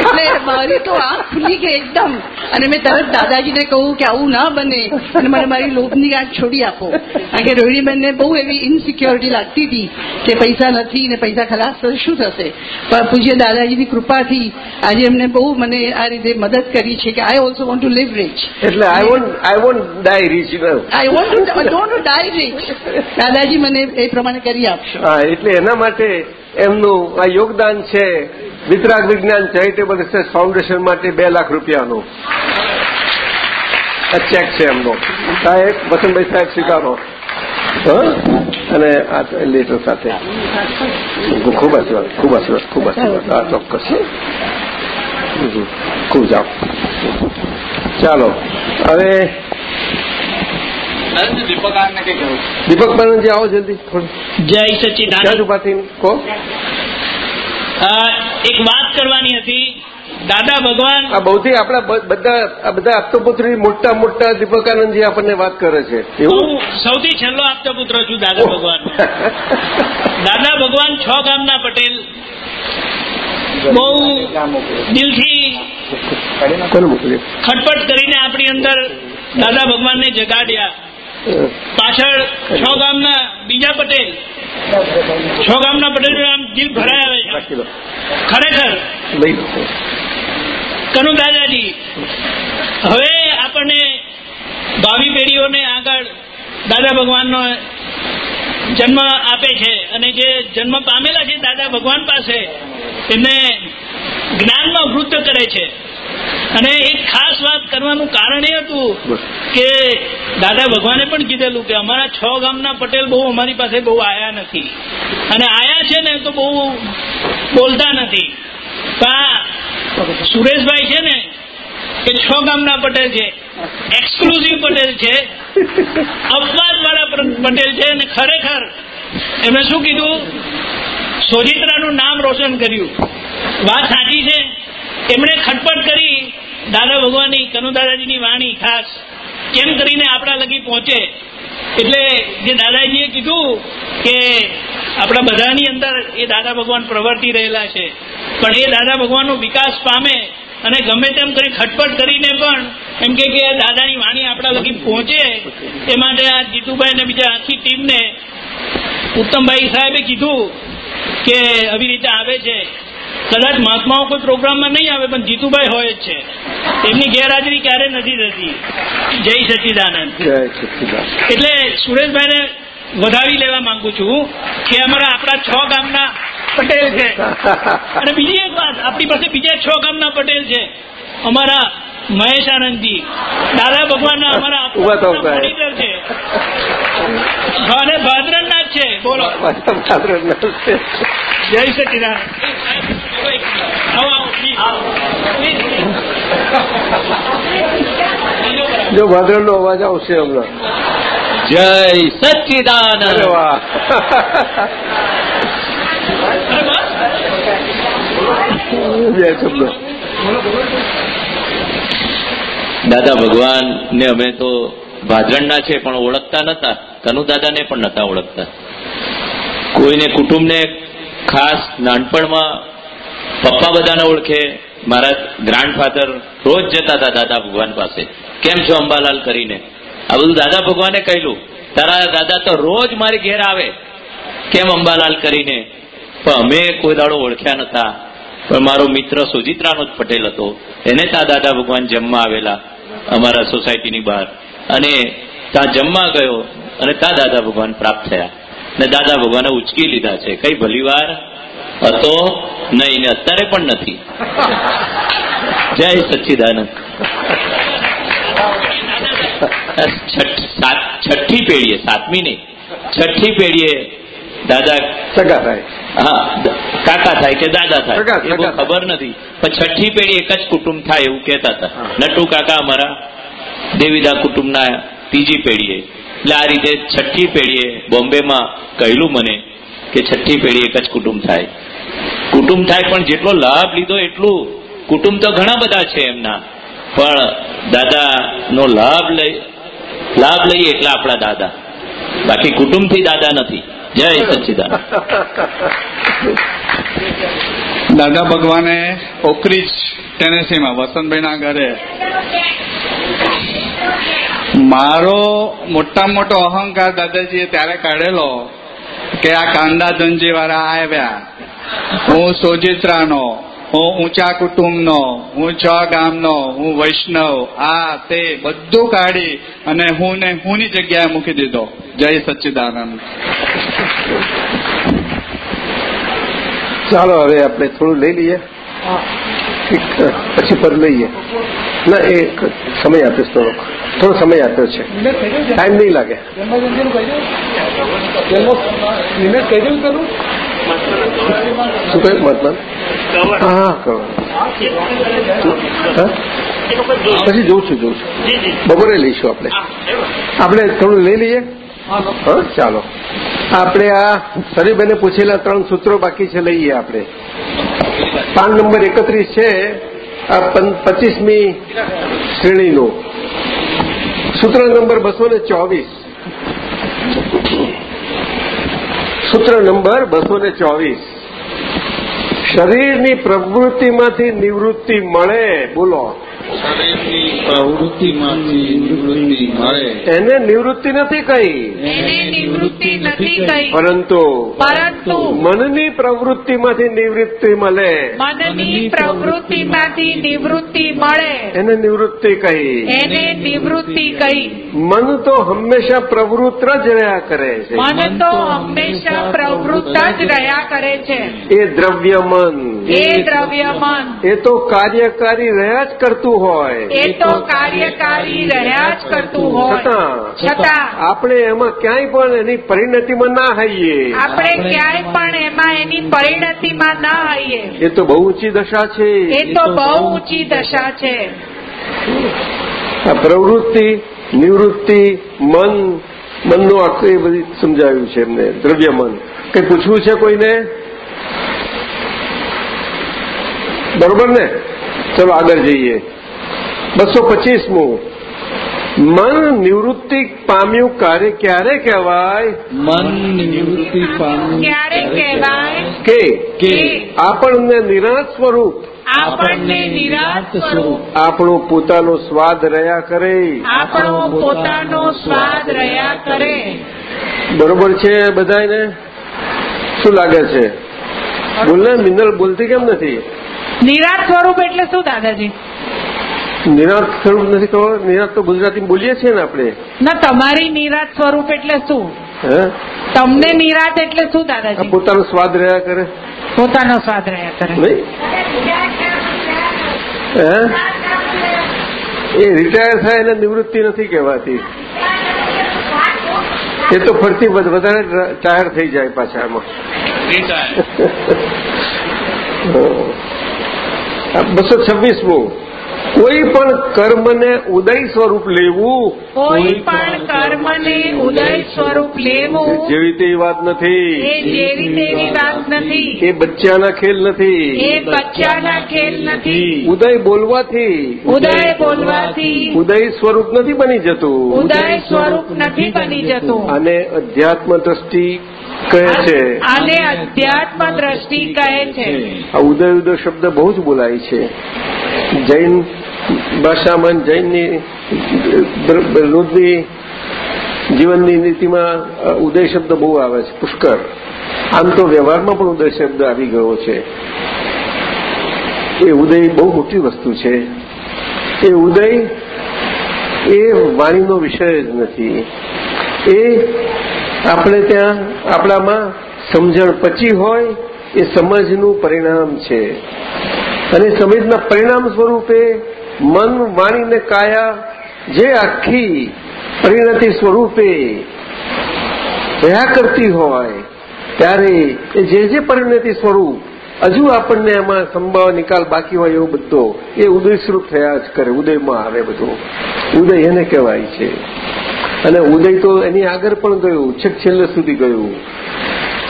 Speaker 13: એટલે મારી તો આંખ ખુલી ગઈ એકદમ. અને મેં તરત દાદાજીને કહું કે આવું ના બને. અને મને મારી લોભની ગાંઠ છોડી આપો. કારણ કે રોહિણીબેનને બહુ એવી ઇનસિક્યોરિટી લાગતી હતી કે પૈસા નથી ને પૈસા ખલાસ થશે શું થશે? પણ પૂજ્ય દાદાજીની કૃપાથી આજે એમને બહુ મને આ રીતે મદદ કરી છે કે I also want to live rich
Speaker 5: એટલે I want I want die
Speaker 13: rich I want to don't diary Dadaji મને એ પ્રમાણે કરી આપશો.
Speaker 5: હા, એટલે એના માટે એમનું આ યોગદાન છે વિતરાગ વિજ્ઞાન ચેરિટેબલ રિસર્ચ ફાઉન્ડેશન માટે બે લાખ રૂપિયાનું. આ ચેક છે એમનો. સાહેબ, વસંતભાઈ સાહેબ સ્વીકારો? અને આ લેટર સાથે. ખૂબ આશીર્વાદ ખૂબ આશીર્વાદ ખૂબ આશીર્વાદ. આ ચોક્કસ. ખૂબ જાઓ. ચાલો, હવે દીપક બાનંદજી આવો જલ્દી.
Speaker 7: જય
Speaker 5: ક્યાં
Speaker 7: સચ્ચિદાનંદ
Speaker 5: કહો
Speaker 7: એક વાત કરવાની હતી. દાદા ભગવાન
Speaker 5: આ બૌદ્ધિક આપણા બધા આ બધા આપતોપુત્રી મોટા મોટા દીપકાનંદજી આપણને વાત કરે છે. એવું?
Speaker 7: હું સૌથી છેલ્લો આપતોપુત્ર છું દાદા ભગવાન. દાદા ભગવાન છ ગામના પટેલ. બહુ દિલથી ખટપટ કરીને આપણી અંદર દાદા ભગવાનને જગાડ્યા. પાછળ છ ગામના બીજા પટેલ. છ ગામના પટેલ આમ દિલ ભરાય આવે છે. ખરેખર કનુ દાદાજી હવે આપણને ભાવિ પેઢીઓને આગળ દાદા ભગવાનનો જન્મ આપે છે અને જે જન્મ પામેલા છે દાદા ભગવાન પાસે એમને જ્ઞાનમાં વૃદ્ધ કરે છે. અને એક ખાસ વાત કરવાનું કારણ એ હતું કે દાદા ભગવાને પણ કીધેલું કે અમારા છ ગામના પટેલ બહુ અમારી પાસે બહુ આયા નથી. અને આયા છે ને તો બહુ બોલતા નથી. સુરેશભાઈ છે ને એ છ ગામના પટેલ છે. એક્સક્લુઝિવ પટેલ છે. અપવાદ વાળા પટેલ છે અને ખરેખર એમણે શું કીધું? સોજિત્રાનું નામ રોશન કર્યું. વાત સાચી છે? એમણે ખટપટ કરી દાદા ભગવાનની કનુ દાદાજીની વાણી ખાસ કેમ કરીને આપણા લગી પહોંચે. એટલે જે દાદાજીએ કીધું કે આપણા બધાની અંદર એ દાદા ભગવાન પ્રવર્તી રહેલા છે. પણ એ દાદા ભગવાનનો વિકાસ પામે અને ગમે તેમ કરી ખટપટ કરીને પણ એમ કે દાદાની વાણી આપણા લગી પહોંચે, એ માટે આ જીતુભાઈ અને બીજા આખી ટીમને ઉત્તમભાઈ સાહેબે કીધું કે આવી રીતે આવે છે. કદાચ મહાત્માઓ કોઈ પ્રોગ્રામમાં નહીં આવે પણ જીતુભાઈ હોય જ છે. એમની ગેરહાજરી ક્યારે નથી થતી. જય સચિદાનંદ. એટલે સુરેશભાઈને વધાવી લેવા માંગુ છું કે અમારા આપણા છ ગામના પટેલ છે. અને બીજી એક વાત આપણી પાસે બીજા છ ગામના પટેલ છે. અમારા મહેશ આનંદજી. દાદા ભગવાનના અમારા
Speaker 5: ઊભા થાઓ સાહેબ.
Speaker 7: મોનિટર છે. અને ભાદરણના જ છે. બોલો. જય please. Please.
Speaker 5: જો ભાદરનો અવાજ આવશે હમણાં
Speaker 7: જય
Speaker 5: સચિદાન બે શબ્દો
Speaker 14: દાદા ભગવાન ને અમે તો ભાદરણના છે પણ ઓળખતા નતા કનુ દાદાને પણ નતા ઓળખતા કોઈને કુટુંબને ખાસ નાનપણમાં પપ્પા બધાને ઓળખે. મારા ગ્રાન્ડફાધર રોજ જતા હતા દાદા ભગવાન પાસે. કેમ છો અંબાલાલ કરીને? આ બધું દાદા ભગવાને કહેલું. તારા દાદા તો રોજ મારી ઘેર આવે. કેમ અંબાલાલ કરીને? પણ અમે કોઈ દાડો ઓળખ્યા નતા. પણ મારો મિત્ર સુજિત્રાનો જ પટેલ હતો. એને ત્યાં દાદા ભગવાન જમવા આવેલા અમારા સોસાયટીની બહાર. અને ત્યાં જમવા ગયો અને ત્યાં દાદા ભગવાન પ્રાપ્ત થયા. ને દાદા ભગવાને ઉચકી લીધા છે. કઈ ભલી વાર હતો નહીં ને અત્યારે પણ નથી. જય સચ્ચિદાનંદ. છઠ્ઠી પેઢીએ સાતમી નહીં છઠ્ઠી પેઢીએ દાદા
Speaker 5: સગા થાય
Speaker 14: હા કાકા થાય કે દાદા થાય
Speaker 5: સગા,
Speaker 14: એ બહુ
Speaker 5: સગા.
Speaker 14: ખબર નથી. પણ છઠ્ઠી પેઢી એક જ કુટુંબ થાય એવું કહેતા હતા. નટુ કાકા અમારા દેવીદા કુટુંબના ત્રીજી પેઢીએ. એટલે આ રીતે છઠ્ઠી પેઢીએ બોમ્બેમાં કહેલું મને કે છઠ્ઠી પેઢી એક જ કુટુંબ થાય. કુટુંબ થાય પણ જેટલો લાભ લીધો એટલું કુટુંબ તો ઘણા બધા છે એમના. પણ દાદાનો લાભ લઈ, લાભ લઈએ એટલા આપણા દાદા. બાકી કુટુંબથી દાદા નથી. જય સચિદાન
Speaker 10: દાદા ભગવાને ઓકરીજ ટેનેસીમાં, વસંતભાઈના ઘરે. મારો મોટા મોટો અહંકાર દાદાજીએ ત્યારે કાઢેલો. કે આ કાંડા ધનજી વાળા આવ્યા. હું સોજિત્રાનો હું ઊંચા કુટુંબનો હું છ ગામનો હું વૈષ્ણવ આ તે બધું કાઢી અને હું ને હુંની જગ્યાએ મૂકી દીધો. જય સચ્ચિદાનંદ.
Speaker 5: ચાલો હવે આપણે થોડું લઈ લઈએ. પછી પર લઈએ. ના એ સમય આપીશ થોડોક. થોડો સમય આપ્યો છે. ટાઈમ નહીં લાગે. શું કહ્યું મતલબ? હા કવર. પછી જોઉં છું જોઉં છું બપોરે લઈશું આપણે. આપણે થોડું લઈ લઈએ? હા ચાલો. આપણે આ સરીબેને પૂછેલા ત્રણ સૂત્રો બાકી છે લઈએ આપણે. પાન નંબર એકત્રીસ છે આ પચીસમી શ્રેણીનું. સૂત્ર નંબર બસો ને ચોવીસ. સૂત્ર નંબર બસો ને ચોવીસ. શરીરની પ્રવૃત્તિમાંથી નિવૃત્તિ મળે બોલો.
Speaker 11: શરીરની પ્રવૃત્તિમાંથી નિવૃત્તિ મળે.
Speaker 5: એને નિવૃત્તિ નથી કહી
Speaker 6: એને નિવૃત્તિ નથી કહી
Speaker 5: પરંતુ
Speaker 6: પરંતુ
Speaker 5: મનની પ્રવૃત્તિમાંથી નિવૃત્તિ મળે.
Speaker 6: મનની પ્રવૃત્તિમાંથી નિવૃત્તિ મળે.
Speaker 5: એને નિવૃત્તિ કહી
Speaker 6: એને નિવૃત્તિ કહી
Speaker 5: મન તો હંમેશા પ્રવૃત્ત જ રહ્યા કરે છે.
Speaker 6: મન તો હંમેશા પ્રવૃત્ત જ રહ્યા કરે છે.
Speaker 5: એ દ્રવ્ય મન
Speaker 6: એ દ્રવ્ય મન
Speaker 5: એ તો કાર્યકારી રહ્યા જ કરતું હોય.
Speaker 6: એ તો કાર્યકારી રહ્યા જ કરતું હોય.
Speaker 5: છતાં
Speaker 6: છતાં
Speaker 5: આપણે એમાં ક્યાંય પણ એની પરિણતિમાં ના હઈએ.
Speaker 6: આપણે ક્યાંય પણ એમાં એની પરિણતિમાં ના હઈએ.
Speaker 5: એ તો બહુ ઊંચી દશા છે.
Speaker 6: એ તો બહુ ઊંચી દશા છે.
Speaker 5: પ્રવૃત્તિ નિવૃત્તિ મન મનનું આખું એ બધી સમજાવ્યું છે એમને દ્રવ્ય મન. કઈ પૂછવું છે કોઈને? બરોબર ને? ચલો આગળ જઈએ. બસો પચીસમું. મન નિવૃત્તિ પામ્યું કાર્ય ક્યારે કહેવાય?
Speaker 11: મન નિવૃત્તિ પામ્યું
Speaker 6: ક્યારે કહેવાય?
Speaker 5: કે
Speaker 6: કે
Speaker 5: આપણને નિરાશ સ્વરૂપ.
Speaker 6: આપણને નિરાશ સ્વરૂપ.
Speaker 5: આપણું પોતાનો સ્વાદ રહ્યા કરે.
Speaker 6: આપણો પોતાનો સ્વાદ રહ્યા કરે.
Speaker 5: બરોબર છે બધાને શું લાગે છે? બોલને મિનલ બોલતી કેમ નથી?
Speaker 6: નિરાશ સ્વરૂપ એટલે શું દાદાજી?
Speaker 5: નિરાશ સ્વરૂપ નથી ખબર નિરાશ તો ગુજરાતી બોલીએ છીએ ને આપણે.
Speaker 6: ના તમારી નિરાશ સ્વરૂપ એટલે શું?
Speaker 5: હે?
Speaker 6: તમને નિરાશ એટલે શું દાદાજી?
Speaker 5: પોતાનો સ્વાદ રહ્યા કરે.
Speaker 6: પોતાનો સ્વાદ રહ્યા કરે.
Speaker 5: એ રિટાયર થાય એને નિવૃત્તિ નથી કહેવાતી. એ તો ફરતી વધારે ટાયર થઈ જાય પાછા એમાં બસો છવ્વીસમું. કોઈ પણ કર્મને ઉદય સ્વરૂપ લેવું
Speaker 6: કોઈ પણ કર્મને ઉદય સ્વરૂપ લેવું
Speaker 5: જેવી તેવી વાત
Speaker 6: એ
Speaker 5: નથી
Speaker 6: જેવી તેવી વાત નથી.
Speaker 5: એ બચ્ચાના ખેલ
Speaker 6: એ
Speaker 5: નથી
Speaker 6: બચ્ચાના ખેલ નથી.
Speaker 5: ઉદય બોલવાથી.
Speaker 6: ઉદય બોલવાથી.
Speaker 5: ઉદય સ્વરૂપ નથી બની જતું.
Speaker 6: ઉદય સ્વરૂપ નથી બની જતું.
Speaker 5: અને અધ્યાત્મ દ્રષ્ટિ કહે છે.
Speaker 6: આને અધ્યાત્મ દ્રષ્ટિ કહે છે.
Speaker 5: આ ઉદય ઉદય શબ્દ બહુ જ બોલાય છે. જૈન ભાષામાં જૈનની રોજની જીવનની નીતિમાં ઉદય શબ્દ બહુ આવે છે. પુષ્કર આમ તો વ્યવહારમાં પણ ઉદય શબ્દ આવી ગયો છે. એ ઉદય બહુ મોટી વસ્તુ છે. એ ઉદય એ વાણીનો વિષય જ નથી. એ આપણે ત્યાં આપણામાં સમજણ પચી હોય એ સમજનું પરિણામ છે. અને સમજના પરિણામ સ્વરૂપે મન, વાણી ને કાયા જે આખી પરિણતિ સ્વરૂપે રહ્યા કરતી હોય, ત્યારે એ જે જે પરિણતિ સ્વરૂપ હજુ આપણને એમાં સંભાવ નિકાલ બાકી હોય એવો બધો, એ ઉદયસ્વરૂપ થયા જ કરે, ઉદયમાં આવે બધું. ઉદય એને કહેવાય છે. અને ઉદય તો એની આગળ પણ ગયું, છેક છેલ્લે સુધી ગયું.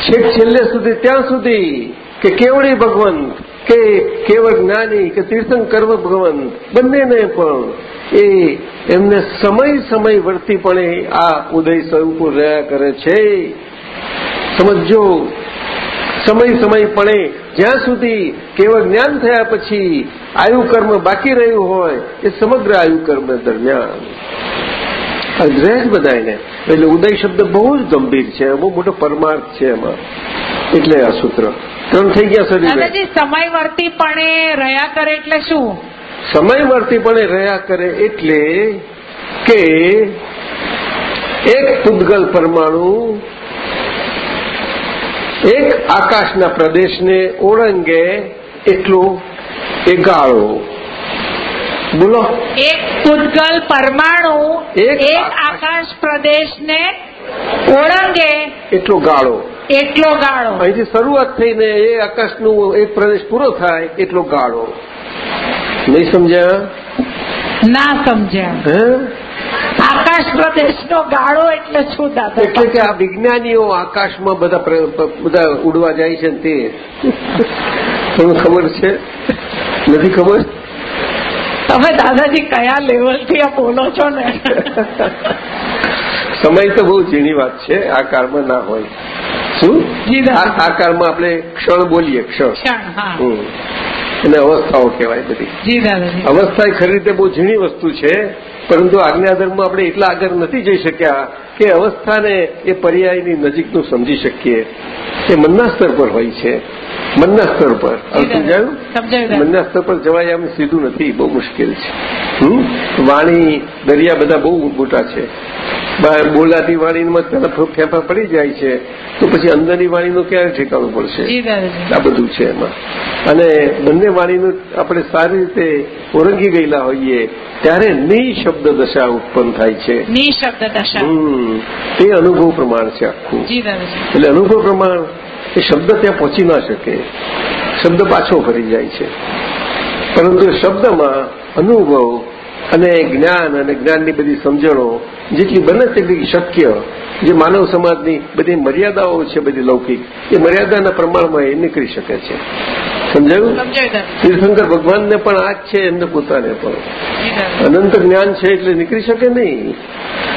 Speaker 5: છેક છેલ્લે સુધી, ત્યાં સુધી કે કેવડી ભગવંત, કે કેવળ જ્ઞાની, કે તીર્થંકર ભગવંત, બંનેને પણ એ એમને સમય સમય વર્તીપણે આ ઉદય સ્વરૂપો રહ્યા કરે છે. સમજો સમય સમયપણે જ્યાં સુધી કેવળ જ્ઞાન થયા પછી આયુ કર્મ બાકી રહ્યું હોય, એ સમગ્ર આયુ કર્મ દરમિયાન. રહે જ બધાને એટલે ઉદય શબ્દ બહુ જ ગંભીર છે બહુ મોટો પરમાર્થ છે એમાં. એટલે આ સૂત્ર. ત્રણ થઈ ગયા
Speaker 6: દાદાજી સમયવર્તીપણે રહ્યા કરે એટલે શું?
Speaker 5: સમયવર્તીપણે રહ્યા કરે એટલે કે એક પૂદગલ પરમાણુ એક આકાશના પ્રદેશને ઓળંગે એટલો એ ગાળો બોલો.
Speaker 6: એક પૂદગલ પરમાણુ
Speaker 5: એક
Speaker 6: એક આકાશ પ્રદેશને ઓળંગે.
Speaker 5: એટલો ગાળો.
Speaker 6: એટલો ગાળો.
Speaker 5: અહીંથી શરૂઆત થઈને એ આકાશનું એક પ્રદેશ પૂરો થાય એટલો ગાળો. નહીં સમજ્યા?
Speaker 6: ના સમજ્યા.
Speaker 5: હે?
Speaker 6: આકાશ પ્રદેશનો ગાળો એટલે શું દાદા?
Speaker 5: એટલે કે આ વિજ્ઞાનીઓ આકાશમાં બધા બધા ઉડવા જાય છે તે. તમને ખબર છે? નથી ખબર?
Speaker 6: તમે દાદાજી કયા લેવલથી આ બોલો છો ને?
Speaker 5: સમય તો બહુ ઝીણી વાત છે આ કાળમાં ના હોય. શું?
Speaker 6: જી
Speaker 5: આ કાળમાં આપણે ક્ષણ બોલીએ ક્ષણ.
Speaker 6: ક્ષણ
Speaker 5: એને અવસ્થાઓ કહેવાય બધી. અવસ્થા એ ખરી રીતે બહુ ઝીણી વસ્તુ છે પરંતુ આજ્ઞાધર્મમાં આપણે એટલા આગળ નથી જઈ શક્યા કે અવસ્થાને એ પર્યાયની નજીકનું સમજી શકીએ. એ મનના સ્તર પર હોય છે. મનના સ્તર પર. સમજાયું? મનના સ્તર પર જવાય એમ સીધું નથી. બહુ મુશ્કેલ છે. વાણી દરિયા બધા બહુ મોટા છે. બોલાતી વાણીમાં તરફ ફેંફા પડી જાય છે. તો પછી અંદરની વાણીનું ક્યારે ઠેકાણું પડશે? આ બધું છે એમાં. અને બંને વાણીનું આપણે સારી રીતે ઓળંગી ગયેલા હોઈએ ત્યારે નિઃશબ્દ દશા ઉત્પન્ન થાય છે.
Speaker 6: નિઃશબ્દ દશા.
Speaker 5: હમ. એ અનુભવ પ્રમાણ છે આખું. એટલે અનુભવ પ્રમાણ એ શબ્દ ત્યાં પહોંચી ના શકે. શબ્દ પાછો ફરી જાય છે. પરંતુ શબ્દમાં અનુભવ અને જ્ઞાન અને જ્ઞાનની બધી સમજણો જેટલી બને તેટલી શક્ય જે માનવ સમાજની બધી મર્યાદાઓ છે બધી લૌકિક એ મર્યાદાના પ્રમાણમાં એ નીકળી શકે છે. સમજાયું? તીર્થંકર ભગવાનને પણ આ જ છે એમને પોતાને પણ. અનંત જ્ઞાન છે એટલે નીકળી શકે નહીં.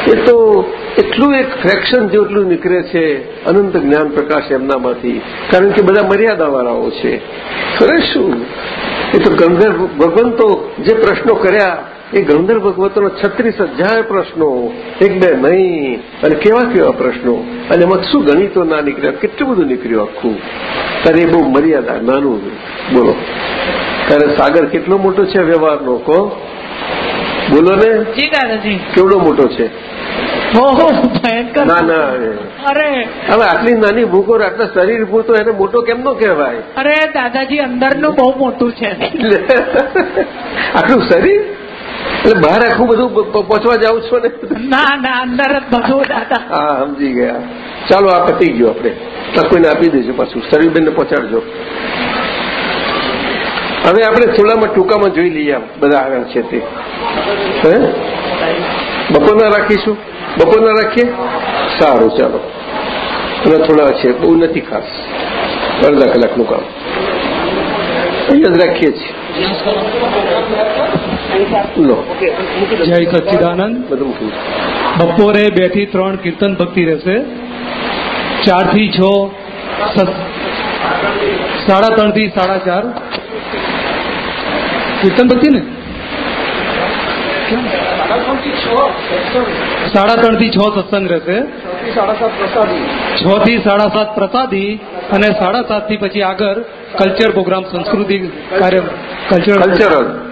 Speaker 5: એ તો એટલું એક ફ્રેક્શન જેટલું નીકળે છે અનંત જ્ઞાન પ્રકાશ એમનામાંથી. કારણ કે બધા મર્યાદાવાળાઓ છે. ખરે શું? એ તો ગંધર્વ ભગવંતો જે પ્રશ્નો કર્યા એ ગંગર ભગવતનો છત્રીસ હજાર પ્રશ્નો એક બે નહીં અને કેવા કેવા પ્રશ્નો. અને એમાં શું ગણિતો ના નીકળ્યા કેટલું બધું નીકળ્યું આખું. ત્યારે બહુ મર્યાદા નાનું બોલો. ત્યારે સાગર કેટલો મોટો છે વ્યવહારનો? કહો. બોલો ને.
Speaker 6: જી દાદાજી.
Speaker 5: કેવડો મોટો છે? ના ના.
Speaker 6: અરે.
Speaker 5: હવે આટલી નાની ભૂખો આટલા શરીર ભૂતો એને મોટો કેમ નો કહેવાય?
Speaker 6: અરે દાદાજી અંદરનું બહુ મોટું છે.
Speaker 5: આટલું શરીર? એટલે બહાર આખું બધું પહોંચવા જાઉં છો ને?
Speaker 6: ના ના અંદર જ બધું દાદા.
Speaker 5: હા સમજી ગયા. ચાલો આ પતી ગયો આપણે. કોઈને આપી દઈશું પાછું. શરીરબેનને પહોંચાડજો. હવે આપણે થોડામાં ટૂંકામાં જોઈ લઈએ બધા આવ્યા છે તે. હે? બપોરના રાખીશું? બપોરના રાખીએ? સારું ચાલો. અને થોડા છે બહુ નથી ખાસ. અડધા કલાકનું કામ. અહીંયા જ રાખીએ છીએ.
Speaker 15: જય સચ્ચિદાનંદ. બપોરે બેથી ત્રણ કીર્તન ભક્તિ રહેશે. ચારથી છ સાડા ત્રણથી સાડા ચાર. કીર્તન ભક્તિ ને? સાડા ત્રણથી છ સત્સંગ રહેશે. છ થી સાડા સાત પ્રસાદી અને સાડા સાતથી પછી આગળ કલ્ચર પ્રોગ્રામ સંસ્કૃતિ કાર્ય કલ્ચર
Speaker 5: કલ્ચરલ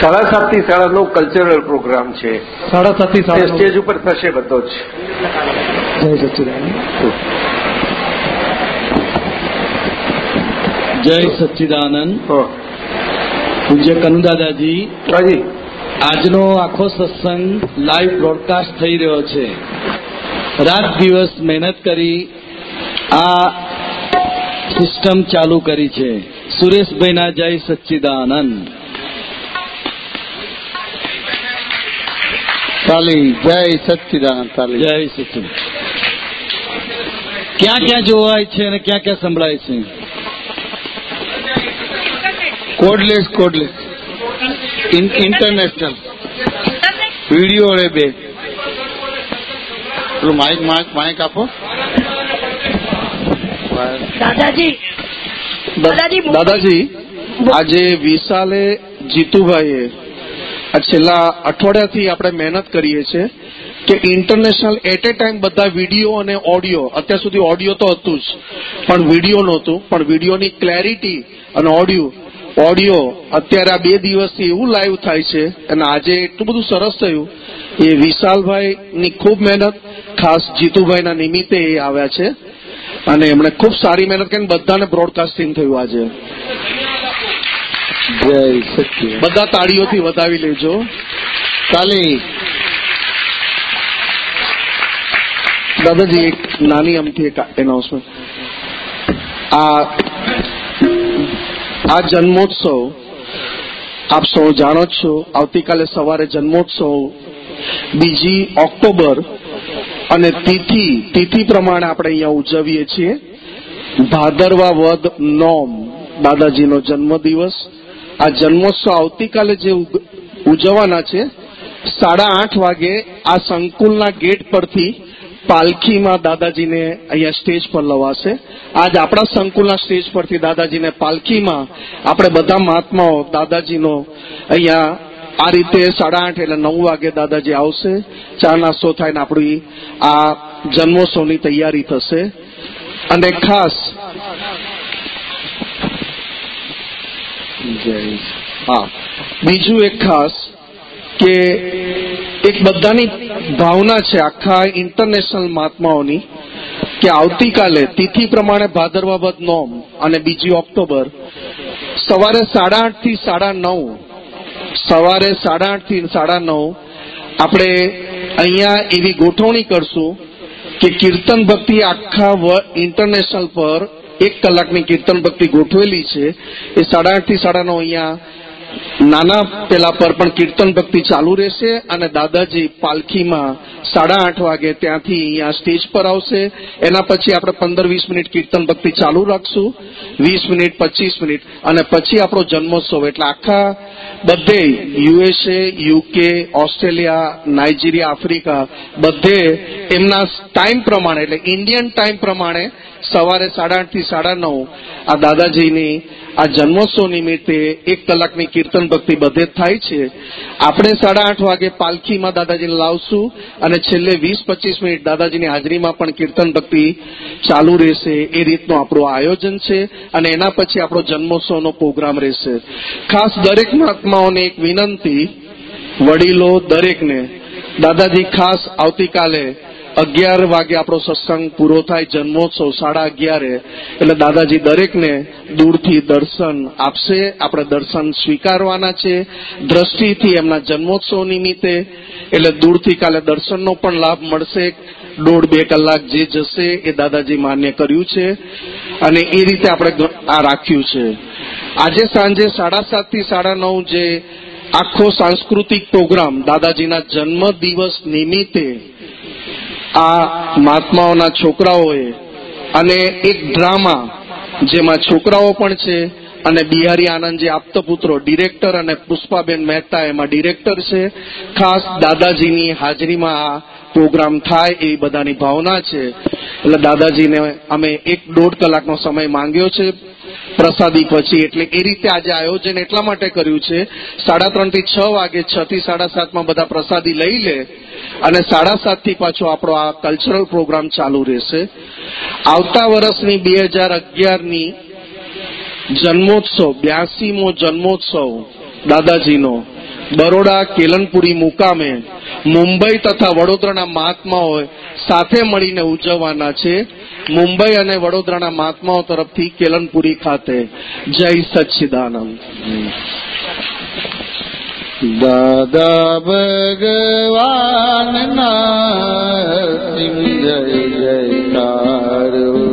Speaker 5: સાડા સાતથી સાડા નવ કલ્ચરલ પ્રોગ્રામ છે.
Speaker 15: સાડા
Speaker 5: સાતથી
Speaker 15: સાડા
Speaker 5: સ્ટેજ ઉપર થશે બધો જ.
Speaker 15: જય સચિદાનંદ
Speaker 7: જય સચ્ચિદાનંદ.
Speaker 5: હા.
Speaker 7: પૂજ્ય કનુદાદાજી
Speaker 5: હાજી.
Speaker 7: આજનો આખો સત્સંગ લાઈવ બ્રોડકાસ્ટ થઈ રહ્યો છે. રાત દિવસ મહેનત કરી આ
Speaker 3: સિસ્ટમ ચાલુ કરી છે. સુરેશભાઈના જય સચ્ચિદાનંદ.
Speaker 16: તાલી જય સચ્ચિદાનંદ તાલી.
Speaker 3: જય સચ્ચિદાનંદ. ક્યાં ક્યાં જોવાય છે અને ક્યાં ક્યાં સંભળાય છે?
Speaker 16: કોડલેસ કોડલેસ ઇન્ટરનેશનલ વીડિયો રે બે. પેલું માઇક માઇક માઇક આપો.
Speaker 12: દાદાજી. દાદાજી
Speaker 17: આજે વિશાલે જીતુભાઈએ છેલ્લા અઠવાડિયાથી આપણે મહેનત કરીએ છીએ કે ઇન્ટરનેશનલ એટ એ ટાઈમ બધા વીડિયો અને ઓડિયો અત્યાર સુધી ઓડિયો તો હતું જ, પણ વીડિયો નહોતું, પણ વિડીયોની ક્લેરિટી અને ઓડિયો ઓડિયો અત્યારે આ બે દિવસથી એવું લાઈવ થાય છે અને આજે એટલું બધું સરસ થયું. એ વિશાલભાઈ ની ખૂબ મહેનત, ખાસ જીતુભાઈના નિમિત્તે એ આવ્યા છે. અને એમણે ખૂબ સારી મહેનત કરીને બધાને બ્રોડકાસ્ટિંગ થયું આજે.
Speaker 16: જય સચ્ચિદાનંદ
Speaker 17: બધા તાળીઓથી વધાવી લેજો.
Speaker 16: કાલે
Speaker 17: દાદાજી, એક નાની અમથી એક એનાઉન્સમેન્ટ આ આ જન્મોત્સવ, આપ સૌ જાણો જ છો, આવતીકાલે સવારે જન્મોત્સવ, બીજી ઓક્ટોબર અને તિથિ તિથિ પ્રમાણે આપણે અહીંયા ઉજવીએ છીએ. ભાદરવા વદ નોમ, દાદાજીનો જન્મદિવસ. આ જન્મોત્સવ આવતીકાલે જે ઉજવવાના છે, સાડા આઠ વાગે આ સંકુલના ગેટ પરથી પાલખીમાં દાદાજીને અહીંયા સ્ટેજ પર લવાશે. આજ આપણા સંકુલના સ્ટેજ પરથી દાદાજીને પાલખીમાં આપણે બધા મહાત્માઓ, દાદાજીનો અહીંયા આ રીતે સાડા આઠ એટલે નવ વાગે દાદાજી આવશે. ચા નાસ્તો થાય ને આપણી આ જન્મોત્સવની તૈયારી થશે. અને ખાસ હા. બીજું એક ખાસ કે એક બધાની ભાવના છે આખા ઇન્ટરનેશનલ મહાત્માઓની કે આવતીકાલે તિથિ પ્રમાણે ભાદરવા નોમ અને બીજી ઓક્ટોબર સવારે સાડા આઠથી સાડા નવ, સવારે સાડા આઠથી સાડા નવ આપણે અહીંયા એવી ગોઠવણી કરશું કે કીર્તન ભક્તિ આખા ઇન્ટરનેશનલ પર એક કલાકની કીર્તન ભક્તિ ગોઠવેલી છે. એ સાડા આઠથી સાડા નવ અહીંયા નાના પેલા પર પણ કીર્તન ભક્તિ ચાલુ રહેશે અને દાદાજી પાલખીમાં સાડા આઠ વાગે ત્યાંથી અહીંયા સ્ટેજ પર આવશે. એના પછી આપણે પંદર વીસ મિનિટ કીર્તન ભક્તિ ચાલુ રાખશું. વીસ મિનિટ, પચીસ મિનિટ અને પછી આપણો જન્મોત્સવ એટલે આખા બધે USA, UK, Australia, Nigeria, Africa બધે એમના ટાઈમ પ્રમાણે એટલે ઇન્ડિયન ટાઈમ પ્રમાણે સવારે સાડા આઠથી સાડા નવ આ દાદાજીની આ જન્મોત્સવ નિમિત્તે એક કલાકની કીર્તન ભક્તિ બધે થાય છે. આપણે સાડા આઠ વાગે પાલખીમાં દાદાજીને લાવશું અને છેલ્લે વીસ પચીસ મિનિટ દાદાજીની હાજરીમાં પણ કીર્તન ભક્તિ ચાલુ રહેશે. એ રીતનું આપણું આયોજન છે અને એના પછી આપણો જન્મોત્સવનો પ્રોગ્રામ રહેશે. ખાસ દરેક મહાત્માઓને એક વિનંતી, વડીલો દરેકને, દાદાજી ખાસ આવતીકાલે અગિયાર વાગે આપણો સત્સંગ પૂરો થાય, જન્મોત્સવ સાડા અગિયારે. એટલે દાદાજી દરેકને દૂરથી દર્શન આપશે, આપણે દર્શન સ્વીકારવાના છે. દ્રષ્ટિથી એમના જન્મોત્સવ નિમિત્તે, એટલે દૂરથી કાલે દર્શનનો પણ લાભ મળશે. દોઢ બે કલાક જે જશે એ દાદાજી માન્ય કર્યું છે. અને એ રીતે આપણે આ રાખ્યું છે. આજે સાંજે સાડા સાતથી સાડા નવ જે આખો સાંસ્કૃતિક પ્રોગ્રામ દાદાજીના જન્મ દિવસ નિમિત્તે આ મહાત્માઓના છોકરાઓએ અને એક ડ્રામા જેમાં છોકરાઓ પણ છે અને બિહારી આનંદજી આપતપુત્રો, ડિરેક્ટર અને પુષ્પાબેન મહેતા એમાં ડિરેક્ટર છે. ખાસ દાદાજીની હાજરીમાં આ પ્રોગ્રામ થાય એવી બધાની ભાવના છે. એટલે દાદાજીને અમે એક દોઢ કલાકનો સમય માંગ્યો છે. પ્રસાદી પછી એટલે એ રીતે આજે આયોજન એટલા માટે કર્યું છે. સાડા ત્રણથી છ વાગે છ થી સાડા સાતમાં બધા પ્રસાદી લઈ લે અને સાડા સાતથી પાછો આપણો આ કલ્ચરલ પ્રોગ્રામ ચાલુ રહેશે. આવતા વર્ષની બે હજાર અગિયારની જન્મોત્સવ, બ્યાસીમો જન્મોત્સવ, દાદાજીનો, બરોડા કેલનપુરી મુકામે, મુંબઈ તથા વડોદરાના મહાત્માઓ સાથે મળીને ઉજવવાના છે. મુંબઈ અને વડોદરાના મહાત્માઓ તરફથી કેલનપુરી ખાતે જય સચ્ચિદાનંદ.
Speaker 16: દાદા ભગવાન જય જયકાર.